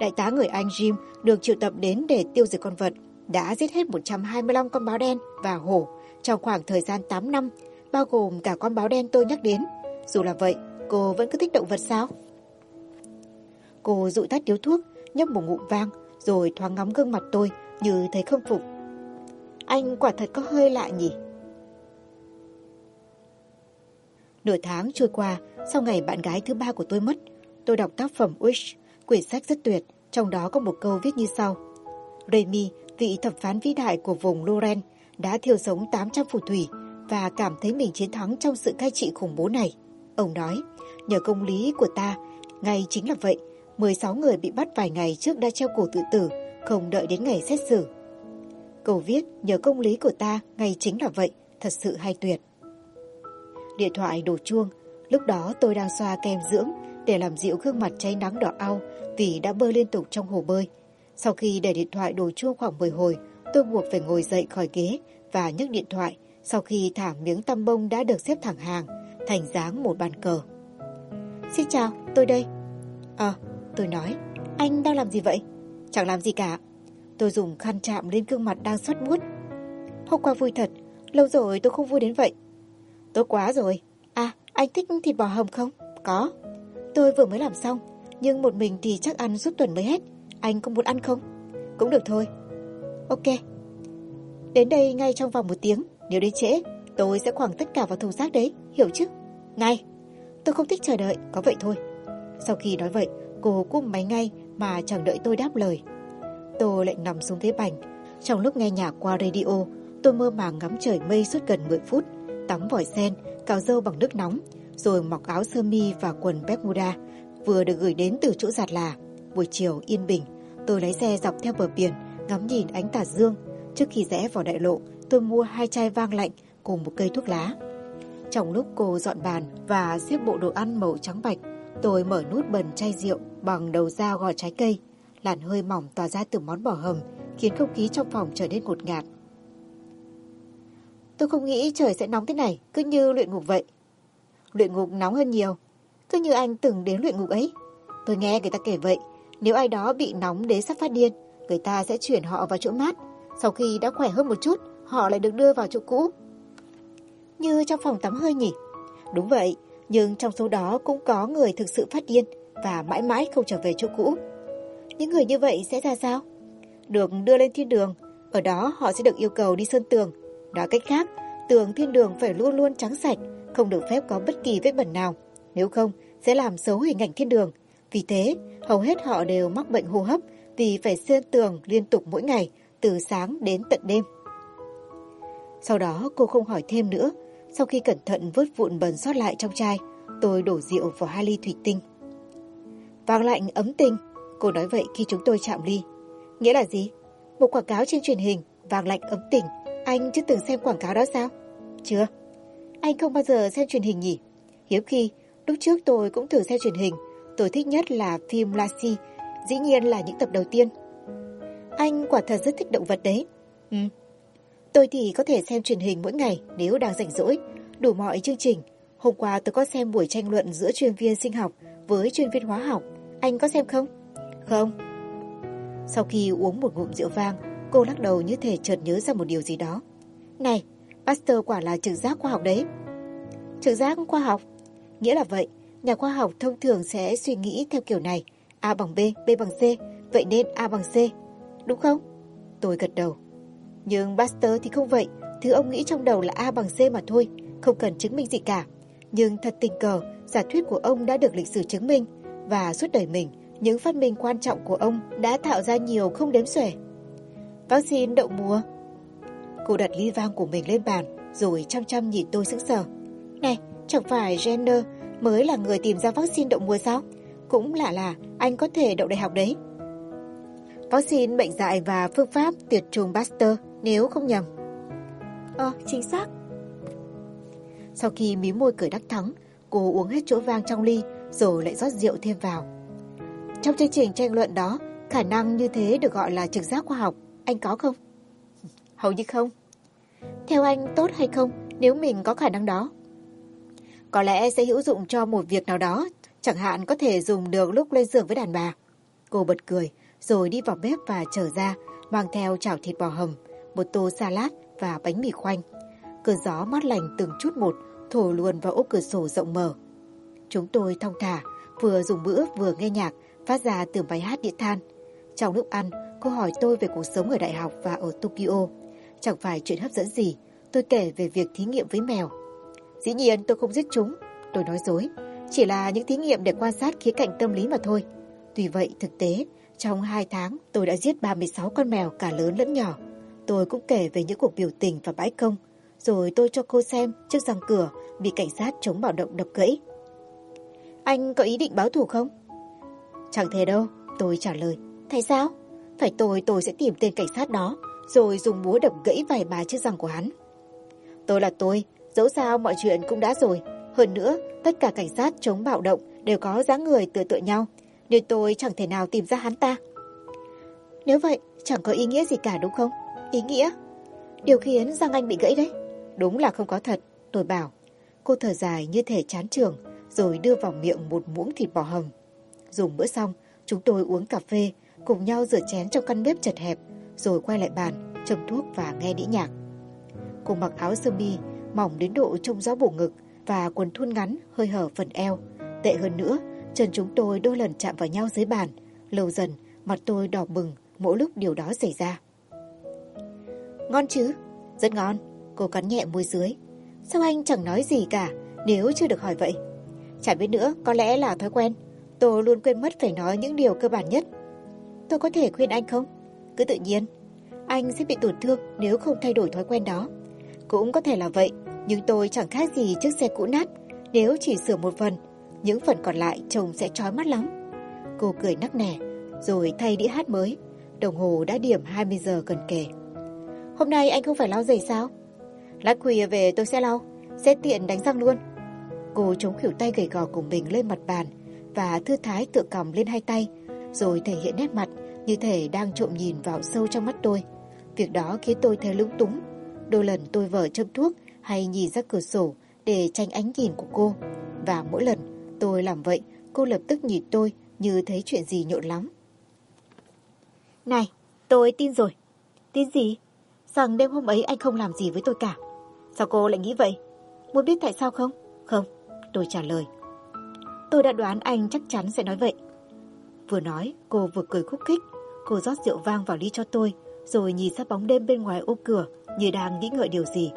Đại tá người Anh Jim được triệu tập đến để tiêu diệt con vật, đã giết hết 125 con báo đen và hổ trong khoảng thời gian 8 năm, bao gồm cả con báo đen tôi nhắc đến. Dù là vậy, cô vẫn cứ thích động vật sao? Cô dụi tắt điếu thuốc, nhấp một ngụm vang, rồi thoáng ngắm gương mặt tôi như thấy không phục. Anh quả thật có hơi lạ nhỉ? Nửa tháng trôi qua, sau ngày bạn gái thứ ba của tôi mất, tôi đọc tác phẩm Wish, quyển sách rất tuyệt, trong đó có một câu viết như sau. Remy, vị thẩm phán vĩ đại của vùng Loren, đã thiêu sống 800 phù thủy và cảm thấy mình chiến thắng trong sự cai trị khủng bố này. Ông nói, nhờ công lý của ta, ngay chính là vậy, 16 người bị bắt vài ngày trước đã treo cổ tự tử, không đợi đến ngày xét xử. Câu viết, nhờ công lý của ta, ngay chính là vậy, thật sự hay tuyệt. Điện thoại đổ chuông, lúc đó tôi đang xoa kem dưỡng để làm dịu gương mặt cháy nắng đỏ ao vì đã bơi liên tục trong hồ bơi. Sau khi để điện thoại đổ chuông khoảng 10 hồi, tôi buộc phải ngồi dậy khỏi ghế và nhấc điện thoại sau khi thả miếng tăm bông đã được xếp thẳng hàng, thành dáng một bàn cờ. Xin chào, tôi đây. À, tôi nói, anh đang làm gì vậy? Chẳng làm gì cả. Tôi dùng khăn chạm lên gương mặt đang xuất bút. Hôm qua vui thật, lâu rồi tôi không vui đến vậy. Tốt quá rồi. À, anh thích thịt bò hầm không? Có. Tôi vừa mới làm xong, nhưng một mình thì chắc ăn suốt tuần mới hết. Anh có muốn ăn không? Cũng được thôi. Ok. Đến đây ngay trong vòng một tiếng, nếu đến trễ, tôi sẽ khoảng tất cả vào thùng rác đấy, hiểu chứ? Ngay. Tôi không thích chờ đợi, có vậy thôi. Sau khi nói vậy, cô cúp máy ngay mà chẳng đợi tôi đáp lời. Tôi lại nằm xuống ghế bành. Trong lúc nghe nhạc qua radio, tôi mơ màng ngắm trời mây suốt gần 10 phút, tắm vòi sen, cào dâu bằng nước nóng, rồi mặc áo sơ mi và quần Bermuda, vừa được gửi đến từ chỗ giặt là. Buổi chiều yên bình, tôi lái xe dọc theo bờ biển, ngắm nhìn ánh tà dương. Trước khi rẽ vào đại lộ, tôi mua hai chai vang lạnh cùng một cây thuốc lá. Trong lúc cô dọn bàn và xếp bộ đồ ăn màu trắng bạch, tôi mở nút bần chai rượu bằng đầu dao gọt trái cây. Làn hơi mỏng tỏa ra từ món bò hầm, khiến không khí trong phòng trở nên ngột ngạt. Tôi không nghĩ trời sẽ nóng thế này, cứ như luyện ngục vậy. Luyện ngục nóng hơn nhiều, cứ như anh từng đến luyện ngục ấy. Tôi nghe người ta kể vậy, nếu ai đó bị nóng đến sắp phát điên, người ta sẽ chuyển họ vào chỗ mát. Sau khi đã khỏe hơn một chút, họ lại được đưa vào chỗ cũ. Như trong phòng tắm hơi nhỉ? Đúng vậy, nhưng trong số đó cũng có người thực sự phát điên và mãi mãi không trở về chỗ cũ. Những người như vậy sẽ ra sao? Được đưa lên thiên đường, ở đó họ sẽ được yêu cầu đi sơn tường. Nói cách khác, tường thiên đường phải luôn luôn trắng sạch, không được phép có bất kỳ vết bẩn nào. Nếu không, sẽ làm xấu hình ảnh thiên đường. Vì thế, hầu hết họ đều mắc bệnh hô hấp vì phải sơn tường liên tục mỗi ngày, từ sáng đến tận đêm. Sau đó cô không hỏi thêm nữa. Sau khi cẩn thận vớt vụn bẩn sót lại trong chai, tôi đổ rượu vào hai ly thủy tinh. Vàng lạnh ấm tinh, cô nói vậy khi chúng tôi chạm ly. Nghĩa là gì? Một quảng cáo trên truyền hình, vàng lạnh ấm tình. Anh chưa từng xem quảng cáo đó sao? Chưa. Anh không bao giờ xem truyền hình nhỉ? Hiếm khi Lúc trước tôi cũng thử xem truyền hình, tôi thích nhất là phim Lassie, dĩ nhiên là những tập đầu tiên. Anh quả thật rất thích động vật đấy. Ừ. Tôi thì có thể xem truyền hình mỗi ngày nếu đang rảnh rỗi, đủ mọi chương trình. Hôm qua tôi có xem buổi tranh luận giữa chuyên viên sinh học với chuyên viên hóa học. Anh có xem không? Không. Sau khi uống một ngụm rượu vang, cô lắc đầu như thể chợt nhớ ra một điều gì đó. Này, Pasteur quả là trực giác khoa học đấy. Trực giác khoa học? Nghĩa là vậy, nhà khoa học thông thường sẽ suy nghĩ theo kiểu này. A bằng B, B bằng C, vậy nên A bằng C. Đúng không? Tôi gật đầu. Nhưng Pasteur thì không vậy, thứ ông nghĩ trong đầu là A bằng C mà thôi, không cần chứng minh gì cả. Nhưng thật tình cờ, giả thuyết của ông đã được lịch sử chứng minh, và suốt đời mình, những phát minh quan trọng của ông đã tạo ra nhiều không đếm xuể. Vaccine đậu mùa. Cô đặt ly vang của mình lên bàn, rồi chăm chăm nhìn tôi sững sờ. Này, chẳng phải Jenner mới là người tìm ra vaccine đậu mùa sao? Cũng lạ là anh có thể đậu đại học đấy. Vaccine bệnh dạy và phương pháp tiệt trùng Pasteur nếu không nhầm. Ờ, chính xác. Sau khi mí môi cười đắc thắng, cô uống hết chỗ vang trong ly rồi lại rót rượu thêm vào. Trong chương trình tranh luận đó, khả năng như thế được gọi là trực giác khoa học. Anh có không? Hầu như không. Theo anh tốt hay không nếu mình có khả năng đó? Có lẽ sẽ hữu dụng cho một việc nào đó, chẳng hạn có thể dùng được lúc lên giường với đàn bà. Cô bật cười, rồi đi vào bếp và trở ra, mang theo chảo thịt bò hầm, một tô salad và bánh mì khoanh. Cơn gió mát lành từng chút một thổi luồn vào ô cửa sổ rộng mở. Chúng tôi thong thả, vừa dùng bữa vừa nghe nhạc, phát ra từ bài hát địa than. Trong lúc ăn, cô hỏi tôi về cuộc sống ở đại học và ở Tokyo. Chẳng phải chuyện hấp dẫn gì, tôi kể về việc thí nghiệm với mèo. Dĩ nhiên tôi không giết chúng, tôi nói dối. Chỉ là những thí nghiệm để quan sát khía cạnh tâm lý mà thôi. Tuy vậy, thực tế, trong 2 tháng tôi đã giết 36 con mèo cả lớn lẫn nhỏ. Tôi cũng kể về những cuộc biểu tình và bãi công. Rồi tôi cho cô xem chiếc răng cửa bị cảnh sát chống bạo động đập gãy. Anh có ý định báo thù không? Chẳng thể đâu, tôi trả lời. Tại sao? Phải tôi tôi sẽ tìm tên cảnh sát đó, rồi dùng búa đập gãy vài ba chiếc răng của hắn. Tôi là tôi, dẫu sao mọi chuyện cũng đã rồi. Hơn nữa, tất cả cảnh sát chống bạo động đều có dáng người tựa tựa nhau, nên tôi chẳng thể nào tìm ra hắn ta. Nếu vậy, chẳng có ý nghĩa gì cả đúng không? Ý nghĩa? Điều khiến răng anh bị gãy đấy. Đúng là không có thật, tôi bảo. Cô thở dài như thể chán trường, rồi đưa vào miệng một muỗng thịt bò hầm. Dùng bữa xong, chúng tôi uống cà phê, cùng nhau rửa chén trong căn bếp chật hẹp, rồi quay lại bàn, châm thuốc và nghe đĩa nhạc. Cô mặc áo sơ mi, mỏng đến độ trông gió bổ ngực và quần thun ngắn hơi hở phần eo. Tệ hơn nữa, chân chúng tôi đôi lần chạm vào nhau dưới bàn. Lâu dần, mặt tôi đỏ bừng mỗi lúc điều đó xảy ra. Ngon chứ? Rất ngon. Cô cắn nhẹ môi dưới. Sao anh chẳng nói gì cả nếu chưa được hỏi vậy? chả biết nữa, có lẽ là thói quen. Tôi luôn quên mất phải nói những điều cơ bản nhất. Tôi có thể khuyên anh không? Cứ tự nhiên. Anh sẽ bị tổn thương nếu không thay đổi thói quen đó. Cũng có thể là vậy, nhưng tôi chẳng khác gì chiếc xe cũ nát. Nếu chỉ sửa một phần, những phần còn lại trông sẽ trói mắt lắm. Cô cười nắc nẻ, rồi thay đĩa hát mới. Đồng hồ đã điểm 20 giờ gần kề. Hôm nay anh không phải lau giày sao? Lát khuya về tôi sẽ lau, sẽ tiện đánh răng luôn. Cô chống khỉu tay gầy gò của mình lên mặt bàn và thư thái tự còng lên hai tay, rồi thể hiện nét mặt như thể đang trộm nhìn vào sâu trong mắt tôi. Việc đó khiến tôi thấy lúng túng. Đôi lần tôi vờ châm thuốc hay nhìn ra cửa sổ để tránh ánh nhìn của cô. Và mỗi lần tôi làm vậy, cô lập tức nhìn tôi như thấy chuyện gì nhộn lắm. Này, tôi tin rồi. Tin gì? Rằng đêm hôm ấy anh không làm gì với tôi cả. Sao cô lại nghĩ vậy? Muốn biết tại sao không? Không, tôi trả lời. Tôi đã đoán anh chắc chắn sẽ nói vậy. Vừa nói, cô vừa cười khúc khích. Cô rót rượu vang vào ly cho tôi, rồi nhìn ra bóng đêm bên ngoài ô cửa như đang nghĩ ngợi điều gì.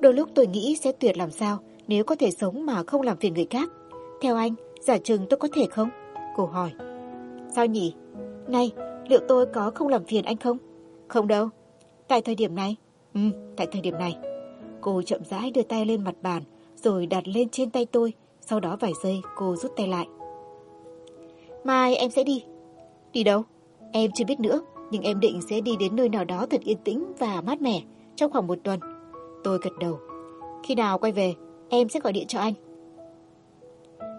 Đôi lúc tôi nghĩ sẽ tuyệt làm sao nếu có thể sống mà không làm phiền người khác. Theo anh, giả chừng tôi có thể không? Cô hỏi. Sao nhỉ? Này, liệu tôi có không làm phiền anh không? Không đâu. Tại thời điểm này? Ừ, tại thời điểm này. Cô chậm rãi đưa tay lên mặt bàn, rồi đặt lên trên tay tôi. Sau đó vài giây cô rút tay lại. Mai em sẽ đi. Đi đâu? Em chưa biết nữa, nhưng em định sẽ đi đến nơi nào đó thật yên tĩnh và mát mẻ trong khoảng một tuần. Tôi gật đầu. Khi nào quay về, em sẽ gọi điện cho anh.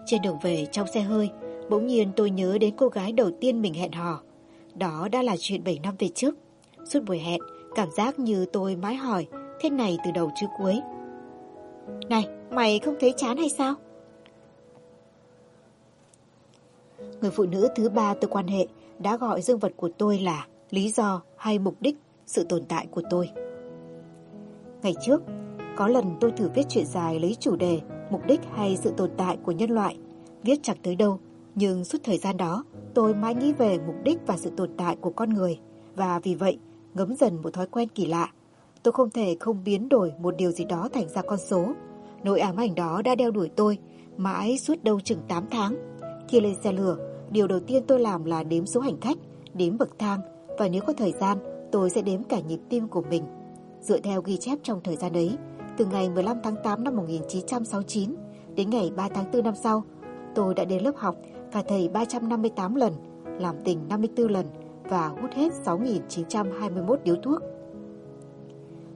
Trên đường về trong xe hơi, bỗng nhiên tôi nhớ đến cô gái đầu tiên mình hẹn hò. Đó đã là chuyện 7 năm về trước. Suốt buổi hẹn, cảm giác như tôi mãi hỏi thế này từ đầu chứ cuối. Này, mày không thấy chán hay sao? Người phụ nữ thứ ba tôi quan hệ đã gọi dương vật của tôi là lý do hay mục đích sự tồn tại của tôi. Ngày trước, có lần tôi thử viết chuyện dài lấy chủ đề mục đích hay sự tồn tại của nhân loại. Viết chẳng tới đâu, nhưng suốt thời gian đó tôi mãi nghĩ về mục đích và sự tồn tại của con người. Và vì vậy, ngấm dần một thói quen kỳ lạ. Tôi không thể không biến đổi một điều gì đó thành ra con số. Nỗi ám ảnh đó đã đeo đuổi tôi mãi suốt đâu chừng 8 tháng. Khi lên xe lửa, điều đầu tiên tôi làm là đếm số hành khách, đếm bậc thang và nếu có thời gian, tôi sẽ đếm cả nhịp tim của mình. Dựa theo ghi chép trong thời gian ấy, từ ngày 15 tháng 8 năm 1969 đến ngày 3 tháng 4 năm sau, tôi đã đến lớp học cả thầy 358 lần, làm tình 54 lần và hút hết 6.921 điếu thuốc.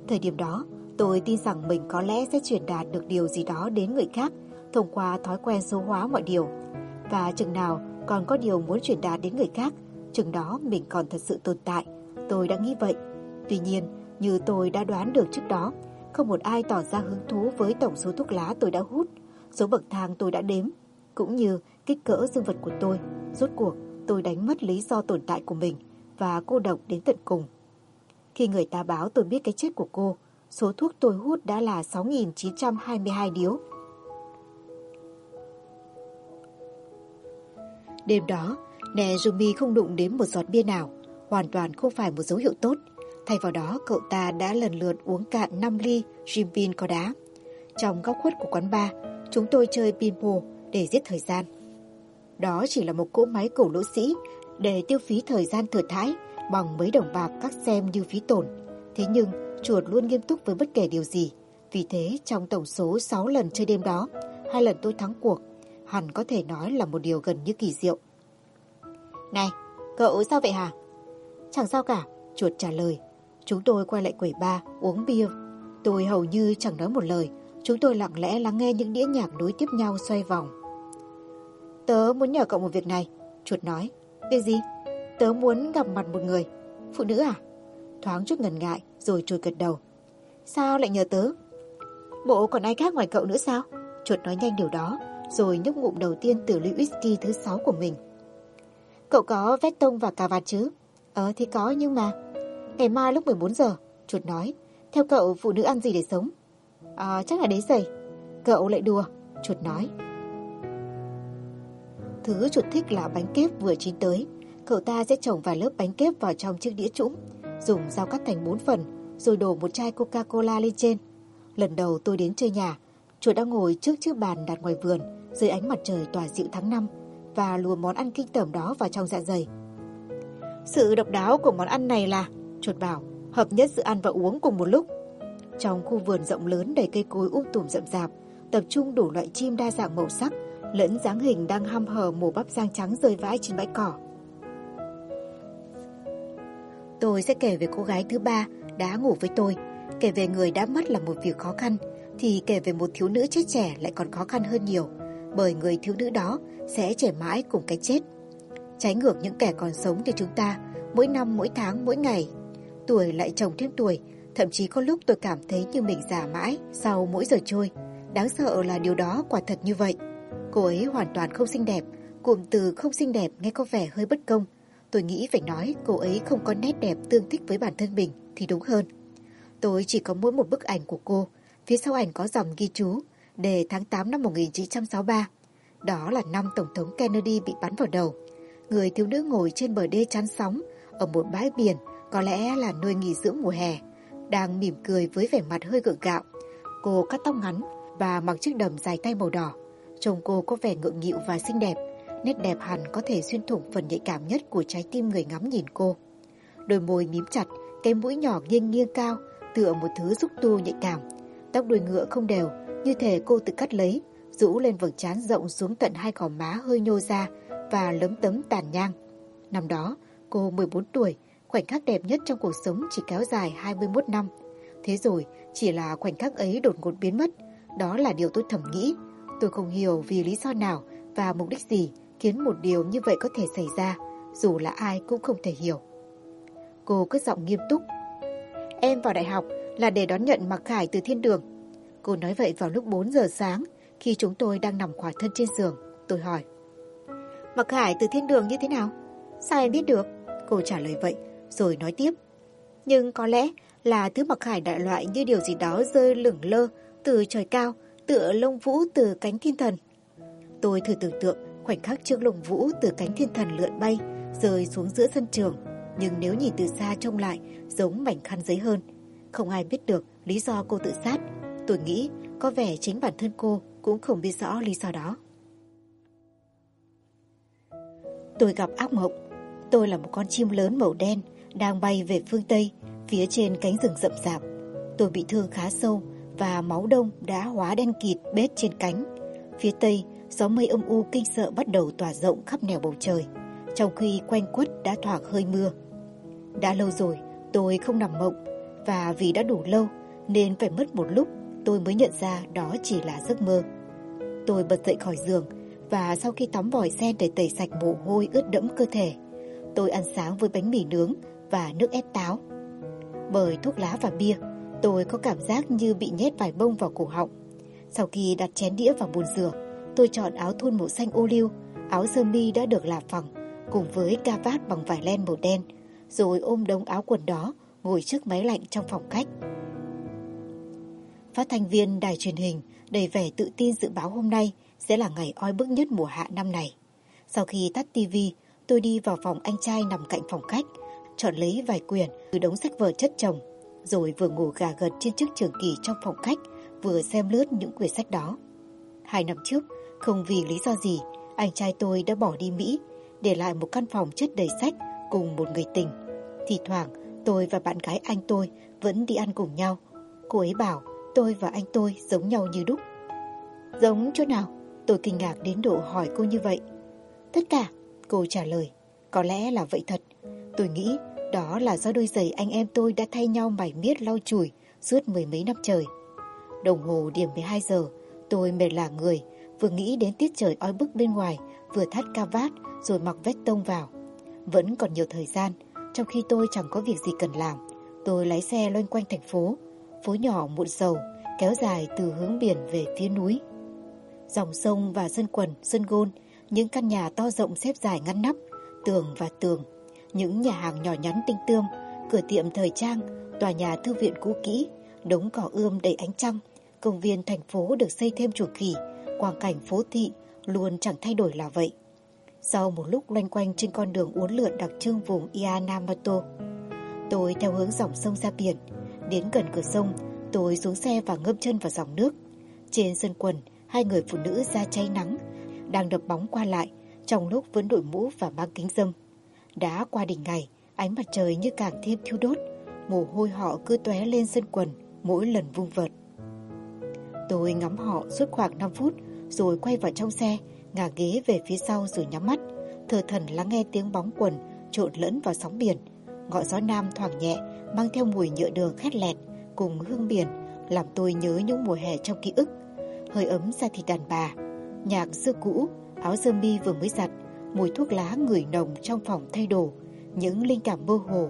Thời điểm đó, tôi tin rằng mình có lẽ sẽ truyền đạt được điều gì đó đến người khác thông qua thói quen số hóa mọi điều. Và chừng nào còn có điều muốn truyền đạt đến người khác, chừng đó mình còn thật sự tồn tại. Tôi đã nghĩ vậy. Tuy nhiên, như tôi đã đoán được trước đó, không một ai tỏ ra hứng thú với tổng số thuốc lá tôi đã hút, số bậc thang tôi đã đếm, cũng như kích cỡ dương vật của tôi. Rốt cuộc, tôi đánh mất lý do tồn tại của mình và cô độc đến tận cùng. Khi người ta báo tôi biết cái chết của cô, số thuốc tôi hút đã là 6.922 điếu. Đêm đó, Nè Jumi không đụng đến một giọt bia nào, hoàn toàn không phải một dấu hiệu tốt. Thay vào đó, cậu ta đã lần lượt uống cạn 5 ly Jim Beam có đá. Trong góc khuất của quán bar, chúng tôi chơi pinball để giết thời gian. Đó chỉ là một cỗ máy cổ lỗ sĩ để tiêu phí thời gian thừa thãi bằng mấy đồng bạc các xem như phí tổn. Thế nhưng, chuột luôn nghiêm túc với bất kể điều gì. Vì thế, trong tổng số 6 lần chơi đêm đó, hai lần tôi thắng cuộc, hẳn có thể nói là một điều gần như kỳ diệu. Này, cậu sao vậy hả? Chẳng sao cả, chuột trả lời. Chúng tôi quay lại quầy ba, uống bia. Tôi hầu như chẳng nói một lời. Chúng tôi lặng lẽ lắng nghe những đĩa nhạc nối tiếp nhau xoay vòng. Tớ muốn nhờ cậu một việc này, chuột nói. Việc gì? Tớ muốn gặp mặt một người. Phụ nữ à? Thoáng chút ngần ngại, rồi chuột gật đầu. Sao lại nhờ tớ? Bộ còn ai khác ngoài cậu nữa sao? Chuột nói nhanh điều đó, rồi nhấp ngụm đầu tiên từ ly whisky thứ sáu của mình. Cậu có vét tông và cà vạt chứ? Ờ thì có nhưng mà... Ngày mai lúc 14 giờ, chuột nói. Theo cậu phụ nữ ăn gì để sống? À chắc là đế giày. Cậu lại đùa, chuột nói. Thứ chuột thích là bánh kép vừa chín tới. Cậu ta sẽ trồng vài lớp bánh kép vào trong chiếc đĩa trũng, dùng dao cắt thành 4 phần, rồi đổ một chai Coca-Cola lên trên. Lần đầu tôi đến chơi nhà, chuột đang ngồi trước chiếc bàn đặt ngoài vườn, dưới ánh mặt trời tỏa dịu tháng năm và lùa món ăn kinh tởm đó vào trong dạ dày. Sự độc đáo của món ăn này là, chuột bảo, hợp nhất sự ăn và uống cùng một lúc. Trong khu vườn rộng lớn đầy cây cối um tùm rậm rạp, tập trung đủ loại chim đa dạng màu sắc, lẫn dáng hình đang hăm hở mổ bắp rang trắng rơi vãi trên bãi cỏ. Tôi sẽ kể về cô gái thứ ba đã ngủ với tôi, kể về người đã mất là một việc khó khăn, thì kể về một thiếu nữ chết trẻ lại còn khó khăn hơn nhiều, bởi người thiếu nữ đó sẽ trẻ mãi cùng cái chết. Trái ngược những kẻ còn sống thì chúng ta, mỗi năm, mỗi tháng, mỗi ngày, tuổi lại chồng thêm tuổi, thậm chí có lúc tôi cảm thấy như mình già mãi sau mỗi giờ trôi. Đáng sợ là điều đó quả thật như vậy. Cô ấy hoàn toàn không xinh đẹp, cụm từ không xinh đẹp nghe có vẻ hơi bất công. Tôi nghĩ phải nói cô ấy không có nét đẹp tương thích với bản thân mình thì đúng hơn. Tôi chỉ có mỗi một bức ảnh của cô, phía sau ảnh có dòng ghi chú đề tháng 8 năm 1963. Đó là năm Tổng thống Kennedy bị bắn vào đầu. Người thiếu nữ ngồi trên bờ đê chắn sóng ở một bãi biển có lẽ là nơi nghỉ dưỡng mùa hè, đang mỉm cười với vẻ mặt hơi gượng gạo. Cô cắt tóc ngắn và mặc chiếc đầm dài tay màu đỏ chồng cô có vẻ ngượng nghịu và xinh đẹp, nét đẹp hẳn có thể xuyên thủng phần nhạy cảm nhất của trái tim người ngắm nhìn cô. Đôi môi mím chặt, cái mũi nhỏ nghiêng nghiêng cao, tựa một thứ giúp tu nhạy cảm. Tóc đuôi ngựa không đều, như thể cô tự cắt lấy, rũ lên vầng trán rộng xuống tận hai gò má hơi nhô ra và lấm tấm tàn nhang. Năm đó, cô 14 tuổi, khoảnh khắc đẹp nhất trong cuộc sống chỉ kéo dài 21 năm. Thế rồi, chỉ là khoảnh khắc ấy đột ngột biến mất. Đó là điều tôi thầm nghĩ. Tôi không hiểu vì lý do nào và mục đích gì khiến một điều như vậy có thể xảy ra, dù là ai cũng không thể hiểu. Cô cứ giọng nghiêm túc. Em vào đại học là để đón nhận Mặc Khải từ thiên đường. Cô nói vậy vào lúc 4 giờ sáng, khi chúng tôi đang nằm khỏa thân trên giường. Tôi hỏi. Mặc Khải từ thiên đường như thế nào? Sao em biết được? Cô trả lời vậy, rồi nói tiếp. Nhưng có lẽ là thứ Mặc Khải đại loại như điều gì đó rơi lửng lơ từ trời cao, tựa lông vũ từ cánh thiên thần. Tôi thử tưởng tượng khoảnh khắc trước lông vũ từ cánh thiên thần lượn bay, rơi xuống giữa sân trường. Nhưng nếu nhìn từ xa trông lại, giống mảnh khăn giấy hơn. Không ai biết được lý do cô tự sát. Tôi nghĩ có vẻ chính bản thân cô cũng không biết rõ lý do đó. Tôi gặp ác mộng. Tôi là một con chim lớn màu đen đang bay về phương Tây, phía trên cánh rừng rậm rạp. Tôi bị thương khá sâu và máu đông đã hóa đen kịt bết trên cánh. Phía Tây, gió mây âm u kinh sợ bắt đầu tỏa rộng khắp nẻo bầu trời, trong khi quanh quất đã thoảng hơi mưa. Đã lâu rồi, tôi không nằm mộng, và vì đã đủ lâu nên phải mất một lúc tôi mới nhận ra đó chỉ là giấc mơ. Tôi bật dậy khỏi giường và sau khi tắm vòi sen để tẩy sạch mồ hôi ướt đẫm cơ thể, tôi ăn sáng với bánh mì nướng và nước ép táo. Bởi thuốc lá và bia, tôi có cảm giác như bị nhét vài bông vào cổ họng. Sau khi đặt chén đĩa vào bồn rửa, tôi chọn áo thun màu xanh ô liu, áo sơ mi đã được làm phẳng, cùng với ca vát bằng vải len màu đen, rồi ôm đống áo quần đó ngồi trước máy lạnh trong phòng khách. Phát thanh viên đài truyền hình đầy vẻ tự tin dự báo hôm nay sẽ là ngày oi bức nhất mùa hạ năm này. Sau khi tắt tivi, tôi đi vào phòng anh trai nằm cạnh phòng khách, chọn lấy vài quyển từ đống sách vở chất chồng, rồi vừa ngủ gà gật trên chiếc trường kỳ trong phòng khách, vừa xem lướt những quyển sách đó. Hai năm trước, không vì lý do gì, anh trai tôi đã bỏ đi Mỹ, để lại một căn phòng chất đầy sách cùng một người tình. Thì thoảng, tôi và bạn gái anh tôi vẫn đi ăn cùng nhau. Cô ấy bảo tôi và anh tôi giống nhau như đúc. Giống chỗ nào? Tôi kinh ngạc đến độ hỏi cô như vậy. Tất cả, cô trả lời. Có lẽ là vậy thật. Tôi nghĩ đó là do đôi giày anh em tôi đã thay nhau mải miết lau chùi suốt mười mấy năm trời. Đồng hồ điểm 12 giờ, tôi mệt lả người, vừa nghĩ đến tiết trời oi bức bên ngoài, vừa thắt ca vát rồi mặc vét tông vào. Vẫn còn nhiều thời gian, trong khi tôi chẳng có việc gì cần làm. Tôi lái xe loanh quanh thành phố, phố nhỏ muộn dầu, kéo dài từ hướng biển về phía núi. Dòng sông và sân quần, sân gôn, những căn nhà to rộng xếp dài ngăn nắp, tường và tường, những nhà hàng nhỏ nhắn tinh tương, cửa tiệm thời trang, tòa nhà thư viện cũ kỹ, đống cỏ ươm đầy ánh trăng, công viên thành phố được xây thêm chuồng khỉ, quang cảnh phố thị luôn chẳng thay đổi là vậy. Sau một lúc loanh quanh trên con đường uốn lượn đặc trưng vùng Ianamato, tôi theo hướng dòng sông ra biển. Đến gần cửa sông, tôi xuống xe và ngâm chân vào dòng nước. Trên sân quần, hai người phụ nữ da cháy nắng, đang đập bóng qua lại, trong lúc vẫn đội mũ và mang kính dâm. Đã qua đỉnh ngày, ánh mặt trời như càng thêm thiêu đốt, mồ hôi họ cứ tóe lên sân quần mỗi lần vung vật. Tôi ngắm họ suốt khoảng 5 phút, rồi quay vào trong xe, ngả ghế về phía sau rồi nhắm mắt, thờ thần lắng nghe tiếng bóng quần trộn lẫn vào sóng biển. Ngọn gió nam thoảng nhẹ, mang theo mùi nhựa đường khét lẹt cùng hương biển, làm tôi nhớ những mùa hè trong ký ức. Hơi ấm ra thịt đàn bà, nhạc xưa cũ, áo sơ mi vừa mới giặt, mùi thuốc lá ngửi nồng trong phòng thay đồ, những linh cảm mơ hồ.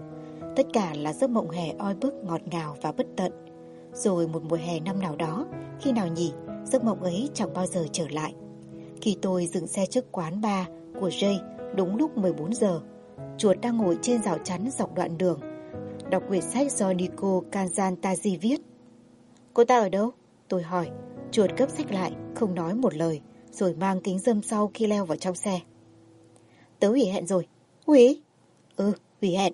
Tất cả là giấc mộng hè oi bức ngọt ngào và bất tận. Rồi một mùa hè năm nào đó, khi nào nhỉ, giấc mộng ấy chẳng bao giờ trở lại. Khi tôi dừng xe trước quán bar của Jay đúng lúc 14 giờ, chuột đang ngồi trên rào chắn dọc đoạn đường, đọc quyển sách do Nico Kanzantazi viết. Cô ta ở đâu? Tôi hỏi. Chuột cấp sách lại, không nói một lời, rồi mang kính dâm sau khi leo vào trong xe. Tớ hủy hẹn rồi. Hủy? Ừ, hủy hẹn.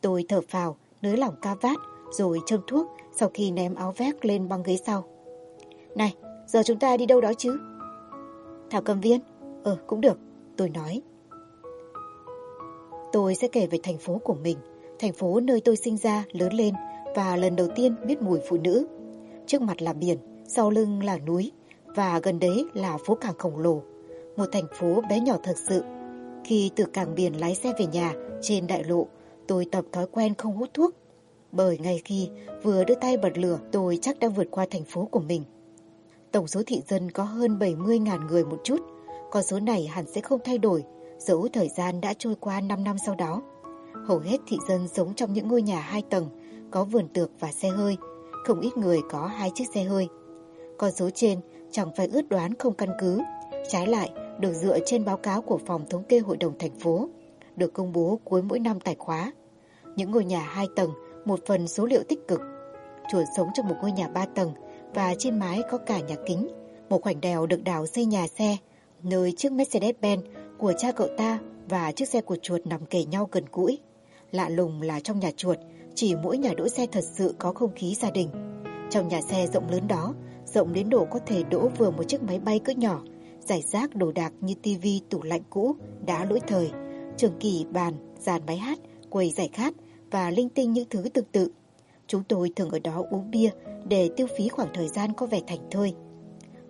Tôi thở phào, nới lỏng ca vát, rồi châm thuốc sau khi ném áo vest lên băng ghế sau. Này, giờ chúng ta đi đâu đó chứ? Thảo cầm viên? Ừ, cũng được, tôi nói. Tôi sẽ kể về thành phố của mình, thành phố nơi tôi sinh ra, lớn lên và lần đầu tiên biết mùi phụ nữ. Trước mặt là biển, sau lưng là núi và gần đấy là phố cảng khổng lồ. Một thành phố bé nhỏ thật sự. Khi từ cảng biển lái xe về nhà trên đại lộ, tôi tập thói quen không hút thuốc. Bởi ngay khi vừa đưa tay bật lửa, tôi chắc đã vượt qua thành phố của mình. Tổng số thị dân có hơn 70.000 người một chút, Con số này hẳn sẽ không thay đổi, dẫu thời gian đã trôi qua 5 năm sau đó. Hầu hết thị dân sống trong những ngôi nhà hai tầng, có vườn tược và xe hơi. Không ít người có hai chiếc xe hơi. Con số trên chẳng phải ước đoán không căn cứ. Trái lại, được dựa trên báo cáo của Phòng Thống kê Hội đồng thành phố, được công bố cuối mỗi năm tài khóa. Những ngôi nhà hai tầng, một phần số liệu tích cực. Chuột sống trong một ngôi nhà ba tầng và trên mái có cả nhà kính. Một khoảnh đèo được đào xây nhà xe, nơi chiếc Mercedes-Benz của cha cậu ta và chiếc xe của chuột nằm kề nhau gần gũi. Lạ lùng là trong nhà chuột, chỉ mỗi nhà đỗ xe thật sự có không khí gia đình. Trong nhà xe rộng lớn đó, rộng đến độ có thể đỗ vừa một chiếc máy bay cỡ nhỏ, giải rác đồ đạc như tivi, tủ lạnh cũ, đá lỗi thời, trường kỳ, bàn, dàn máy hát, quầy giải khát và linh tinh những thứ tương tự. Chúng tôi thường ở đó uống bia để tiêu phí khoảng thời gian có vẻ thành thơi.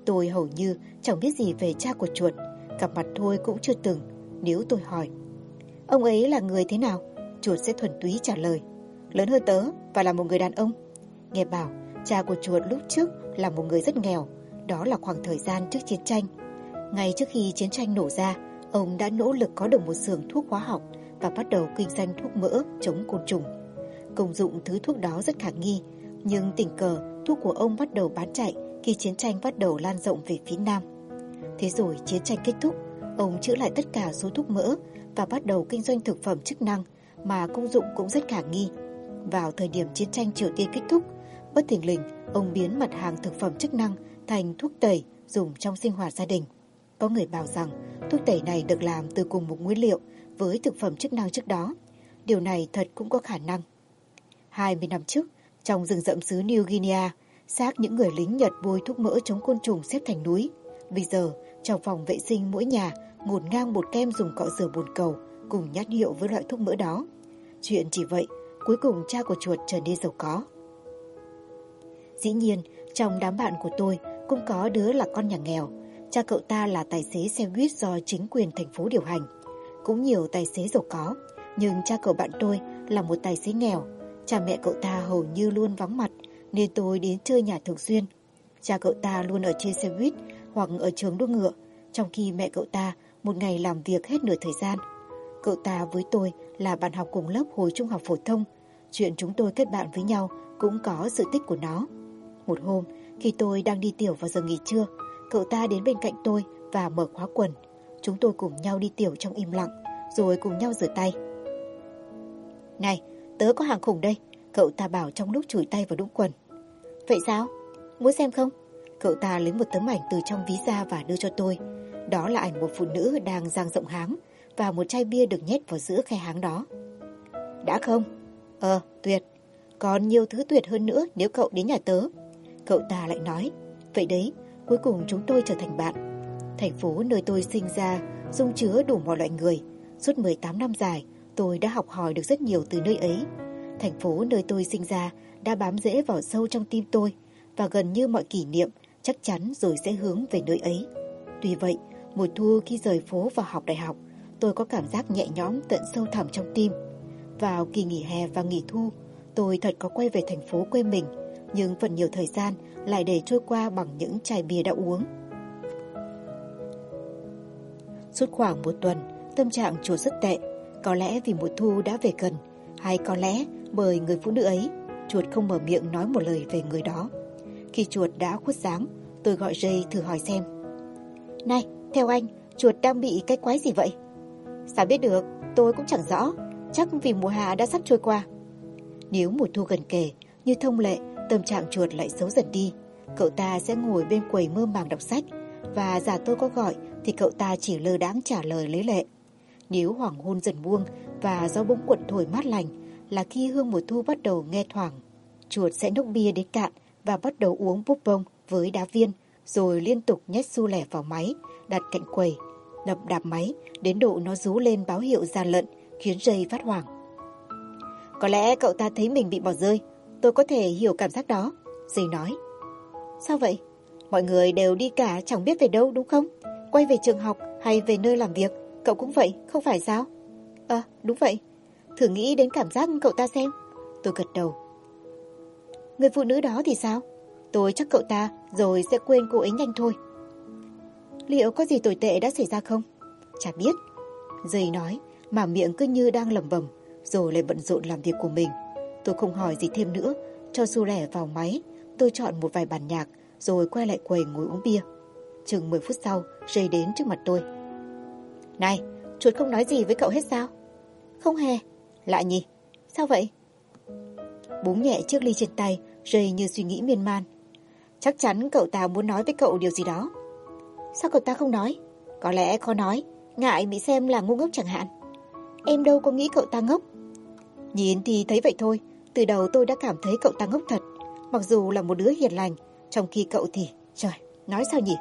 Tôi hầu như chẳng biết gì về cha của chuột, gặp mặt thôi cũng chưa từng, nếu tôi hỏi. Ông ấy là người thế nào? Chuột sẽ thuần túy trả lời. Lớn hơn tớ và là một người đàn ông. Nghe bảo, cha của chuột lúc trước là một người rất nghèo, đó là khoảng thời gian trước chiến tranh. Ngay trước khi chiến tranh nổ ra, ông đã nỗ lực có được một xưởng thuốc hóa học và bắt đầu kinh doanh thuốc mỡ chống côn trùng. Công dụng thứ thuốc đó rất khả nghi, nhưng tình cờ thuốc của ông bắt đầu bán chạy khi chiến tranh bắt đầu lan rộng về phía Nam. Thế rồi chiến tranh kết thúc, ông chữa lại tất cả số thuốc mỡ và bắt đầu kinh doanh thực phẩm chức năng mà công dụng cũng rất khả nghi. Vào thời điểm chiến tranh Triều Tiên kết thúc, bất thình lình ông biến mặt hàng thực phẩm chức năng thành thuốc tẩy dùng trong sinh hoạt gia đình. Có người bảo rằng thuốc tẩy này được làm từ cùng một nguyên liệu với thực phẩm chức năng trước đó. Điều này thật cũng có khả năng. 20 năm trước, trong rừng rậm xứ New Guinea, xác những người lính Nhật bôi thuốc mỡ chống côn trùng xếp thành núi. Bây giờ, trong phòng vệ sinh mỗi nhà, ngổn ngang một kem dùng cọ rửa bồn cầu cùng nhát hiệu với loại thuốc mỡ đó. Chuyện chỉ vậy, cuối cùng cha của chuột trở nên giàu có. Dĩ nhiên, trong đám bạn của tôi cũng có đứa là con nhà nghèo. Cha cậu ta là tài xế xe buýt do chính quyền thành phố điều hành. Cũng nhiều tài xế giàu có, nhưng cha cậu bạn tôi là một tài xế nghèo. Cha mẹ cậu ta hầu như luôn vắng mặt, nên tôi đến chơi nhà thường xuyên. Cha cậu ta luôn ở trên xe buýt hoặc ở trường đua ngựa, trong khi mẹ cậu ta một ngày làm việc hết nửa thời gian. Cậu ta với tôi là bạn học cùng lớp hồi trung học phổ thông. Chuyện chúng tôi kết bạn với nhau cũng có sự tích của nó. Một hôm, khi tôi đang đi tiểu vào giờ nghỉ trưa, cậu ta đến bên cạnh tôi và mở khóa quần. Chúng tôi cùng nhau đi tiểu trong im lặng, rồi cùng nhau rửa tay. Này, tớ có hàng khủng đây, cậu ta bảo trong lúc chùi tay vào đũng quần. Vậy sao? Muốn xem không? Cậu ta lấy một tấm ảnh từ trong ví ra và đưa cho tôi. Đó là ảnh một phụ nữ đang giang rộng háng và một chai bia được nhét vào giữa khe háng đó. Đã không? Ờ, tuyệt. Còn nhiều thứ tuyệt hơn nữa nếu cậu đến nhà tớ. Cậu ta lại nói, vậy đấy, cuối cùng chúng tôi trở thành bạn. Thành phố nơi tôi sinh ra dung chứa đủ mọi loại người. Suốt 18 năm dài, tôi đã học hỏi được rất nhiều từ nơi ấy. Thành phố nơi tôi sinh ra đã bám rễ vào sâu trong tim tôi và gần như mọi kỷ niệm chắc chắn rồi sẽ hướng về nơi ấy. Tuy vậy, mùa thu khi rời phố vào học đại học, tôi có cảm giác nhẹ nhõm tận sâu thẳm trong tim. Vào kỳ nghỉ hè và nghỉ thu, tôi thật có quay về thành phố quê mình, nhưng phần nhiều thời gian lại để trôi qua bằng những chai bia đã uống. Suốt khoảng một tuần, tâm trạng chuột rất tệ. Có lẽ vì mùa thu đã về gần, hay có lẽ bởi người phụ nữ ấy, chuột không mở miệng nói một lời về người đó. Khi chuột đã khuất dáng, tôi gọi dây thử hỏi xem. Này, theo anh, chuột đang bị cái quái gì vậy? Sao biết được, tôi cũng chẳng rõ. Chắc vì mùa hạ đã sắp trôi qua. Nếu mùa thu gần kề, như thông lệ, tâm trạng chuột lại xấu dần đi. Cậu ta sẽ ngồi bên quầy mơ màng đọc sách, và giả tôi có gọi thì cậu ta chỉ lơ đáng trả lời lấy lệ. Nếu hoàng hôn dần buông và gió bỗng cuộn thổi mát lành là khi hương mùa thu bắt đầu nghe thoảng. Chuột sẽ nốc bia đến cạn và bắt đầu uống búp bông với đá viên rồi liên tục nhét su lẻ vào máy đặt cạnh quầy đập đạp máy đến độ nó rú lên báo hiệu gian lận khiến dây phát hoảng. Có lẽ cậu ta thấy mình bị bỏ rơi, tôi có thể hiểu cảm giác đó. Dì nói. Sao vậy? Mọi người đều đi cả chẳng biết về đâu đúng không? Quay về trường học hay về nơi làm việc, cậu cũng vậy, không phải sao? Ờ, đúng vậy. Thử nghĩ đến cảm giác cậu ta xem. Tôi gật đầu. Người phụ nữ đó thì sao? Tôi chắc cậu ta rồi sẽ quên cô ấy nhanh thôi. Liệu có gì tồi tệ đã xảy ra không? Chả biết. Dì nói, mà miệng cứ như đang lẩm bẩm, rồi lại bận rộn làm việc của mình. Tôi không hỏi gì thêm nữa, cho su lẻ vào máy, tôi chọn một vài bản nhạc, rồi quay lại quầy ngồi uống bia. Chừng 10 phút sau, Jay đến trước mặt tôi. Này, chuột không nói gì với cậu hết sao? Không hề. Lạ nhỉ? Sao vậy? Búng nhẹ chiếc ly trên tay, Jay như suy nghĩ miên man. Chắc chắn cậu ta muốn nói với cậu điều gì đó. Sao cậu ta không nói? Có lẽ khó nói, ngại bị xem là ngu ngốc chẳng hạn. Em đâu có nghĩ cậu ta ngốc. Nhìn thì thấy vậy thôi, từ đầu tôi đã cảm thấy cậu ta ngốc thật. Mặc dù là một đứa hiền lành, trong khi cậu thì, trời, nói sao nhỉ?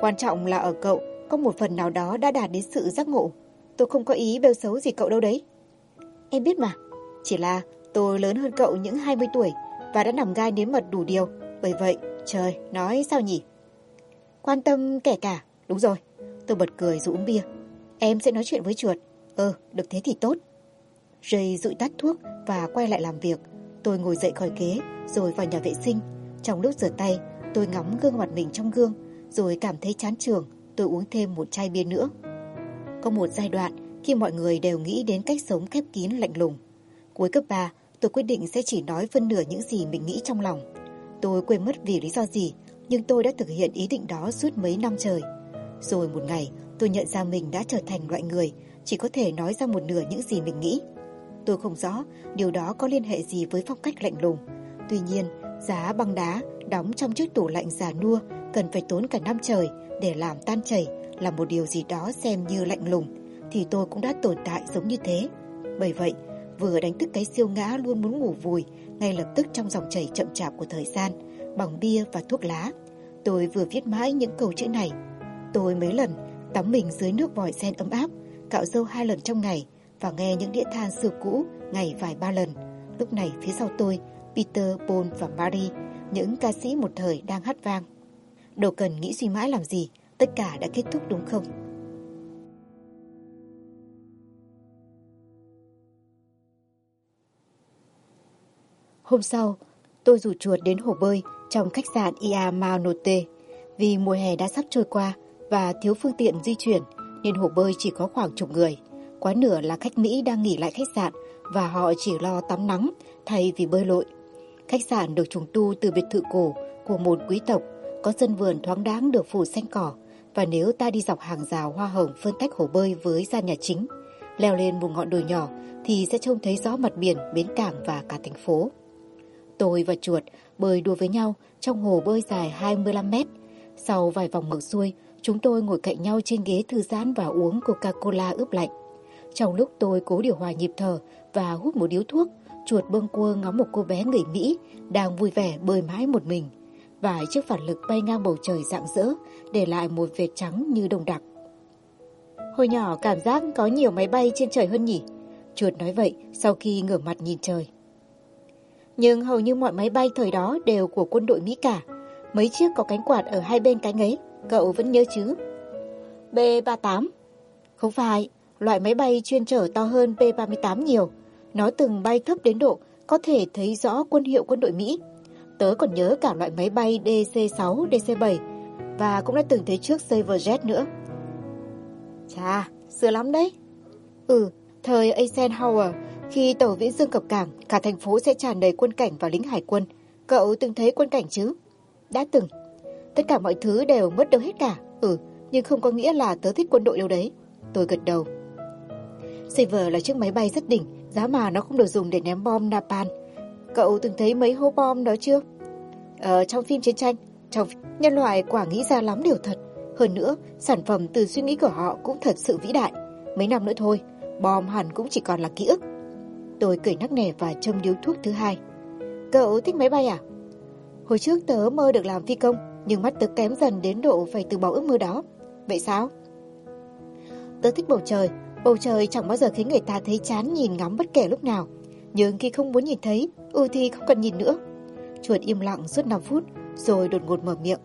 Quan trọng là ở cậu có một phần nào đó đã đạt đến sự giác ngộ. Tôi không có ý bêu xấu gì cậu đâu đấy. Em biết mà, chỉ là tôi lớn hơn cậu những 20 tuổi và đã nằm gai nếm mật đủ điều. Bởi vậy, trời, nói sao nhỉ? Quan tâm kẻ cả, đúng rồi. Tôi bật cười rồi uống bia. Em sẽ nói chuyện với chuột. Ừ, được thế thì tốt. Ray rụi tắt thuốc và quay lại làm việc. Tôi ngồi dậy khỏi ghế rồi vào nhà vệ sinh. Trong lúc rửa tay, tôi ngắm gương mặt mình trong gương rồi cảm thấy chán trường. Tôi uống thêm một chai bia nữa. Có một giai đoạn khi mọi người đều nghĩ đến cách sống khép kín lạnh lùng. Cuối cấp 3, tôi quyết định sẽ chỉ nói phân nửa những gì mình nghĩ trong lòng. Tôi quên mất vì lý do gì, nhưng tôi đã thực hiện ý định đó suốt mấy năm trời. Rồi một ngày, tôi nhận ra mình đã trở thành loại người chỉ có thể nói ra một nửa những gì mình nghĩ. Tôi không rõ điều đó có liên hệ gì với phong cách lạnh lùng. Tuy nhiên, giá băng đá đóng trong chiếc tủ lạnh già nua cần phải tốn cả năm trời để làm tan chảy là một điều gì đó xem như lạnh lùng, thì tôi cũng đã tồn tại giống như thế. Bởi vậy, vừa đánh thức cái siêu ngã luôn muốn ngủ vùi ngay lập tức trong dòng chảy chậm chạp của thời gian bằng bia và thuốc lá. Tôi vừa viết mãi những câu chữ này. Tôi mấy lần tắm mình dưới nước vòi sen ấm áp, cạo râu hai lần trong ngày và nghe những đĩa than xưa cũ ngày vài ba lần. Lúc này phía sau tôi, Peter, Paul và Marie, những ca sĩ một thời đang hát vang. Đâu cần nghĩ suy mãi làm gì, tất cả đã kết thúc đúng không? Hôm sau, tôi rủ chuột đến hồ bơi trong khách sạn Ia Manote. Vì mùa hè đã sắp trôi qua và thiếu phương tiện di chuyển nên hồ bơi chỉ có khoảng chục người. Quá nửa là khách Mỹ đang nghỉ lại khách sạn và họ chỉ lo tắm nắng thay vì bơi lội. Khách sạn được trùng tu từ biệt thự cổ của một quý tộc, có sân vườn thoáng đáng được phủ xanh cỏ và nếu ta đi dọc hàng rào hoa hồng phân tách hồ bơi với gian nhà chính, leo lên một ngọn đồi nhỏ thì sẽ trông thấy rõ mặt biển, bến cảng và cả thành phố. Tôi và chuột bơi đua với nhau trong hồ bơi dài 25 mét. Sau vài vòng ngược xuôi, chúng tôi ngồi cạnh nhau trên ghế thư giãn và uống Coca-Cola ướp lạnh. Trong lúc tôi cố điều hòa nhịp thở và hút một điếu thuốc, chuột bâng quơ ngắm một cô bé người Mỹ đang vui vẻ bơi mãi một mình. Vài chiếc phản lực bay ngang bầu trời rạng rỡ, để lại một vệt trắng như đồng đặc. Hồi nhỏ cảm giác có nhiều máy bay trên trời hơn nhỉ? Chuột nói vậy sau khi ngửa mặt nhìn trời. Nhưng hầu như mọi máy bay thời đó đều của quân đội Mỹ cả. Mấy chiếc có cánh quạt ở hai bên cánh ấy, cậu vẫn nhớ chứ? B-38 Không phải, loại máy bay chuyên chở to hơn P-38 nhiều. Nó từng bay thấp đến độ có thể thấy rõ quân hiệu quân đội Mỹ. Tớ còn nhớ cả loại máy bay DC-6, DC-7 và cũng đã từng thấy trước Saberjet nữa. Chà, xưa lắm đấy. Ừ, thời Eisenhower, khi tàu viễn dương cập cảng, cả thành phố sẽ tràn đầy quân cảnh và lính hải quân. Cậu từng thấy quân cảnh chứ? Đã từng. Tất cả mọi thứ đều mất đâu hết cả. Ừ, nhưng không có nghĩa là tớ thích quân đội đâu đấy. Tôi gật đầu. Saver là chiếc máy bay rất đỉnh, giá mà nó không được dùng để ném bom napalm. Cậu từng thấy mấy hố bom đó chưa? Ờ, trong phim chiến tranh, trong nhân loại quả nghĩ ra lắm điều thật. Hơn nữa, sản phẩm từ suy nghĩ của họ cũng thật sự vĩ đại. Mấy năm nữa thôi, bom hẳn cũng chỉ còn là ký ức. Tôi cười nắc nẻ và châm điếu thuốc thứ hai. Cậu thích máy bay à? Hồi trước tớ mơ được làm phi công, nhưng mắt tớ kém dần đến độ phải từ bỏ ước mơ đó. Vậy sao? Tớ thích bầu trời. Bầu trời chẳng bao giờ khiến người ta thấy chán nhìn ngắm bất kể lúc nào. Nhưng khi không muốn nhìn thấy, ừ thì không cần nhìn nữa. Chuột im lặng suốt 5 phút, rồi đột ngột mở miệng.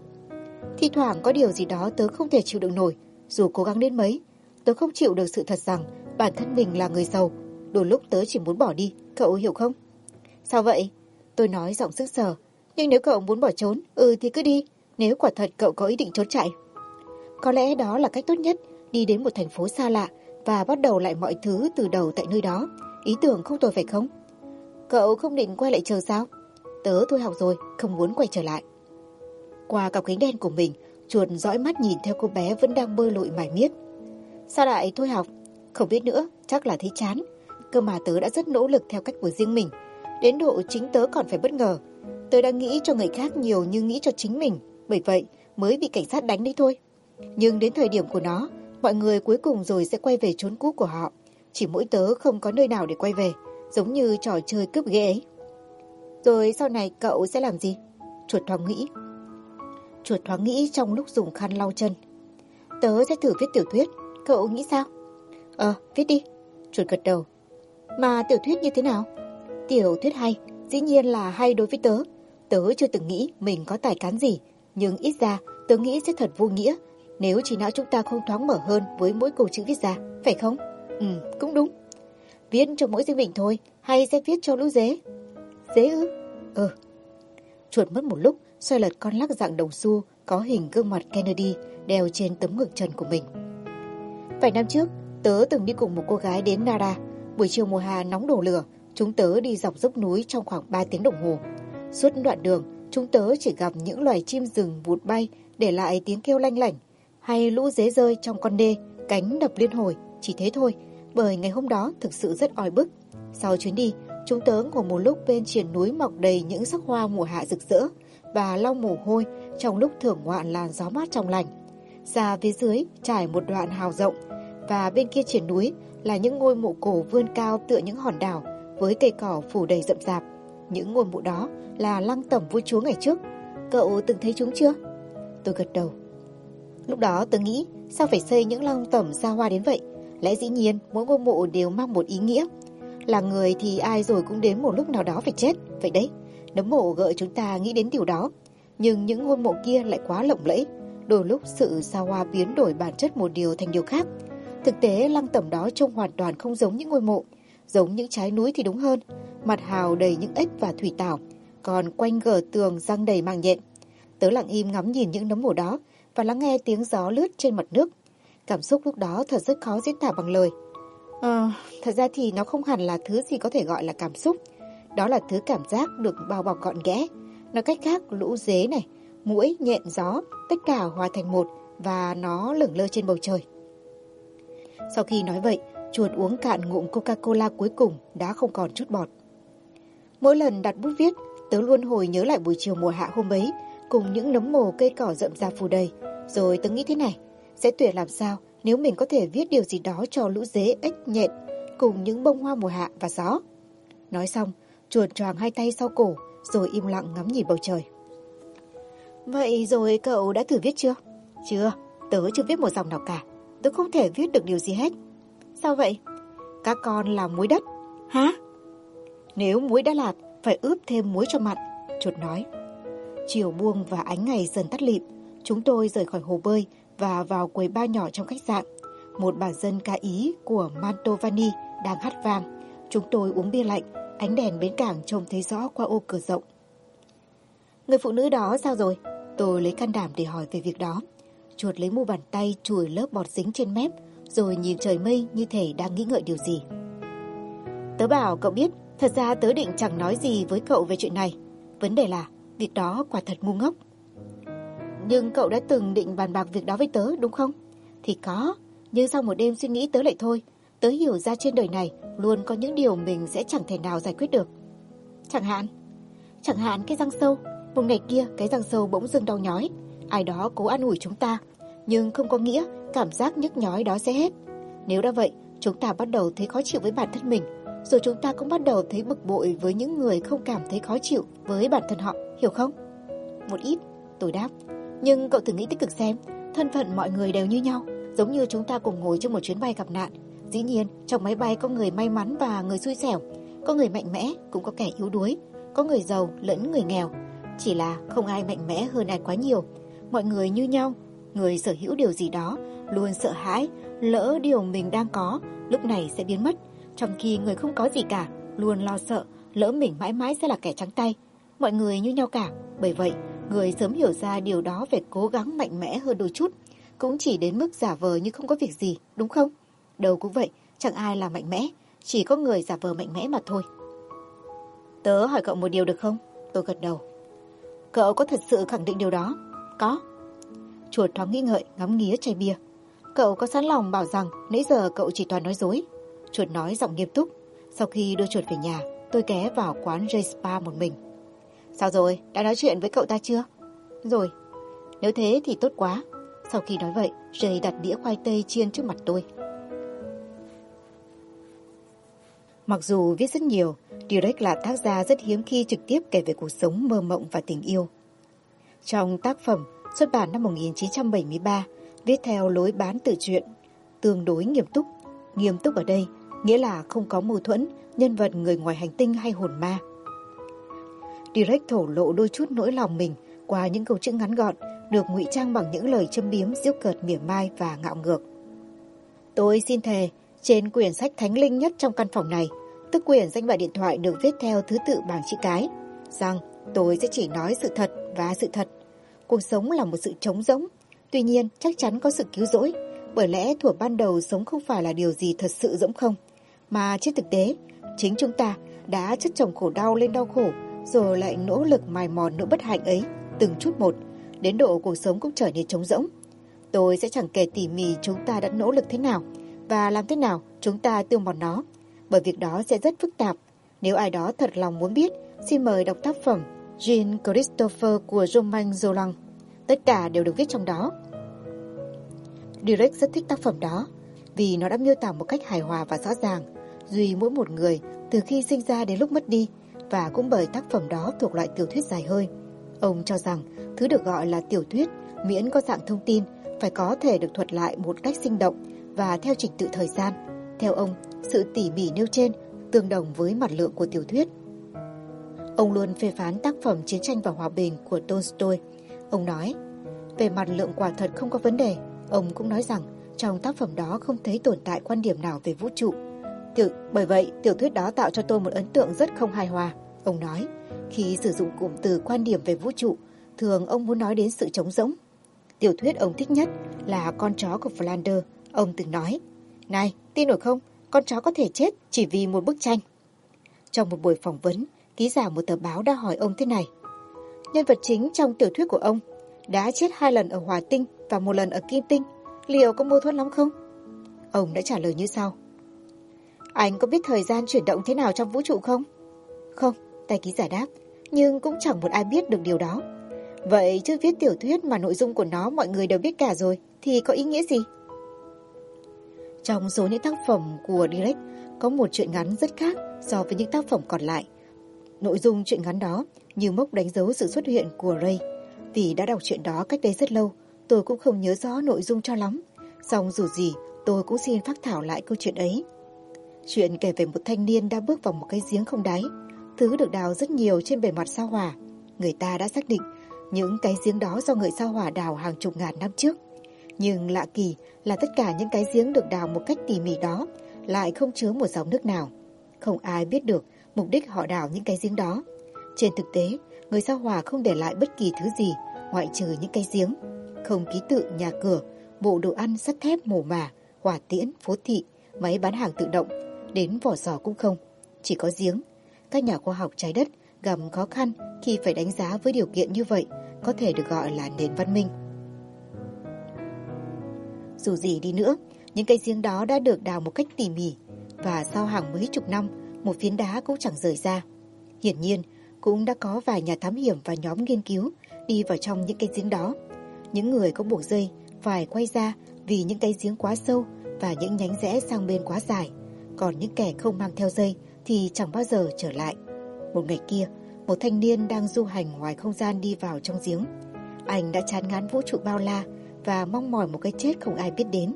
Thì thoảng có điều gì đó tớ không thể chịu đựng nổi, dù cố gắng đến mấy. Tớ không chịu được sự thật rằng bản thân mình là người giàu. Đôi lúc tớ chỉ muốn bỏ đi, cậu hiểu không? Sao vậy? Tôi nói giọng sức sờ. Nhưng nếu cậu muốn bỏ trốn, ừ thì cứ đi. Nếu quả thật cậu có ý định trốn chạy. Có lẽ đó là cách tốt nhất, đi đến một thành phố xa lạ và bắt đầu lại mọi thứ từ đầu tại nơi đó. Ý tưởng không tồi phải không? Cậu không định quay lại chờ sao? Tớ thôi học rồi, không muốn quay trở lại. Qua cặp kính đen của mình, chuột dõi mắt nhìn theo cô bé vẫn đang bơi lội mải miết. Sao lại thôi học? Không biết nữa, chắc là thấy chán. Cơ mà tớ đã rất nỗ lực theo cách của riêng mình. Đến độ chính tớ còn phải bất ngờ. Tớ đang nghĩ cho người khác nhiều như nghĩ cho chính mình. Bởi vậy mới bị cảnh sát đánh đấy thôi. Nhưng đến thời điểm của nó, mọi người cuối cùng rồi sẽ quay về chốn cũ của họ. Chỉ mỗi tớ không có nơi nào để quay về, giống như trò chơi cướp ghế ấy. Rồi sau này cậu sẽ làm gì? Chuột thoáng nghĩ. Chuột thoáng nghĩ trong lúc dùng khăn lau chân. Tớ sẽ thử viết tiểu thuyết, cậu nghĩ sao? Ờ, viết đi. Chuột gật đầu. Mà tiểu thuyết như thế nào? Tiểu thuyết hay, dĩ nhiên là hay đối với tớ. Tớ chưa từng nghĩ mình có tài cán gì, nhưng ít ra tớ nghĩ sẽ thật vô nghĩa nếu trí não chúng ta không thoáng mở hơn với mỗi câu chữ viết ra, phải không? Ừ, cũng đúng. Viết cho mỗi riêng mình thôi, hay sẽ viết cho lũ dế? Dế ư? Ừ. Chuột mất một lúc, xoay lật con lắc dạng đồng xu có hình gương mặt Kennedy đeo trên tấm ngực trần của mình. Vài năm trước, tớ từng đi cùng một cô gái đến Nara. Buổi chiều mùa hè nóng đổ lửa, chúng tớ đi dọc dốc núi trong khoảng 3 tiếng đồng hồ. Suốt đoạn đường, chúng tớ chỉ gặp những loài chim rừng vụt bay để lại tiếng kêu lanh lảnh hay lũ dế rơi trong con đê, cánh đập liên hồi, chỉ thế thôi, bởi ngày hôm đó thực sự rất oi bức. Sau chuyến đi, chúng tớ ngồi một lúc bên triển núi mọc đầy những sắc hoa mùa hạ rực rỡ và lau mồ hôi trong lúc thưởng ngoạn làn gió mát trong lành. Ra phía dưới trải một đoạn hào rộng và bên kia triển núi là những ngôi mộ cổ vươn cao tựa những hòn đảo với cây cỏ phủ đầy rậm rạp. Những ngôi mộ đó là lăng tẩm vua chúa ngày trước. Cậu từng thấy chúng chưa? Tôi gật đầu. Lúc đó tôi nghĩ sao phải xây những lăng tẩm xa hoa đến vậy? Lẽ dĩ nhiên mỗi ngôi mộ đều mang một ý nghĩa. Là người thì ai rồi cũng đến một lúc nào đó phải chết. Vậy đấy, nấm mộ gợi chúng ta nghĩ đến điều đó. Nhưng những ngôi mộ kia lại quá lộng lẫy. Đôi lúc sự xa hoa biến đổi bản chất một điều thành điều khác. Thực tế lăng tẩm đó trông hoàn toàn không giống những ngôi mộ. Giống những trái núi thì đúng hơn. Mặt hào đầy những ếch và thủy tảo. Còn quanh gờ tường răng đầy màng nhện. Tớ lặng im ngắm nhìn những nấm mộ đó và lắng nghe tiếng gió lướt trên mặt nước. Cảm xúc lúc đó thật rất khó diễn tả bằng lời. À, thật ra thì nó không hẳn là thứ gì có thể gọi là cảm xúc. Đó là thứ cảm giác được bao bọc gọn ghẽ. Nói cách khác, lũ dế này, mũi, nhện, gió, tất cả hòa thành một và nó lửng lơ trên bầu trời. Sau khi nói vậy, chuột uống cạn ngụm Coca-Cola cuối cùng đã không còn chút bọt. Mỗi lần đặt bút viết, tớ luôn hồi nhớ lại buổi chiều mùa hạ hôm ấy, cùng những nấm mồ cây cỏ rậm rạp phủ đầy. Rồi tớ nghĩ thế này, sẽ tuyệt làm sao nếu mình có thể viết điều gì đó cho lũ dế ếch nhện cùng những bông hoa mùa hạ và gió. Nói xong, chuột choàng hai tay sau cổ rồi im lặng ngắm nhìn bầu trời. Vậy rồi cậu đã thử viết chưa? Chưa, tớ chưa viết một dòng nào cả. Tớ không thể viết được điều gì hết. Sao vậy? Các con là muối đất. Hả? Nếu muối đã lạt, phải ướp thêm muối cho mặn. Chuột nói. Chiều buông và ánh ngày dần tắt lịm, chúng tôi rời khỏi hồ bơi và vào quầy ba nhỏ trong khách sạn. Một bản dân ca Ý của Mantovani đang hát vang. Chúng tôi uống bia lạnh, ánh đèn bến cảng trông thấy rõ qua ô cửa rộng. Người phụ nữ đó sao rồi? Tôi lấy can đảm để hỏi về việc đó. Chuột lấy mu bàn tay chùi lớp bọt dính trên mép, rồi nhìn trời mây như thể đang nghĩ ngợi điều gì. Tớ bảo cậu biết, thật ra tớ định chẳng nói gì với cậu về chuyện này. Vấn đề là, việc đó quả thật ngu ngốc. Nhưng cậu đã từng định bàn bạc việc đó với tớ đúng không? Thì có, nhưng sau một đêm suy nghĩ tớ lại thôi. Tớ hiểu ra trên đời này luôn có những điều mình sẽ chẳng thể nào giải quyết được. Chẳng hạn, chẳng hạn cái răng sâu, một ngày kia cái răng sâu bỗng dưng đau nhói. Ai đó cố an ủi chúng ta, nhưng không có nghĩa cảm giác nhức nhói đó sẽ hết. Nếu đã vậy, chúng ta bắt đầu thấy khó chịu với bản thân mình, rồi chúng ta cũng bắt đầu thấy bực bội với những người không cảm thấy khó chịu với bản thân họ, hiểu không? Một ít, tôi đáp. Nhưng cậu thử nghĩ tích cực xem, thân phận mọi người đều như nhau, giống như chúng ta cùng ngồi trên một chuyến bay gặp nạn. Dĩ nhiên, trong máy bay có người may mắn và người xui xẻo, có người mạnh mẽ, cũng có kẻ yếu đuối, có người giàu lẫn người nghèo. Chỉ là không ai mạnh mẽ hơn ai quá nhiều. Mọi người như nhau, người sở hữu điều gì đó, luôn sợ hãi, lỡ điều mình đang có, lúc này sẽ biến mất. Trong khi người không có gì cả, luôn lo sợ, lỡ mình mãi mãi sẽ là kẻ trắng tay. Mọi người như nhau cả, bởi vậy, người sớm hiểu ra điều đó phải cố gắng mạnh mẽ hơn đôi chút. cũng chỉ đến mức giả vờ như không có việc gì, đúng không? Đâu cũng vậy, chẳng ai là mạnh mẽ, chỉ có người giả vờ mạnh mẽ mà thôi. Tớ hỏi cậu một điều được không? Tôi gật đầu. Cậu có thật sự khẳng định điều đó? Có. Chuột thoáng nghĩ ngợi, ngắm nghía chai bia. Cậu có sẵn lòng bảo rằng nãy giờ cậu chỉ toàn nói dối. Chuột nói giọng nghiêm túc. Sau khi đưa chuột về nhà, tôi ghé vào quán J Spa một mình. Sao rồi, đã nói chuyện với cậu ta chưa? Rồi. Nếu thế thì tốt quá. Sau khi nói vậy, Jay đặt đĩa khoai tây chiên trước mặt tôi. Mặc dù viết rất nhiều, Direct là tác gia rất hiếm khi trực tiếp kể về cuộc sống mơ mộng và tình yêu. Trong tác phẩm xuất bản năm 1973, viết theo lối bán tự truyện, tương đối nghiêm túc. Nghiêm túc ở đây nghĩa là không có mâu thuẫn, nhân vật người ngoài hành tinh hay hồn ma. Direct thổ lộ đôi chút nỗi lòng mình qua những câu chữ ngắn gọn, được ngụy trang bằng những lời châm biếm giễu cợt mỉa mai và ngạo ngược. Tôi xin thề, trên quyển sách thánh linh nhất trong căn phòng này, tức quyển danh bạ điện thoại được viết theo thứ tự bằng chữ cái, rằng tôi sẽ chỉ nói sự thật và sự thật. Cuộc sống là một sự trống rỗng, tuy nhiên chắc chắn có sự cứu rỗi, bởi lẽ thuở ban đầu sống không phải là điều gì thật sự rỗng không, mà trên thực tế, chính chúng ta đã chất chồng khổ đau lên đau khổ, rồi lại nỗ lực mài mòn nỗi bất hạnh ấy từng chút một, đến độ cuộc sống cũng trở nên trống rỗng. Tôi sẽ chẳng kể tỉ mỉ chúng ta đã nỗ lực thế nào và làm thế nào chúng ta tiêu mòn nó, bởi việc đó sẽ rất phức tạp. Nếu ai đó thật lòng muốn biết, xin mời đọc tác phẩm Jean Christopher của Romain Zolang. Tất cả đều được viết trong đó. Direct rất thích tác phẩm đó, vì nó đã miêu tả một cách hài hòa và rõ ràng, duy mỗi một người từ khi sinh ra đến lúc mất đi, và cũng bởi tác phẩm đó thuộc loại tiểu thuyết dài hơi. Ông cho rằng thứ được gọi là tiểu thuyết miễn có dạng thông tin phải có thể được thuật lại một cách sinh động và theo trình tự thời gian. Theo ông, sự tỉ mỉ nêu trên tương đồng với mặt lượng của tiểu thuyết. Ông luôn phê phán tác phẩm Chiến tranh và Hòa bình của Tolstoy. Ông nói, về mặt lượng quả thật không có vấn đề. Ông cũng nói rằng trong tác phẩm đó không thấy tồn tại quan điểm nào về vũ trụ. Tiểu, bởi vậy, tiểu thuyết đó tạo cho tôi một ấn tượng rất không hài hòa. Ông nói, khi sử dụng cụm từ quan điểm về vũ trụ, thường ông muốn nói đến sự trống rỗng. Tiểu thuyết ông thích nhất là Con chó của Flanders. Ông từng nói, Này, tin nổi không, con chó có thể chết chỉ vì một bức tranh. Trong một buổi phỏng vấn, ký giả một tờ báo đã hỏi ông thế này. Nhân vật chính trong tiểu thuyết của ông đã chết hai lần ở Hòa Tinh và một lần ở Kim Tinh. Liệu có mâu thuẫn lắm không? Ông đã trả lời như sau. Anh có biết thời gian chuyển động thế nào trong vũ trụ không? Không, tài ký giải đáp. Nhưng cũng chẳng một ai biết được điều đó. Vậy chứ viết tiểu thuyết mà nội dung của nó mọi người đều biết cả rồi thì có ý nghĩa gì? Trong số những tác phẩm của Direct có một chuyện ngắn rất khác so với những tác phẩm còn lại. Nội dung chuyện ngắn đó như mốc đánh dấu sự xuất hiện của Ray. Vì đã đọc chuyện đó cách đây rất lâu, tôi cũng không nhớ rõ nội dung cho lắm. Xong dù gì, tôi cũng xin phát thảo lại câu chuyện ấy. Chuyện kể về một thanh niên đã bước vào một cái giếng không đáy. Thứ được đào rất nhiều trên bề mặt sao hỏa. Người ta đã xác định những cái giếng đó do người sao hỏa đào hàng chục ngàn năm trước. Nhưng lạ kỳ là tất cả những cái giếng được đào một cách tỉ mỉ đó lại không chứa một dòng nước nào. Không ai biết được mục đích họ đào những cái giếng đó. Trên thực tế, người sao hỏa không để lại bất kỳ thứ gì ngoại trừ những cái giếng. Không ký tự nhà cửa, bộ đồ ăn sắt thép mổ mả, hỏa tiễn, phố thị, máy bán hàng tự động, đến vỏ sò cũng không. Chỉ có giếng. Các nhà khoa học trái đất gặp khó khăn khi phải đánh giá với điều kiện như vậy có thể được gọi là nền văn minh. Dù gì đi nữa, những cây giếng đó đã được đào một cách tỉ mỉ và sau hàng mấy chục năm, một phiến đá cũng chẳng rời ra. Hiển nhiên, cũng đã có vài nhà thám hiểm và nhóm nghiên cứu đi vào trong những cây giếng đó. Những người có buộc dây phải quay ra vì những cây giếng quá sâu và những nhánh rẽ sang bên quá dài. Còn những kẻ không mang theo dây thì chẳng bao giờ trở lại. Một ngày kia, một thanh niên đang du hành ngoài không gian đi vào trong giếng. Anh đã chán ngán vũ trụ bao la và mong mỏi một cái chết không ai biết đến.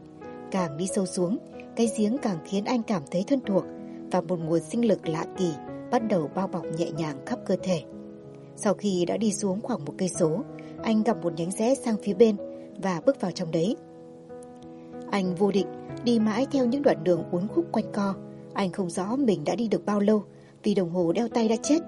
Càng đi sâu xuống, cái giếng càng khiến anh cảm thấy thân thuộc và một nguồn sinh lực lạ kỳ bắt đầu bao bọc nhẹ nhàng khắp cơ thể. Sau khi đã đi xuống khoảng một cây số, anh gặp một nhánh rẽ sang phía bên và bước vào trong đấy. Anh vô định đi mãi theo những đoạn đường uốn khúc quanh co. Anh không rõ mình đã đi được bao lâu vì đồng hồ đeo tay đã chết.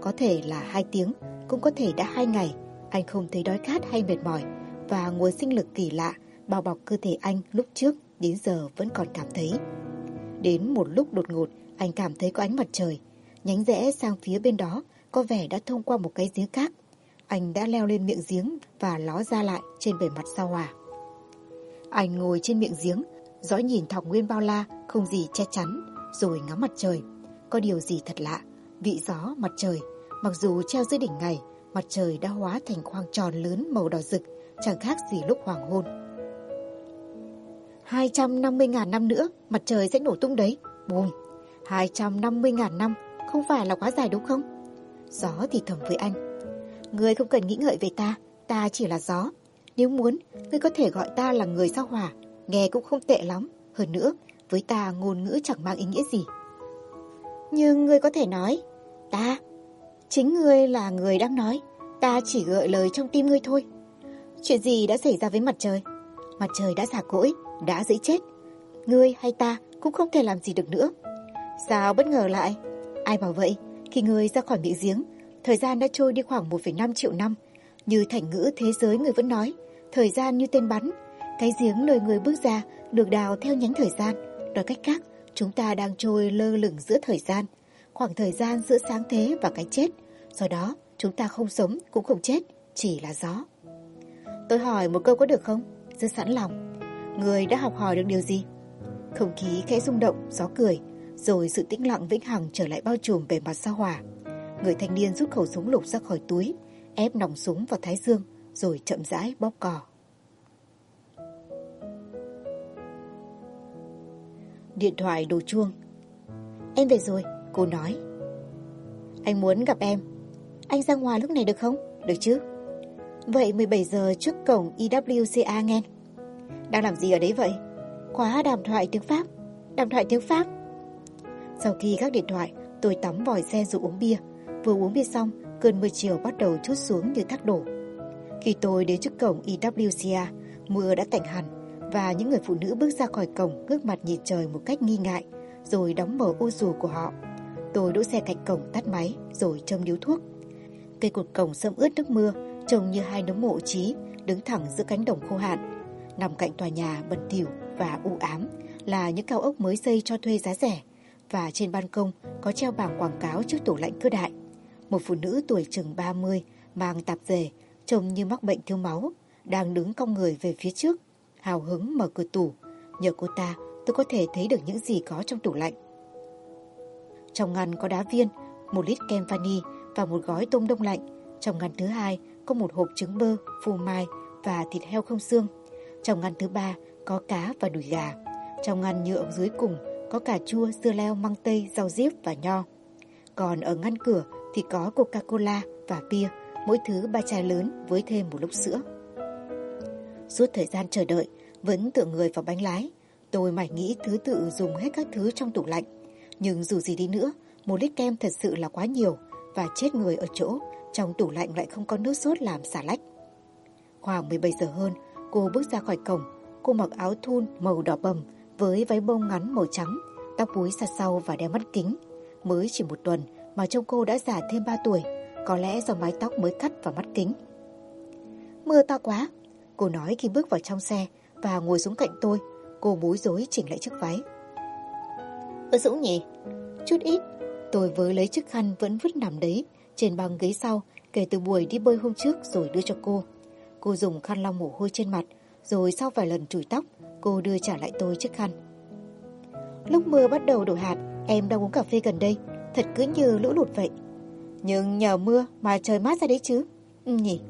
Có thể là hai tiếng, cũng có thể đã hai ngày. Anh không thấy đói khát hay mệt mỏi và nguồn sinh lực kỳ lạ bao bọc cơ thể anh lúc trước đến giờ vẫn còn cảm thấy. Đến một lúc đột ngột, anh cảm thấy có ánh mặt trời. Nhánh rẽ sang phía bên đó, có vẻ đã thông qua một cái giếng cát. Anh đã leo lên miệng giếng và ló ra lại trên bề mặt sao hòa. Anh ngồi trên miệng giếng, dõi nhìn thảo nguyên bao la, không gì che chắn, rồi ngắm mặt trời. Có điều gì thật lạ, vị gió mặt trời, mặc dù treo dưới đỉnh ngày, mặt trời đã hóa thành khoang tròn lớn màu đỏ rực, chẳng khác gì lúc hoàng hôn. 250.000 năm nữa, mặt trời sẽ nổ tung đấy. Bùm, 250.000 năm, không phải là quá dài đúng không? Gió thì thầm với anh. Ngươi không cần nghĩ ngợi về ta, ta chỉ là gió. Nếu muốn, ngươi có thể gọi ta là người sao hỏa, nghe cũng không tệ lắm. Hơn nữa, với ta ngôn ngữ chẳng mang ý nghĩa gì. Nhưng ngươi có thể nói, ta, chính ngươi là người đang nói, ta chỉ gợi lời trong tim ngươi thôi. Chuyện gì đã xảy ra với mặt trời? Mặt trời đã giả cỗi, đã dễ chết. Ngươi hay ta cũng không thể làm gì được nữa. Sao bất ngờ lại? Ai bảo vậy? Khi ngươi ra khỏi miệng giếng, thời gian đã trôi đi khoảng 1,5 triệu năm. Như thành ngữ thế giới người vẫn nói, thời gian như tên bắn. Cái giếng nơi người bước ra được đào theo nhánh thời gian. Nói cách khác, chúng ta đang trôi lơ lửng giữa thời gian. Khoảng thời gian giữa sáng thế và cái chết. Do đó, chúng ta không sống cũng không chết, chỉ là gió. Tôi hỏi một câu có được không? Rất sẵn lòng. Người đã học hỏi được điều gì? Không khí khẽ rung động, gió cười, rồi sự tĩnh lặng vĩnh hằng trở lại bao trùm bề mặt sao hỏa. Người thanh niên rút khẩu súng lục ra khỏi túi, ép nòng súng vào thái dương, rồi chậm rãi bóp cò. Điện thoại đổ chuông. Em về rồi, cô nói. Anh muốn gặp em. Anh ra ngoài lúc này được không? Được chứ? Vậy 17 giờ trước cổng IWCA nghe. Đang làm gì ở đấy vậy? Khóa đàm thoại tiếng Pháp. Đàm thoại tiếng Pháp. Sau khi gác điện thoại, tôi tắm vòi xe rồi uống bia. Vừa uống bia xong, cơn mưa chiều bắt đầu chút xuống như thác đổ. Khi tôi đến trước cổng IWCA, mưa đã tạnh hẳn và những người phụ nữ bước ra khỏi cổng ngước mặt nhìn trời một cách nghi ngại, rồi đóng mở ô dù của họ. Tôi đỗ xe cạnh cổng tắt máy rồi châm điếu thuốc. Cây cột cổng sâm ướt nước mưa, trông như hai nấm mộ trí đứng thẳng giữa cánh đồng khô hạn. Nằm cạnh tòa nhà bẩn thỉu và u ám là những cao ốc mới xây cho thuê giá rẻ và trên ban công có treo bảng quảng cáo trước tủ lạnh cơ đại. Một phụ nữ tuổi chừng 30 mang tạp dề, trông như mắc bệnh thiếu máu, đang đứng cong người về phía trước, hào hứng mở cửa tủ. Nhờ cô ta, tôi có thể thấy được những gì có trong tủ lạnh. Trong ngăn có đá viên, một lít kem vani và một gói tôm đông lạnh. Trong ngăn thứ hai có một hộp trứng bơ, phô mai và thịt heo không xương. Trong ngăn thứ ba có cá và đùi gà. Trong ngăn nhựa dưới cùng có cà chua, dưa leo, măng tây, rau diếp và nho. Còn ở ngăn cửa thì có Coca-Cola và bia, mỗi thứ ba chai lớn với thêm một lúc sữa. Suốt thời gian chờ đợi, vẫn tựa người vào bánh lái, tôi mải nghĩ thứ tự dùng hết các thứ trong tủ lạnh. Nhưng dù gì đi nữa, một lít kem thật sự là quá nhiều và chết người ở chỗ, trong tủ lạnh lại không có nước sốt làm xả lách. Khoảng 17 giờ hơn, cô bước ra khỏi cổng, cô mặc áo thun màu đỏ bầm với váy bông ngắn màu trắng, tóc búi xa sau và đeo mắt kính. Mới chỉ một tuần mà trông cô đã già thêm 3 tuổi, có lẽ do mái tóc mới cắt và mắt kính. Mưa to quá, cô nói khi bước vào trong xe và ngồi xuống cạnh tôi, cô bối rối chỉnh lại chiếc váy. Ơ Dũng nhỉ? Chút ít, tôi với lấy chiếc khăn vẫn vứt nằm đấy trên băng ghế sau kể từ buổi đi bơi hôm trước rồi đưa cho cô. Cô dùng khăn lau mồ hôi trên mặt, rồi sau vài lần chùi tóc, cô đưa trả lại tôi chiếc khăn. Lúc mưa bắt đầu đổ hạt, em đang uống cà phê gần đây, thật cứ như lũ lụt vậy. Nhưng nhờ mưa mà trời mát ra đấy chứ. Ừ nhỉ.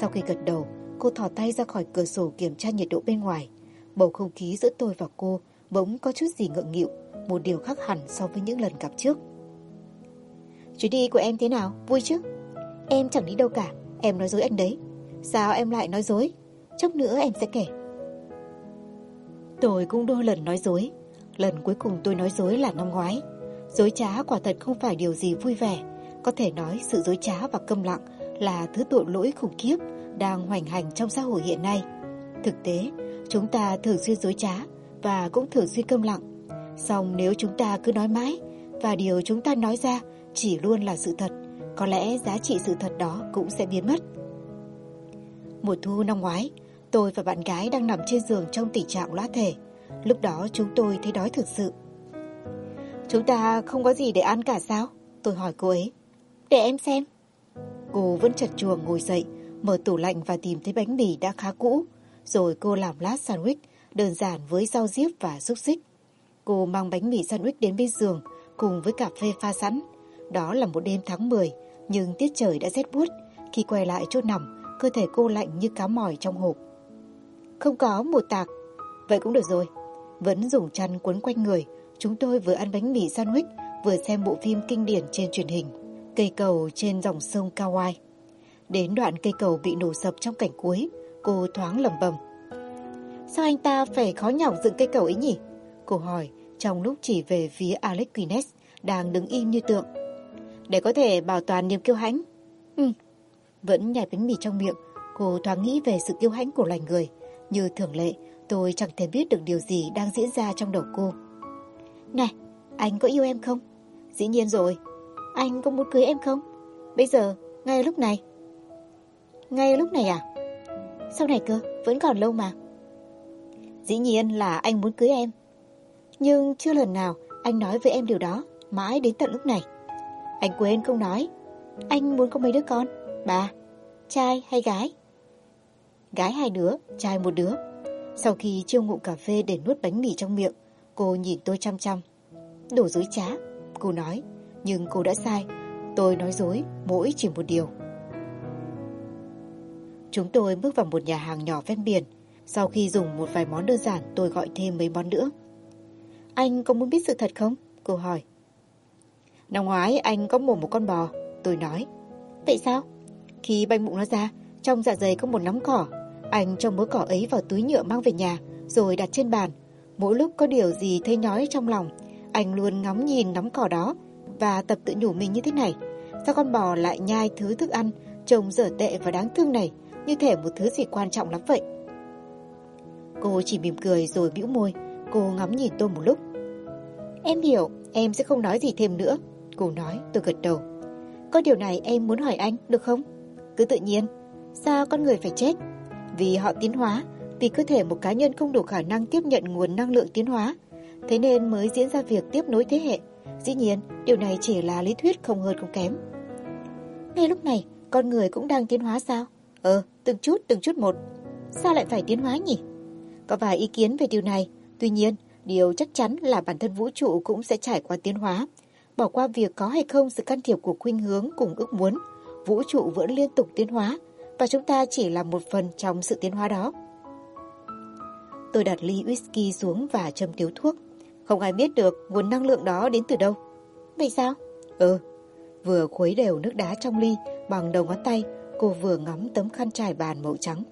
Sau khi gật đầu, cô thò tay ra khỏi cửa sổ kiểm tra nhiệt độ bên ngoài. Bầu không khí giữa tôi và cô bỗng có chút gì ngượng nghịu, một điều khác hẳn so với những lần gặp trước. Chuyến đi của em thế nào? Vui chứ? Em chẳng đi đâu cả, em nói dối anh đấy. Sao em lại nói dối? Chốc nữa em sẽ kể. Tôi cũng đôi lần nói dối. Lần cuối cùng tôi nói dối là năm ngoái. Dối trá quả thật không phải điều gì vui vẻ. Có thể nói sự dối trá và câm lặng là thứ tội lỗi khủng khiếp đang hoành hành trong xã hội hiện nay. Thực tế, chúng ta thường xuyên dối trá và cũng thường xuyên câm lặng. Song nếu chúng ta cứ nói mãi và điều chúng ta nói ra chỉ luôn là sự thật, có lẽ giá trị sự thật đó cũng sẽ biến mất. Mùa thu năm ngoái, Tôi và bạn gái đang nằm trên giường trong tình trạng lõa thể. Lúc đó chúng tôi thấy đói thực sự. Chúng ta không có gì để ăn cả sao? Tôi hỏi cô ấy. Để em xem. Cô vẫn chật chuồng ngồi dậy, mở tủ lạnh và tìm thấy bánh mì đã khá cũ. Rồi cô làm lát sandwich đơn giản với rau diếp và xúc xích. Cô mang bánh mì sandwich đến bên giường cùng với cà phê pha sẵn. Đó là một đêm tháng 10, nhưng tiết trời đã rét buốt. Khi quay lại chỗ nằm, cơ thể cô lạnh như cá mòi trong hộp. Không có một tạc. Vậy cũng được rồi. Vẫn dùng chăn quấn quanh người, chúng tôi vừa ăn bánh mì sandwich, vừa xem bộ phim kinh điển trên truyền hình. Cây cầu trên dòng sông Kauai. Đến đoạn cây cầu bị nổ sập trong cảnh cuối, cô thoáng lầm bầm. Sao anh ta phải khó nhọc dựng cây cầu ấy nhỉ? Cô hỏi trong lúc chỉ về phía Alex Guinness đang đứng im như tượng. Để có thể bảo toàn niềm kiêu hãnh. Ừ. Vẫn nhai bánh mì trong miệng, cô thoáng nghĩ về sự kiêu hãnh của loài người. Như thường lệ, tôi chẳng thể biết được điều gì đang diễn ra trong đầu cô. Này, anh có yêu em không? Dĩ nhiên rồi. Anh có muốn cưới em không? Bây giờ, ngay lúc này. Ngay lúc này à? Sau này cơ, vẫn còn lâu mà. Dĩ nhiên là anh muốn cưới em. Nhưng chưa lần nào anh nói với em điều đó, mãi đến tận lúc này. Anh quên không nói. Anh muốn có mấy đứa con? Bà, trai hay gái? Gái hai đứa, trai một đứa. Sau khi chiêu ngụm cà phê để nuốt bánh mì trong miệng, cô nhìn tôi chăm chăm. Đổ dối trá, cô nói. Nhưng cô đã sai. Tôi nói dối, mỗi chỉ một điều. Chúng tôi bước vào một nhà hàng nhỏ ven biển. Sau khi dùng một vài món đơn giản, tôi gọi thêm mấy món nữa. Anh có muốn biết sự thật không? Cô hỏi. Năm ngoái anh có mổ một con bò. Tôi nói. Vậy sao? Khi banh bụng nó ra, trong dạ dày có một nắm cỏ. Anh cho mớ cỏ ấy vào túi nhựa mang về nhà, rồi đặt trên bàn. Mỗi lúc có điều gì thấy nhói trong lòng, anh luôn ngắm nhìn nắm cỏ đó và tập tự nhủ mình như thế này. Sao con bò lại nhai thứ thức ăn trông dở tệ và đáng thương này như thể một thứ gì quan trọng lắm vậy. Cô chỉ mỉm cười rồi bĩu môi, cô ngắm nhìn tôi một lúc. Em hiểu, em sẽ không nói gì thêm nữa. Cô nói, tôi gật đầu. Có điều này em muốn hỏi anh, được không? Cứ tự nhiên. Sao con người phải chết? Vì họ tiến hóa, vì cơ thể một cá nhân không đủ khả năng tiếp nhận nguồn năng lượng tiến hóa. Thế nên mới diễn ra việc tiếp nối thế hệ. Dĩ nhiên, điều này chỉ là lý thuyết không hơn không kém. Ngay lúc này, con người cũng đang tiến hóa sao? Ờ, từng chút, từng chút một. Sao lại phải tiến hóa nhỉ? Có vài ý kiến về điều này. Tuy nhiên, điều chắc chắn là bản thân vũ trụ cũng sẽ trải qua tiến hóa. Bỏ qua việc có hay không sự can thiệp của khuynh hướng cùng ước muốn, vũ trụ vẫn liên tục tiến hóa và chúng ta chỉ là một phần trong sự tiến hóa đó. Tôi đặt ly whisky xuống và châm tiếu thuốc. Không ai biết được nguồn năng lượng đó đến từ đâu. Vậy sao? Ừ. Vừa khuấy đều nước đá trong ly bằng đầu ngón tay, cô vừa ngắm tấm khăn trải bàn màu trắng.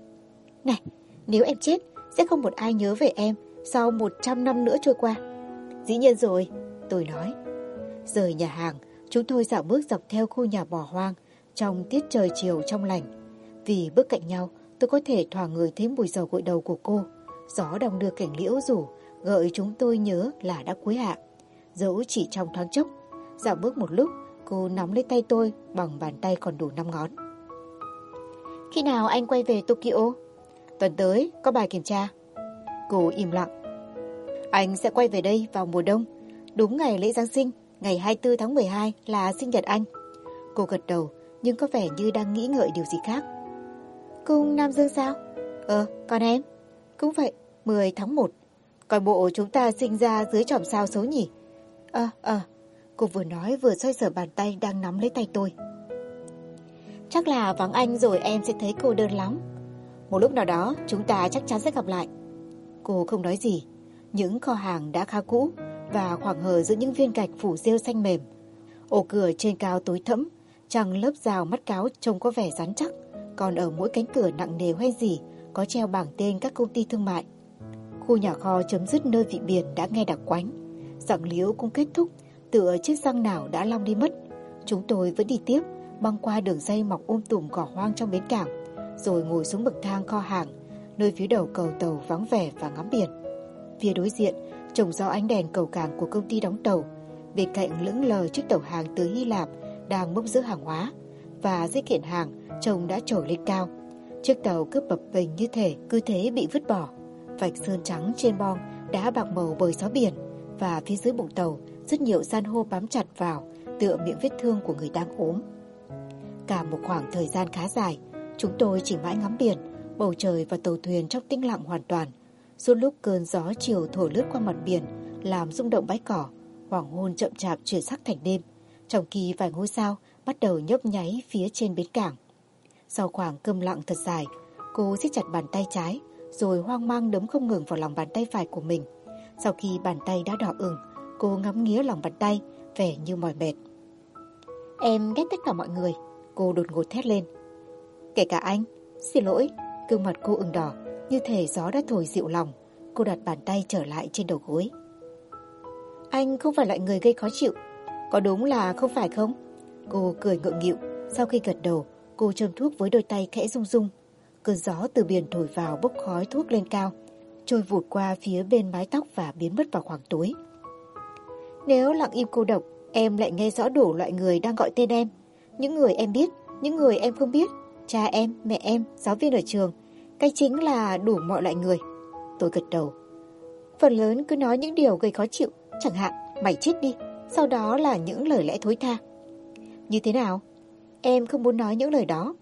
Này, nếu em chết, sẽ không một ai nhớ về em sau 100 năm nữa trôi qua. Dĩ nhiên rồi, tôi nói. Rời nhà hàng, chúng tôi dạo bước dọc theo khu nhà bò hoang trong tiết trời chiều trong lành. Vì bước cạnh nhau, tôi có thể thoảng người thấy mùi dầu gội đầu của cô. Gió đồng đưa cảnh liễu rủ, gợi chúng tôi nhớ là đã cuối hạ. Dẫu chỉ trong thoáng chốc, dạo bước một lúc, cô nắm lấy tay tôi bằng bàn tay còn đủ năm ngón. Khi nào anh quay về Tokyo? Tuần tới, có bài kiểm tra. Cô im lặng. Anh sẽ quay về đây vào mùa đông, đúng ngày lễ Giáng sinh, ngày 24 tháng 12 là sinh nhật anh. Cô gật đầu, nhưng có vẻ như đang nghĩ ngợi điều gì khác. Cung Nam Dương sao? Ờ, còn em? Cũng vậy, 10 tháng 1. Còn bộ chúng ta sinh ra dưới chòm sao xấu nhỉ? Ờ, ờ. Cô vừa nói vừa xoay sở bàn tay đang nắm lấy tay tôi. Chắc là vắng anh rồi em sẽ thấy cô đơn lắm. Một lúc nào đó chúng ta chắc chắn sẽ gặp lại. Cô không nói gì. Những kho hàng đã khá cũ và khoảng hờ giữa những viên gạch phủ rêu xanh mềm. Ổ cửa trên cao tối thẫm, trăng lớp rào mắt cáo trông có vẻ rắn chắc. Còn ở mỗi cánh cửa nặng nề hoen gì có treo bảng tên các công ty thương mại. Khu nhà kho chấm dứt nơi vị biển đã nghe đặc quánh. Giọng liễu cũng kết thúc, tựa chiếc răng nào đã long đi mất. Chúng tôi vẫn đi tiếp, băng qua đường dây mọc um tùm cỏ hoang trong bến cảng, rồi ngồi xuống bậc thang kho hàng, nơi phía đầu cầu tàu vắng vẻ và ngắm biển. Phía đối diện, trồng do ánh đèn cầu cảng của công ty đóng tàu, bên cạnh lững lờ chiếc tàu hàng từ Hy Lạp đang bốc giữa hàng hóa, và dây kiện hàng trông đã trồi lên cao. Chiếc tàu cứ bập bềnh như thể cứ thế bị vứt bỏ. Vạch sơn trắng trên bong đã bạc màu bởi gió biển và phía dưới bụng tàu rất nhiều san hô bám chặt vào tựa miệng vết thương của người đang ốm. Cả một khoảng thời gian khá dài, chúng tôi chỉ mãi ngắm biển, bầu trời và tàu thuyền trong tĩnh lặng hoàn toàn. Suốt lúc cơn gió chiều thổi lướt qua mặt biển, làm rung động bãi cỏ, hoàng hôn chậm chạp chuyển sắc thành đêm, trong khi vài ngôi sao bắt đầu nhấp nháy phía trên bến cảng. Sau khoảng cơm lặng thật dài, cô siết chặt bàn tay trái, rồi hoang mang đấm không ngừng vào lòng bàn tay phải của mình. Sau khi bàn tay đã đỏ ửng, cô ngắm nghía lòng bàn tay, vẻ như mỏi mệt. Em ghét tất cả mọi người, cô đột ngột thét lên. Kể cả anh, xin lỗi, gương mặt cô ửng đỏ, như thể gió đã thổi dịu lòng. Cô đặt bàn tay trở lại trên đầu gối. Anh không phải loại người gây khó chịu, có đúng là không phải không? Cô cười ngượng nghịu, sau khi gật đầu, cô châm thuốc với đôi tay khẽ rung rung. Cơn gió từ biển thổi vào bốc khói thuốc lên cao, trôi vụt qua phía bên mái tóc và biến mất vào khoảng tối. Nếu lặng im cô độc, em lại nghe rõ đủ loại người đang gọi tên em. Những người em biết, những người em không biết, cha em, mẹ em, giáo viên ở trường. Cái chính là đủ mọi loại người. Tôi gật đầu. Phần lớn cứ nói những điều gây khó chịu, chẳng hạn, mày chết đi. Sau đó là những lời lẽ thối tha. Như thế nào? Em không muốn nói những lời đó.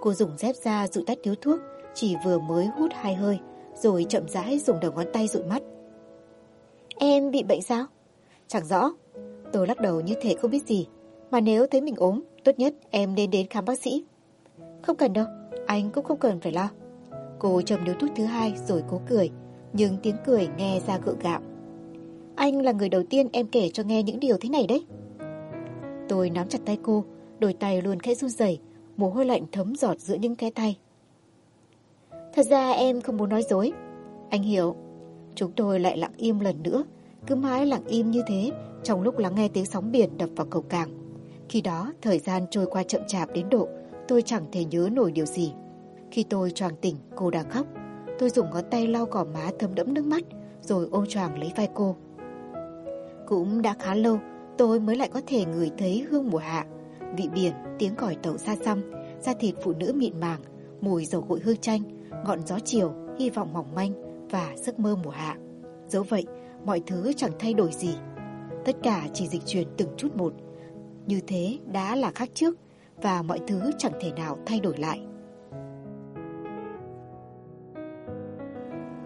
Cô dùng dép ra dụ tắt điếu thuốc, chỉ vừa mới hút hai hơi, rồi chậm rãi dùng đầu ngón tay dụi mắt. Em bị bệnh sao? Chẳng rõ. Tôi lắc đầu như thể không biết gì. Mà nếu thấy mình ốm, tốt nhất em nên đến khám bác sĩ. Không cần đâu, anh cũng không cần phải lo. Cô chầm điếu thuốc thứ hai rồi cố cười, nhưng tiếng cười nghe ra gượng gạo. Anh là người đầu tiên em kể cho nghe những điều thế này đấy. Tôi nắm chặt tay cô, đôi tay luôn khẽ run rẩy, mồ hôi lạnh thấm giọt giữa những cái tay. Thật ra em không muốn nói dối. Anh hiểu. Chúng tôi lại lặng im lần nữa, cứ mãi lặng im như thế trong lúc lắng nghe tiếng sóng biển đập vào cầu cảng. Khi đó, thời gian trôi qua chậm chạp đến độ tôi chẳng thể nhớ nổi điều gì. Khi tôi choàng tỉnh, cô đã khóc. Tôi dùng ngón tay lau gò má thấm đẫm nước mắt, rồi ôm choàng lấy vai cô. Cũng đã khá lâu, tôi mới lại có thể ngửi thấy hương mùa hạ, vị biển, tiếng còi tàu xa xăm, da thịt phụ nữ mịn màng, mùi dầu gội hương chanh, ngọn gió chiều, hy vọng mỏng manh và giấc mơ mùa hạ. Dẫu vậy, mọi thứ chẳng thay đổi gì. Tất cả chỉ dịch chuyển từng chút một. Như thế đã là khác trước và mọi thứ chẳng thể nào thay đổi lại.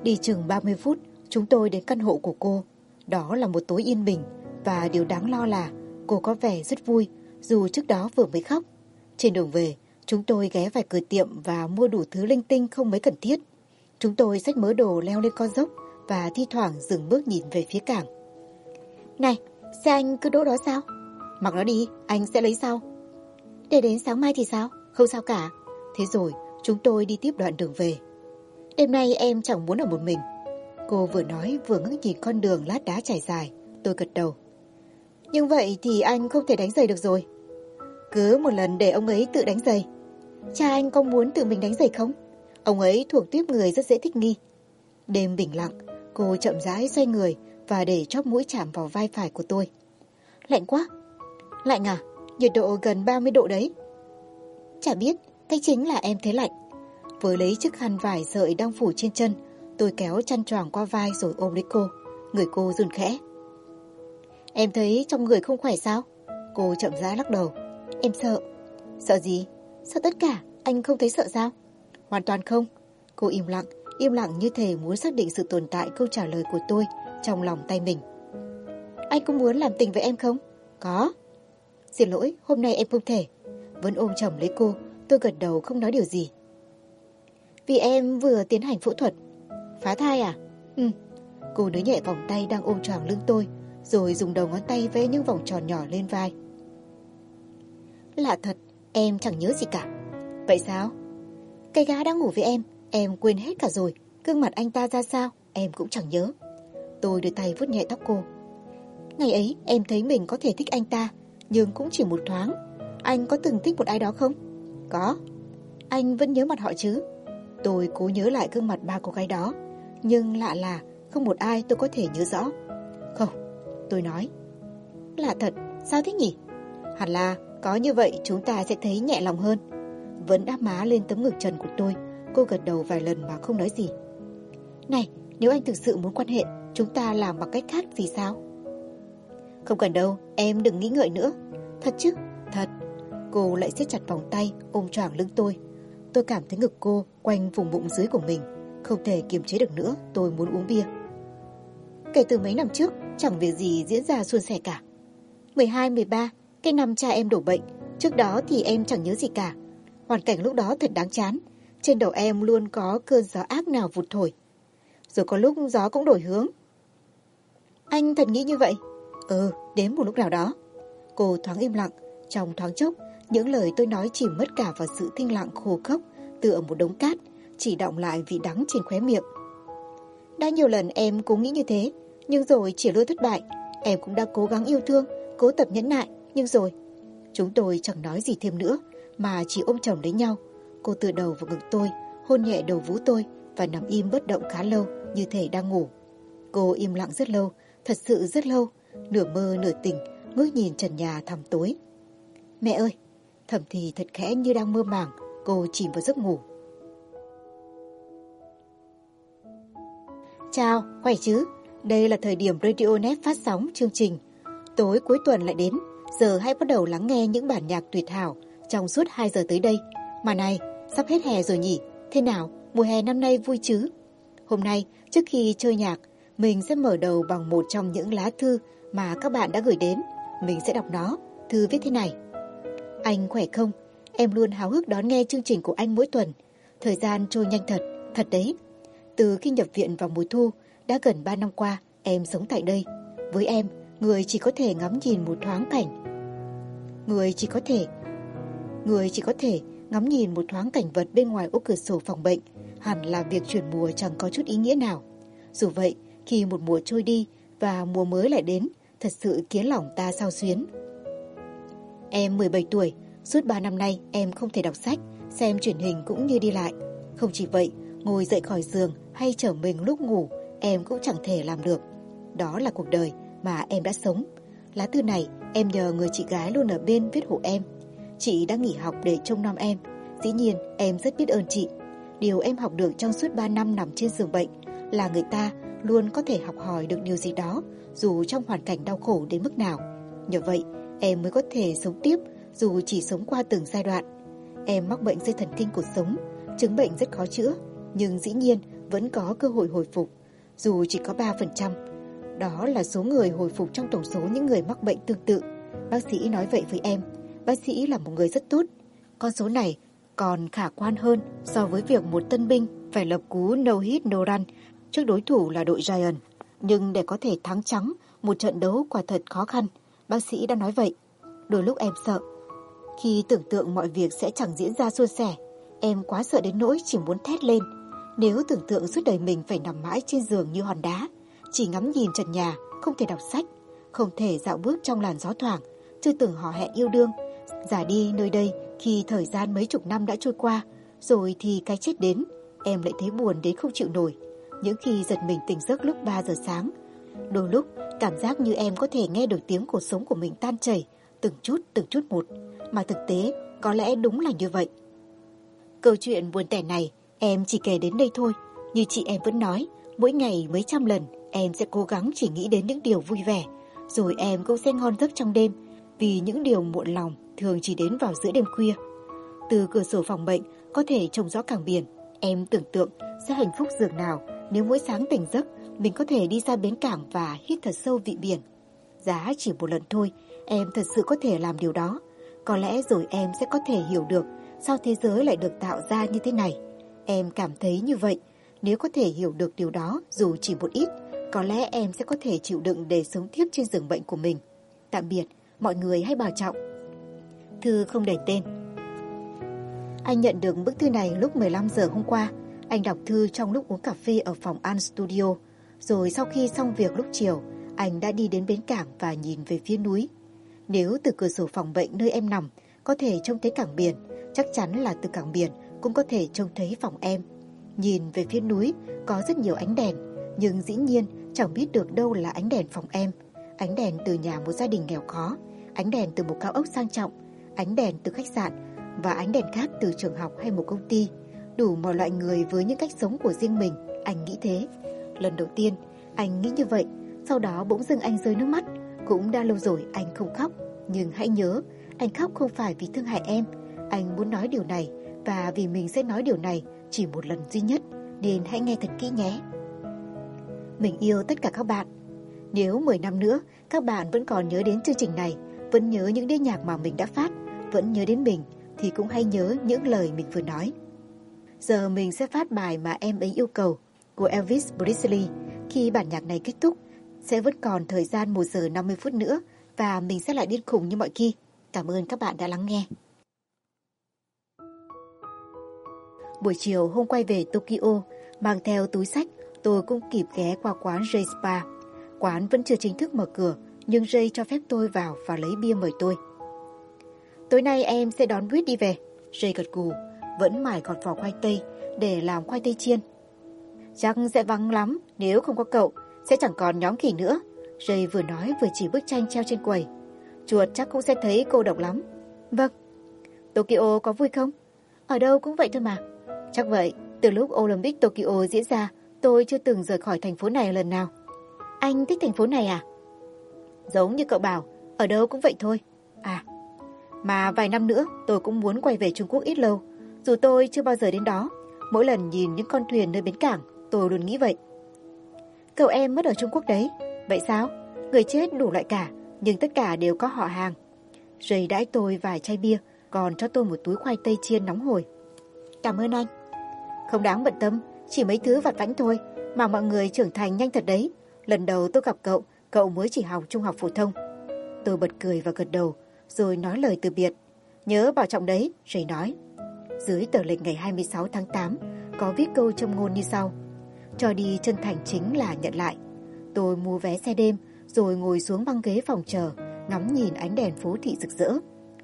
Đi chừng 30 phút, chúng tôi đến căn hộ của cô. Đó là một tối yên bình và điều đáng lo là cô có vẻ rất vui dù trước đó vừa mới khóc. Trên đường về, chúng tôi ghé vài cửa tiệm và mua đủ thứ linh tinh không mấy cần thiết. Chúng tôi xách mớ đồ leo lên con dốc và thi thoảng dừng bước nhìn về phía cảng. Này, xe anh cứ đỗ đó sao? Mặc nó đi, anh sẽ lấy sau. Để đến sáng mai thì sao? Không sao cả. Thế rồi, chúng tôi đi tiếp đoạn đường về. Đêm nay em chẳng muốn ở một mình. Cô vừa nói vừa ngước nhìn con đường lát đá trải dài. Tôi gật đầu. Nhưng vậy thì anh không thể đánh giày được rồi. Cứ một lần để ông ấy tự đánh giày. Cha anh có muốn tự mình đánh giày không? Ông ấy thuộc tuyếp người rất dễ thích nghi. Đêm bình lặng, cô chậm rãi xoay người và để chóp mũi chạm vào vai phải của tôi. Lạnh quá. Lạnh à? Nhiệt độ gần 30 độ đấy. Chả biết, cái chính là em thấy lạnh. Với lấy chiếc khăn vải sợi đang phủ trên chân, tôi kéo chăn choàng qua vai rồi ôm lấy cô. Người cô run khẽ. Em thấy trong người không khỏe sao? Cô chậm rãi lắc đầu. Em sợ. Sợ gì? Sợ tất cả, anh không thấy sợ sao? Hoàn toàn không. Cô im lặng, im lặng như thể muốn xác định sự tồn tại câu trả lời của tôi trong lòng tay mình. Anh có muốn làm tình với em không? Có. Xin lỗi, hôm nay em không thể. Vẫn ôm chồng lấy cô, tôi gật đầu không nói điều gì. Vì em vừa tiến hành phẫu thuật. Phá thai à? Ừ. Cô nới nhẹ vòng tay đang ôm choàng lưng tôi, rồi dùng đầu ngón tay vẽ những vòng tròn nhỏ lên vai. Lạ thật, em chẳng nhớ gì cả. Vậy sao? Cái gã đang ngủ với em, em quên hết cả rồi. Gương mặt anh ta ra sao, em cũng chẳng nhớ. Tôi đưa tay vuốt nhẹ tóc cô. Ngày ấy em thấy mình có thể thích anh ta, nhưng cũng chỉ một thoáng. Anh có từng thích một ai đó không? Có. Anh vẫn nhớ mặt họ chứ? Tôi cố nhớ lại gương mặt ba cô gái đó, nhưng lạ là không một ai tôi có thể nhớ rõ. Không, tôi nói. Lạ thật, sao thế nhỉ? Hẳn là có như vậy chúng ta sẽ thấy nhẹ lòng hơn. vẫn đáp má lên tấm ngực trần của tôi. Cô gật đầu vài lần mà không nói gì. Này, nếu anh thực sự muốn quan hệ, chúng ta làm bằng cách khác thì sao? Không cần đâu, em đừng nghĩ ngợi nữa. Thật chứ? Thật. Cô lại siết chặt vòng tay, ôm choàng lưng tôi. Tôi cảm thấy ngực cô quanh vùng bụng dưới của mình. Không thể kiềm chế được nữa, tôi muốn uống bia. Kể từ mấy năm trước, chẳng việc gì diễn ra suôn sẻ cả. 12, 13, cái năm cha em đổ bệnh. Trước đó thì em chẳng nhớ gì cả. Hoàn cảnh lúc đó thật đáng chán. Trên đầu em luôn có cơn gió ác nào vụt thổi. Rồi có lúc gió cũng đổi hướng. Anh thật nghĩ như vậy? Ừ, đến một lúc nào đó. Cô thoáng im lặng, trong thoáng chốc, những lời tôi nói chỉ mất cả vào sự thinh lặng khô khốc tựa một đống cát, chỉ động lại vị đắng trên khóe miệng. Đã nhiều lần em cũng nghĩ như thế, nhưng rồi chỉ luôn thất bại. Em cũng đã cố gắng yêu thương, cố tập nhẫn nại, nhưng rồi. Chúng tôi chẳng nói gì thêm nữa, mà chỉ ôm chồng lấy nhau. Cô tựa đầu vào ngực tôi, hôn nhẹ đầu vú tôi và nằm im bất động khá lâu, như thể đang ngủ. Cô im lặng rất lâu, thật sự rất lâu, nửa mơ nửa tỉnh, ngước nhìn trần nhà thầm tối. Mẹ ơi! Thầm thì thật khẽ như đang mơ màng, cô chìm vào giấc ngủ. Chào, khỏe chứ? Đây là thời điểm Radionet phát sóng chương trình. Tối cuối tuần lại đến, giờ hãy bắt đầu lắng nghe những bản nhạc tuyệt hảo trong suốt 2 giờ tới đây. Mà này, sắp hết hè rồi nhỉ? Thế nào, mùa hè năm nay vui chứ? Hôm nay, trước khi chơi nhạc, mình sẽ mở đầu bằng một trong những lá thư mà các bạn đã gửi đến. Mình sẽ đọc nó. Thư viết thế này. Anh khỏe không? Em luôn háo hức đón nghe chương trình của anh mỗi tuần. Thời gian trôi nhanh thật, thật đấy. Từ khi nhập viện vào mùa thu, đã gần 3 năm qua, em sống tại đây. Với em, người chỉ có thể ngắm nhìn một thoáng cảnh. Người chỉ có thể người chỉ có thể ngắm nhìn một thoáng cảnh vật bên ngoài ô cửa sổ phòng bệnh, hẳn là việc chuyển mùa chẳng có chút ý nghĩa nào. Dù vậy, khi một mùa trôi đi và mùa mới lại đến, thật sự khiến lòng ta sao xuyến. Em 17 tuổi, suốt 3 năm nay em không thể đọc sách, xem truyền hình cũng như đi lại. Không chỉ vậy, ngồi dậy khỏi giường hay trở mình lúc ngủ, em cũng chẳng thể làm được. Đó là cuộc đời mà em đã sống. Lá thư này em nhờ người chị gái luôn ở bên viết hộ em. Chị đã nghỉ học để trông nom em. Dĩ nhiên em rất biết ơn chị. Điều em học được trong suốt 3 năm nằm trên giường bệnh là người ta luôn có thể học hỏi được điều gì đó dù trong hoàn cảnh đau khổ đến mức nào. Nhờ vậy, em mới có thể sống tiếp dù chỉ sống qua từng giai đoạn. Em mắc bệnh dây thần kinh cuộc sống, chứng bệnh rất khó chữa, nhưng dĩ nhiên vẫn có cơ hội hồi phục, dù chỉ có 3%. Đó là số người hồi phục trong tổng số những người mắc bệnh tương tự. Bác sĩ nói vậy với em. Bác sĩ là một người rất tốt. Con số này còn khả quan hơn so với việc một tân binh phải lập cú no hit no run trước đối thủ là đội Giant. Nhưng để có thể thắng trắng, một trận đấu quả thật khó khăn. Bác sĩ đã nói vậy. Đôi lúc em sợ. Khi tưởng tượng mọi việc sẽ chẳng diễn ra suôn sẻ, em quá sợ đến nỗi chỉ muốn thét lên. Nếu tưởng tượng suốt đời mình phải nằm mãi trên giường như hòn đá, chỉ ngắm nhìn trần nhà, không thể đọc sách, không thể dạo bước trong làn gió thoảng, chưa từng hò hẹn yêu đương, giả đi nơi đây khi thời gian mấy chục năm đã trôi qua, rồi thì cái chết đến, em lại thấy buồn đến không chịu nổi. Những khi giật mình tỉnh giấc lúc 3 giờ sáng, đôi lúc cảm giác như em có thể nghe được tiếng cuộc sống của mình tan chảy, từng chút từng chút một, mà thực tế có lẽ đúng là như vậy. Câu chuyện buồn tẻ này em chỉ kể đến đây thôi, như chị em vẫn nói, mỗi ngày mấy trăm lần em sẽ cố gắng chỉ nghĩ đến những điều vui vẻ, rồi em cũng sẽ ngon giấc trong đêm, vì những điều muộn lòng thường chỉ đến vào giữa đêm khuya. Từ cửa sổ phòng bệnh có thể trông rõ cảng biển, em tưởng tượng sẽ hạnh phúc dường nào nếu mỗi sáng tỉnh giấc mình có thể đi ra bến cảng và hít thật sâu vị biển. Giá chỉ một lần thôi, em thật sự có thể làm điều đó. Có lẽ rồi em sẽ có thể hiểu được sao thế giới lại được tạo ra như thế này. Em cảm thấy như vậy, nếu có thể hiểu được điều đó dù chỉ một ít, có lẽ em sẽ có thể chịu đựng để sống tiếp trên giường bệnh của mình. Tạm biệt, mọi người hãy bảo trọng. Thư không để tên. Anh nhận được bức thư này lúc 15 giờ hôm qua. Anh đọc thư trong lúc uống cà phê ở phòng An Studio. Rồi sau khi xong việc lúc chiều, anh đã đi đến bến cảng và nhìn về phía núi. Nếu từ cửa sổ phòng bệnh nơi em nằm có thể trông thấy cảng biển, chắc chắn là từ cảng biển cũng có thể trông thấy phòng em. Nhìn về phía núi có rất nhiều ánh đèn, nhưng dĩ nhiên chẳng biết được đâu là ánh đèn phòng em. Ánh đèn từ nhà một gia đình nghèo khó, ánh đèn từ một cao ốc sang trọng, ánh đèn từ khách sạn và ánh đèn khác từ trường học hay một công ty. Đủ mọi loại người với những cách sống của riêng mình, anh nghĩ thế. Lần đầu tiên, anh nghĩ như vậy, sau đó bỗng dưng anh rơi nước mắt. Cũng đã lâu rồi anh không khóc, nhưng hãy nhớ, anh khóc không phải vì thương hại em. Anh muốn nói điều này và vì mình sẽ nói điều này chỉ một lần duy nhất, nên hãy nghe thật kỹ nhé. Mình yêu tất cả các bạn. Nếu 10 năm nữa các bạn vẫn còn nhớ đến chương trình này, vẫn nhớ những đĩa nhạc mà mình đã phát, vẫn nhớ đến mình, thì cũng hãy nhớ những lời mình vừa nói. Giờ mình sẽ phát bài mà em ấy yêu cầu của Elvis Presley. Khi bản nhạc này kết thúc, sẽ vẫn còn thời gian 1 giờ 50 phút nữa và mình sẽ lại điên khùng như mọi khi. Cảm ơn các bạn đã lắng nghe. Buổi chiều hôm quay về Tokyo, mang theo túi sách, tôi cũng kịp ghé qua quán J Spa. Quán vẫn chưa chính thức mở cửa, nhưng J cho phép tôi vào và lấy bia mời tôi. Tối nay em sẽ đón Buýt đi về. J gật gù, vẫn mải gọt vỏ khoai tây để làm khoai tây chiên. Chắc sẽ vắng lắm, nếu không có cậu, sẽ chẳng còn nhóm khỉ nữa. Jay vừa nói vừa chỉ bức tranh treo trên quầy. Chuột chắc cũng sẽ thấy cô độc lắm. Vâng. Tokyo có vui không? Ở đâu cũng vậy thôi mà. Chắc vậy, từ lúc Olympic Tokyo diễn ra, tôi chưa từng rời khỏi thành phố này lần nào. Anh thích thành phố này à? Giống như cậu bảo, ở đâu cũng vậy thôi. À, mà vài năm nữa tôi cũng muốn quay về Trung Quốc ít lâu. Dù tôi chưa bao giờ đến đó, mỗi lần nhìn những con thuyền nơi bến cảng, tôi luôn nghĩ vậy. Cậu em mất ở Trung Quốc đấy. Vậy sao? Người chết đủ loại cả, nhưng tất cả đều có họ hàng. Rầy đãi tôi vài chai bia, còn cho tôi một túi khoai tây chiên nóng hổi. Cảm ơn anh. Không đáng bận tâm, chỉ mấy thứ vặt vãnh thôi, mà mọi người trưởng thành nhanh thật đấy. Lần đầu tôi gặp cậu, cậu mới chỉ học trung học phổ thông. Tôi bật cười và gật đầu, rồi nói lời từ biệt. Nhớ bảo trọng đấy, rầy nói. Dưới tờ lịch ngày 26 tháng 8 có viết câu trong ngôn như sau. Cho đi chân thành chính là nhận lại. Tôi mua vé xe đêm rồi ngồi xuống băng ghế phòng chờ, ngắm nhìn ánh đèn phố thị rực rỡ.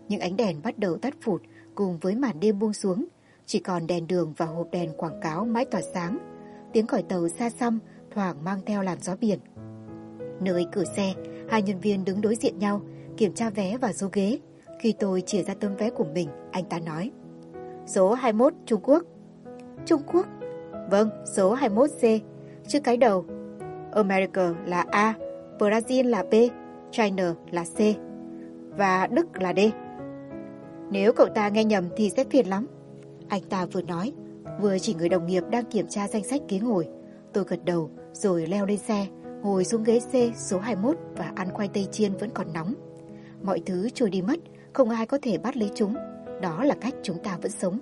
Những ánh đèn bắt đầu tắt phụt cùng với màn đêm buông xuống. Chỉ còn đèn đường và hộp đèn quảng cáo mãi tỏa sáng. Tiếng còi tàu xa xăm thoảng mang theo làn gió biển. Nơi cửa xe, hai nhân viên đứng đối diện nhau, kiểm tra vé và số ghế. Khi tôi chỉ ra tấm vé của mình, anh ta nói. Số 21 Trung Quốc. Trung Quốc? Vâng, số 21C. Chữ cái đầu. America là A, Brazil là B, China là C và Đức là D. Nếu cậu ta nghe nhầm thì sẽ phiền lắm. Anh ta vừa nói, vừa chỉ người đồng nghiệp đang kiểm tra danh sách ghế ngồi. Tôi gật đầu rồi leo lên xe, ngồi xuống ghế C số 21 và ăn khoai tây chiên vẫn còn nóng. Mọi thứ trôi đi mất, không ai có thể bắt lấy chúng. Đó là cách chúng ta vẫn sống.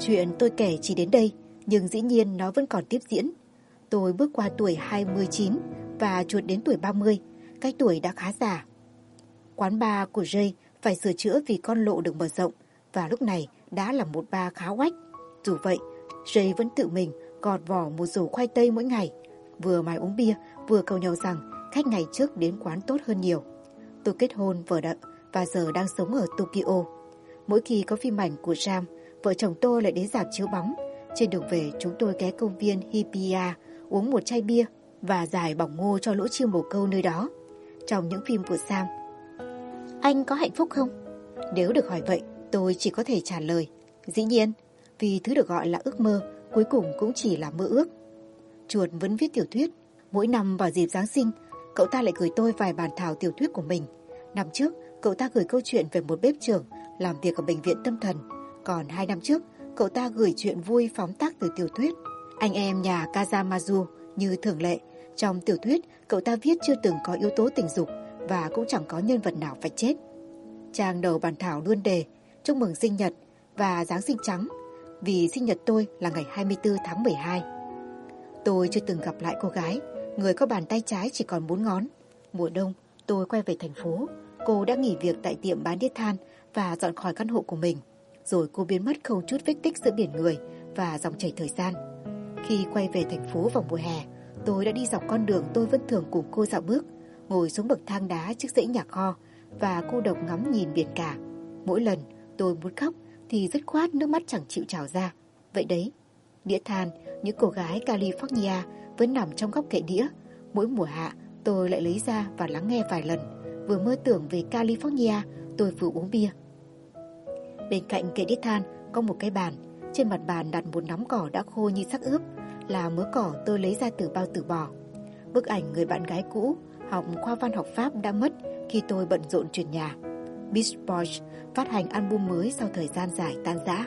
Chuyện tôi kể chỉ đến đây, nhưng dĩ nhiên nó vẫn còn tiếp diễn. Tôi bước qua tuổi 29 và chuột đến tuổi 30, cái tuổi đã khá già. Quán bar của Jay phải sửa chữa vì con lộ được mở rộng và lúc này đã là một bar khá oách. Dù vậy, Jay vẫn tự mình gọt vỏ một rổ khoai tây mỗi ngày, vừa mài uống bia, vừa cầu nhau rằng khách ngày trước đến quán tốt hơn nhiều. Tôi kết hôn vợ đợ và giờ đang sống ở Tokyo. Mỗi khi có phim ảnh của Sam, vợ chồng tôi lại đến dạp chiếu bóng. Trên đường về chúng tôi ghé công viên hibiya uống một chai bia và giải bỏng ngô cho lũ chim bồ câu nơi đó. Trong những phim của Sam, anh có hạnh phúc không? Nếu được hỏi vậy, tôi chỉ có thể trả lời. Dĩ nhiên, vì thứ được gọi là ước mơ cuối cùng cũng chỉ là mơ ước. Chuột vẫn viết tiểu thuyết. Mỗi năm vào dịp Giáng sinh, cậu ta lại gửi tôi vài bản thảo tiểu thuyết của mình. Năm trước, cậu ta gửi câu chuyện về một bếp trưởng làm việc ở bệnh viện tâm thần. Còn hai năm trước, cậu ta gửi chuyện vui phóng tác từ tiểu thuyết. Anh em nhà Kazamazu như thường lệ. Trong tiểu thuyết, cậu ta viết chưa từng có yếu tố tình dục và cũng chẳng có nhân vật nào phải chết. Trang đầu bàn thảo luôn đề chúc mừng sinh nhật và Giáng sinh trắng vì sinh nhật tôi là ngày 24 tháng 12. Tôi chưa từng gặp lại cô gái, người có bàn tay trái chỉ còn bốn ngón. Mùa đông, tôi quay về thành phố. Cô đã nghỉ việc tại tiệm bán đít than và dọn khỏi căn hộ của mình. Rồi cô biến mất không chút vết tích giữa biển người và dòng chảy thời gian. Khi quay về thành phố vào mùa hè, tôi đã đi dọc con đường tôi vẫn thường cùng cô dạo bước, ngồi xuống bậc thang đá trước dãy nhà kho và cô độc ngắm nhìn biển cả. Mỗi lần tôi muốn khóc thì dứt khoát nước mắt chẳng chịu trào ra. Vậy đấy, đĩa than, những cô gái California vẫn nằm trong góc kệ đĩa. Mỗi mùa hạ, tôi lại lấy ra và lắng nghe vài lần. Vừa mơ tưởng về California, tôi vừa uống bia. Bên cạnh kệ đít than có một cái bàn, trên mặt bàn đặt một nắm cỏ đã khô như sắc ướp, là mớ cỏ tôi lấy ra từ bao tử bò. Bức ảnh người bạn gái cũ học khoa văn học Pháp đã mất khi tôi bận rộn chuyển nhà. Beach Boys phát hành album mới sau thời gian dài tan rã.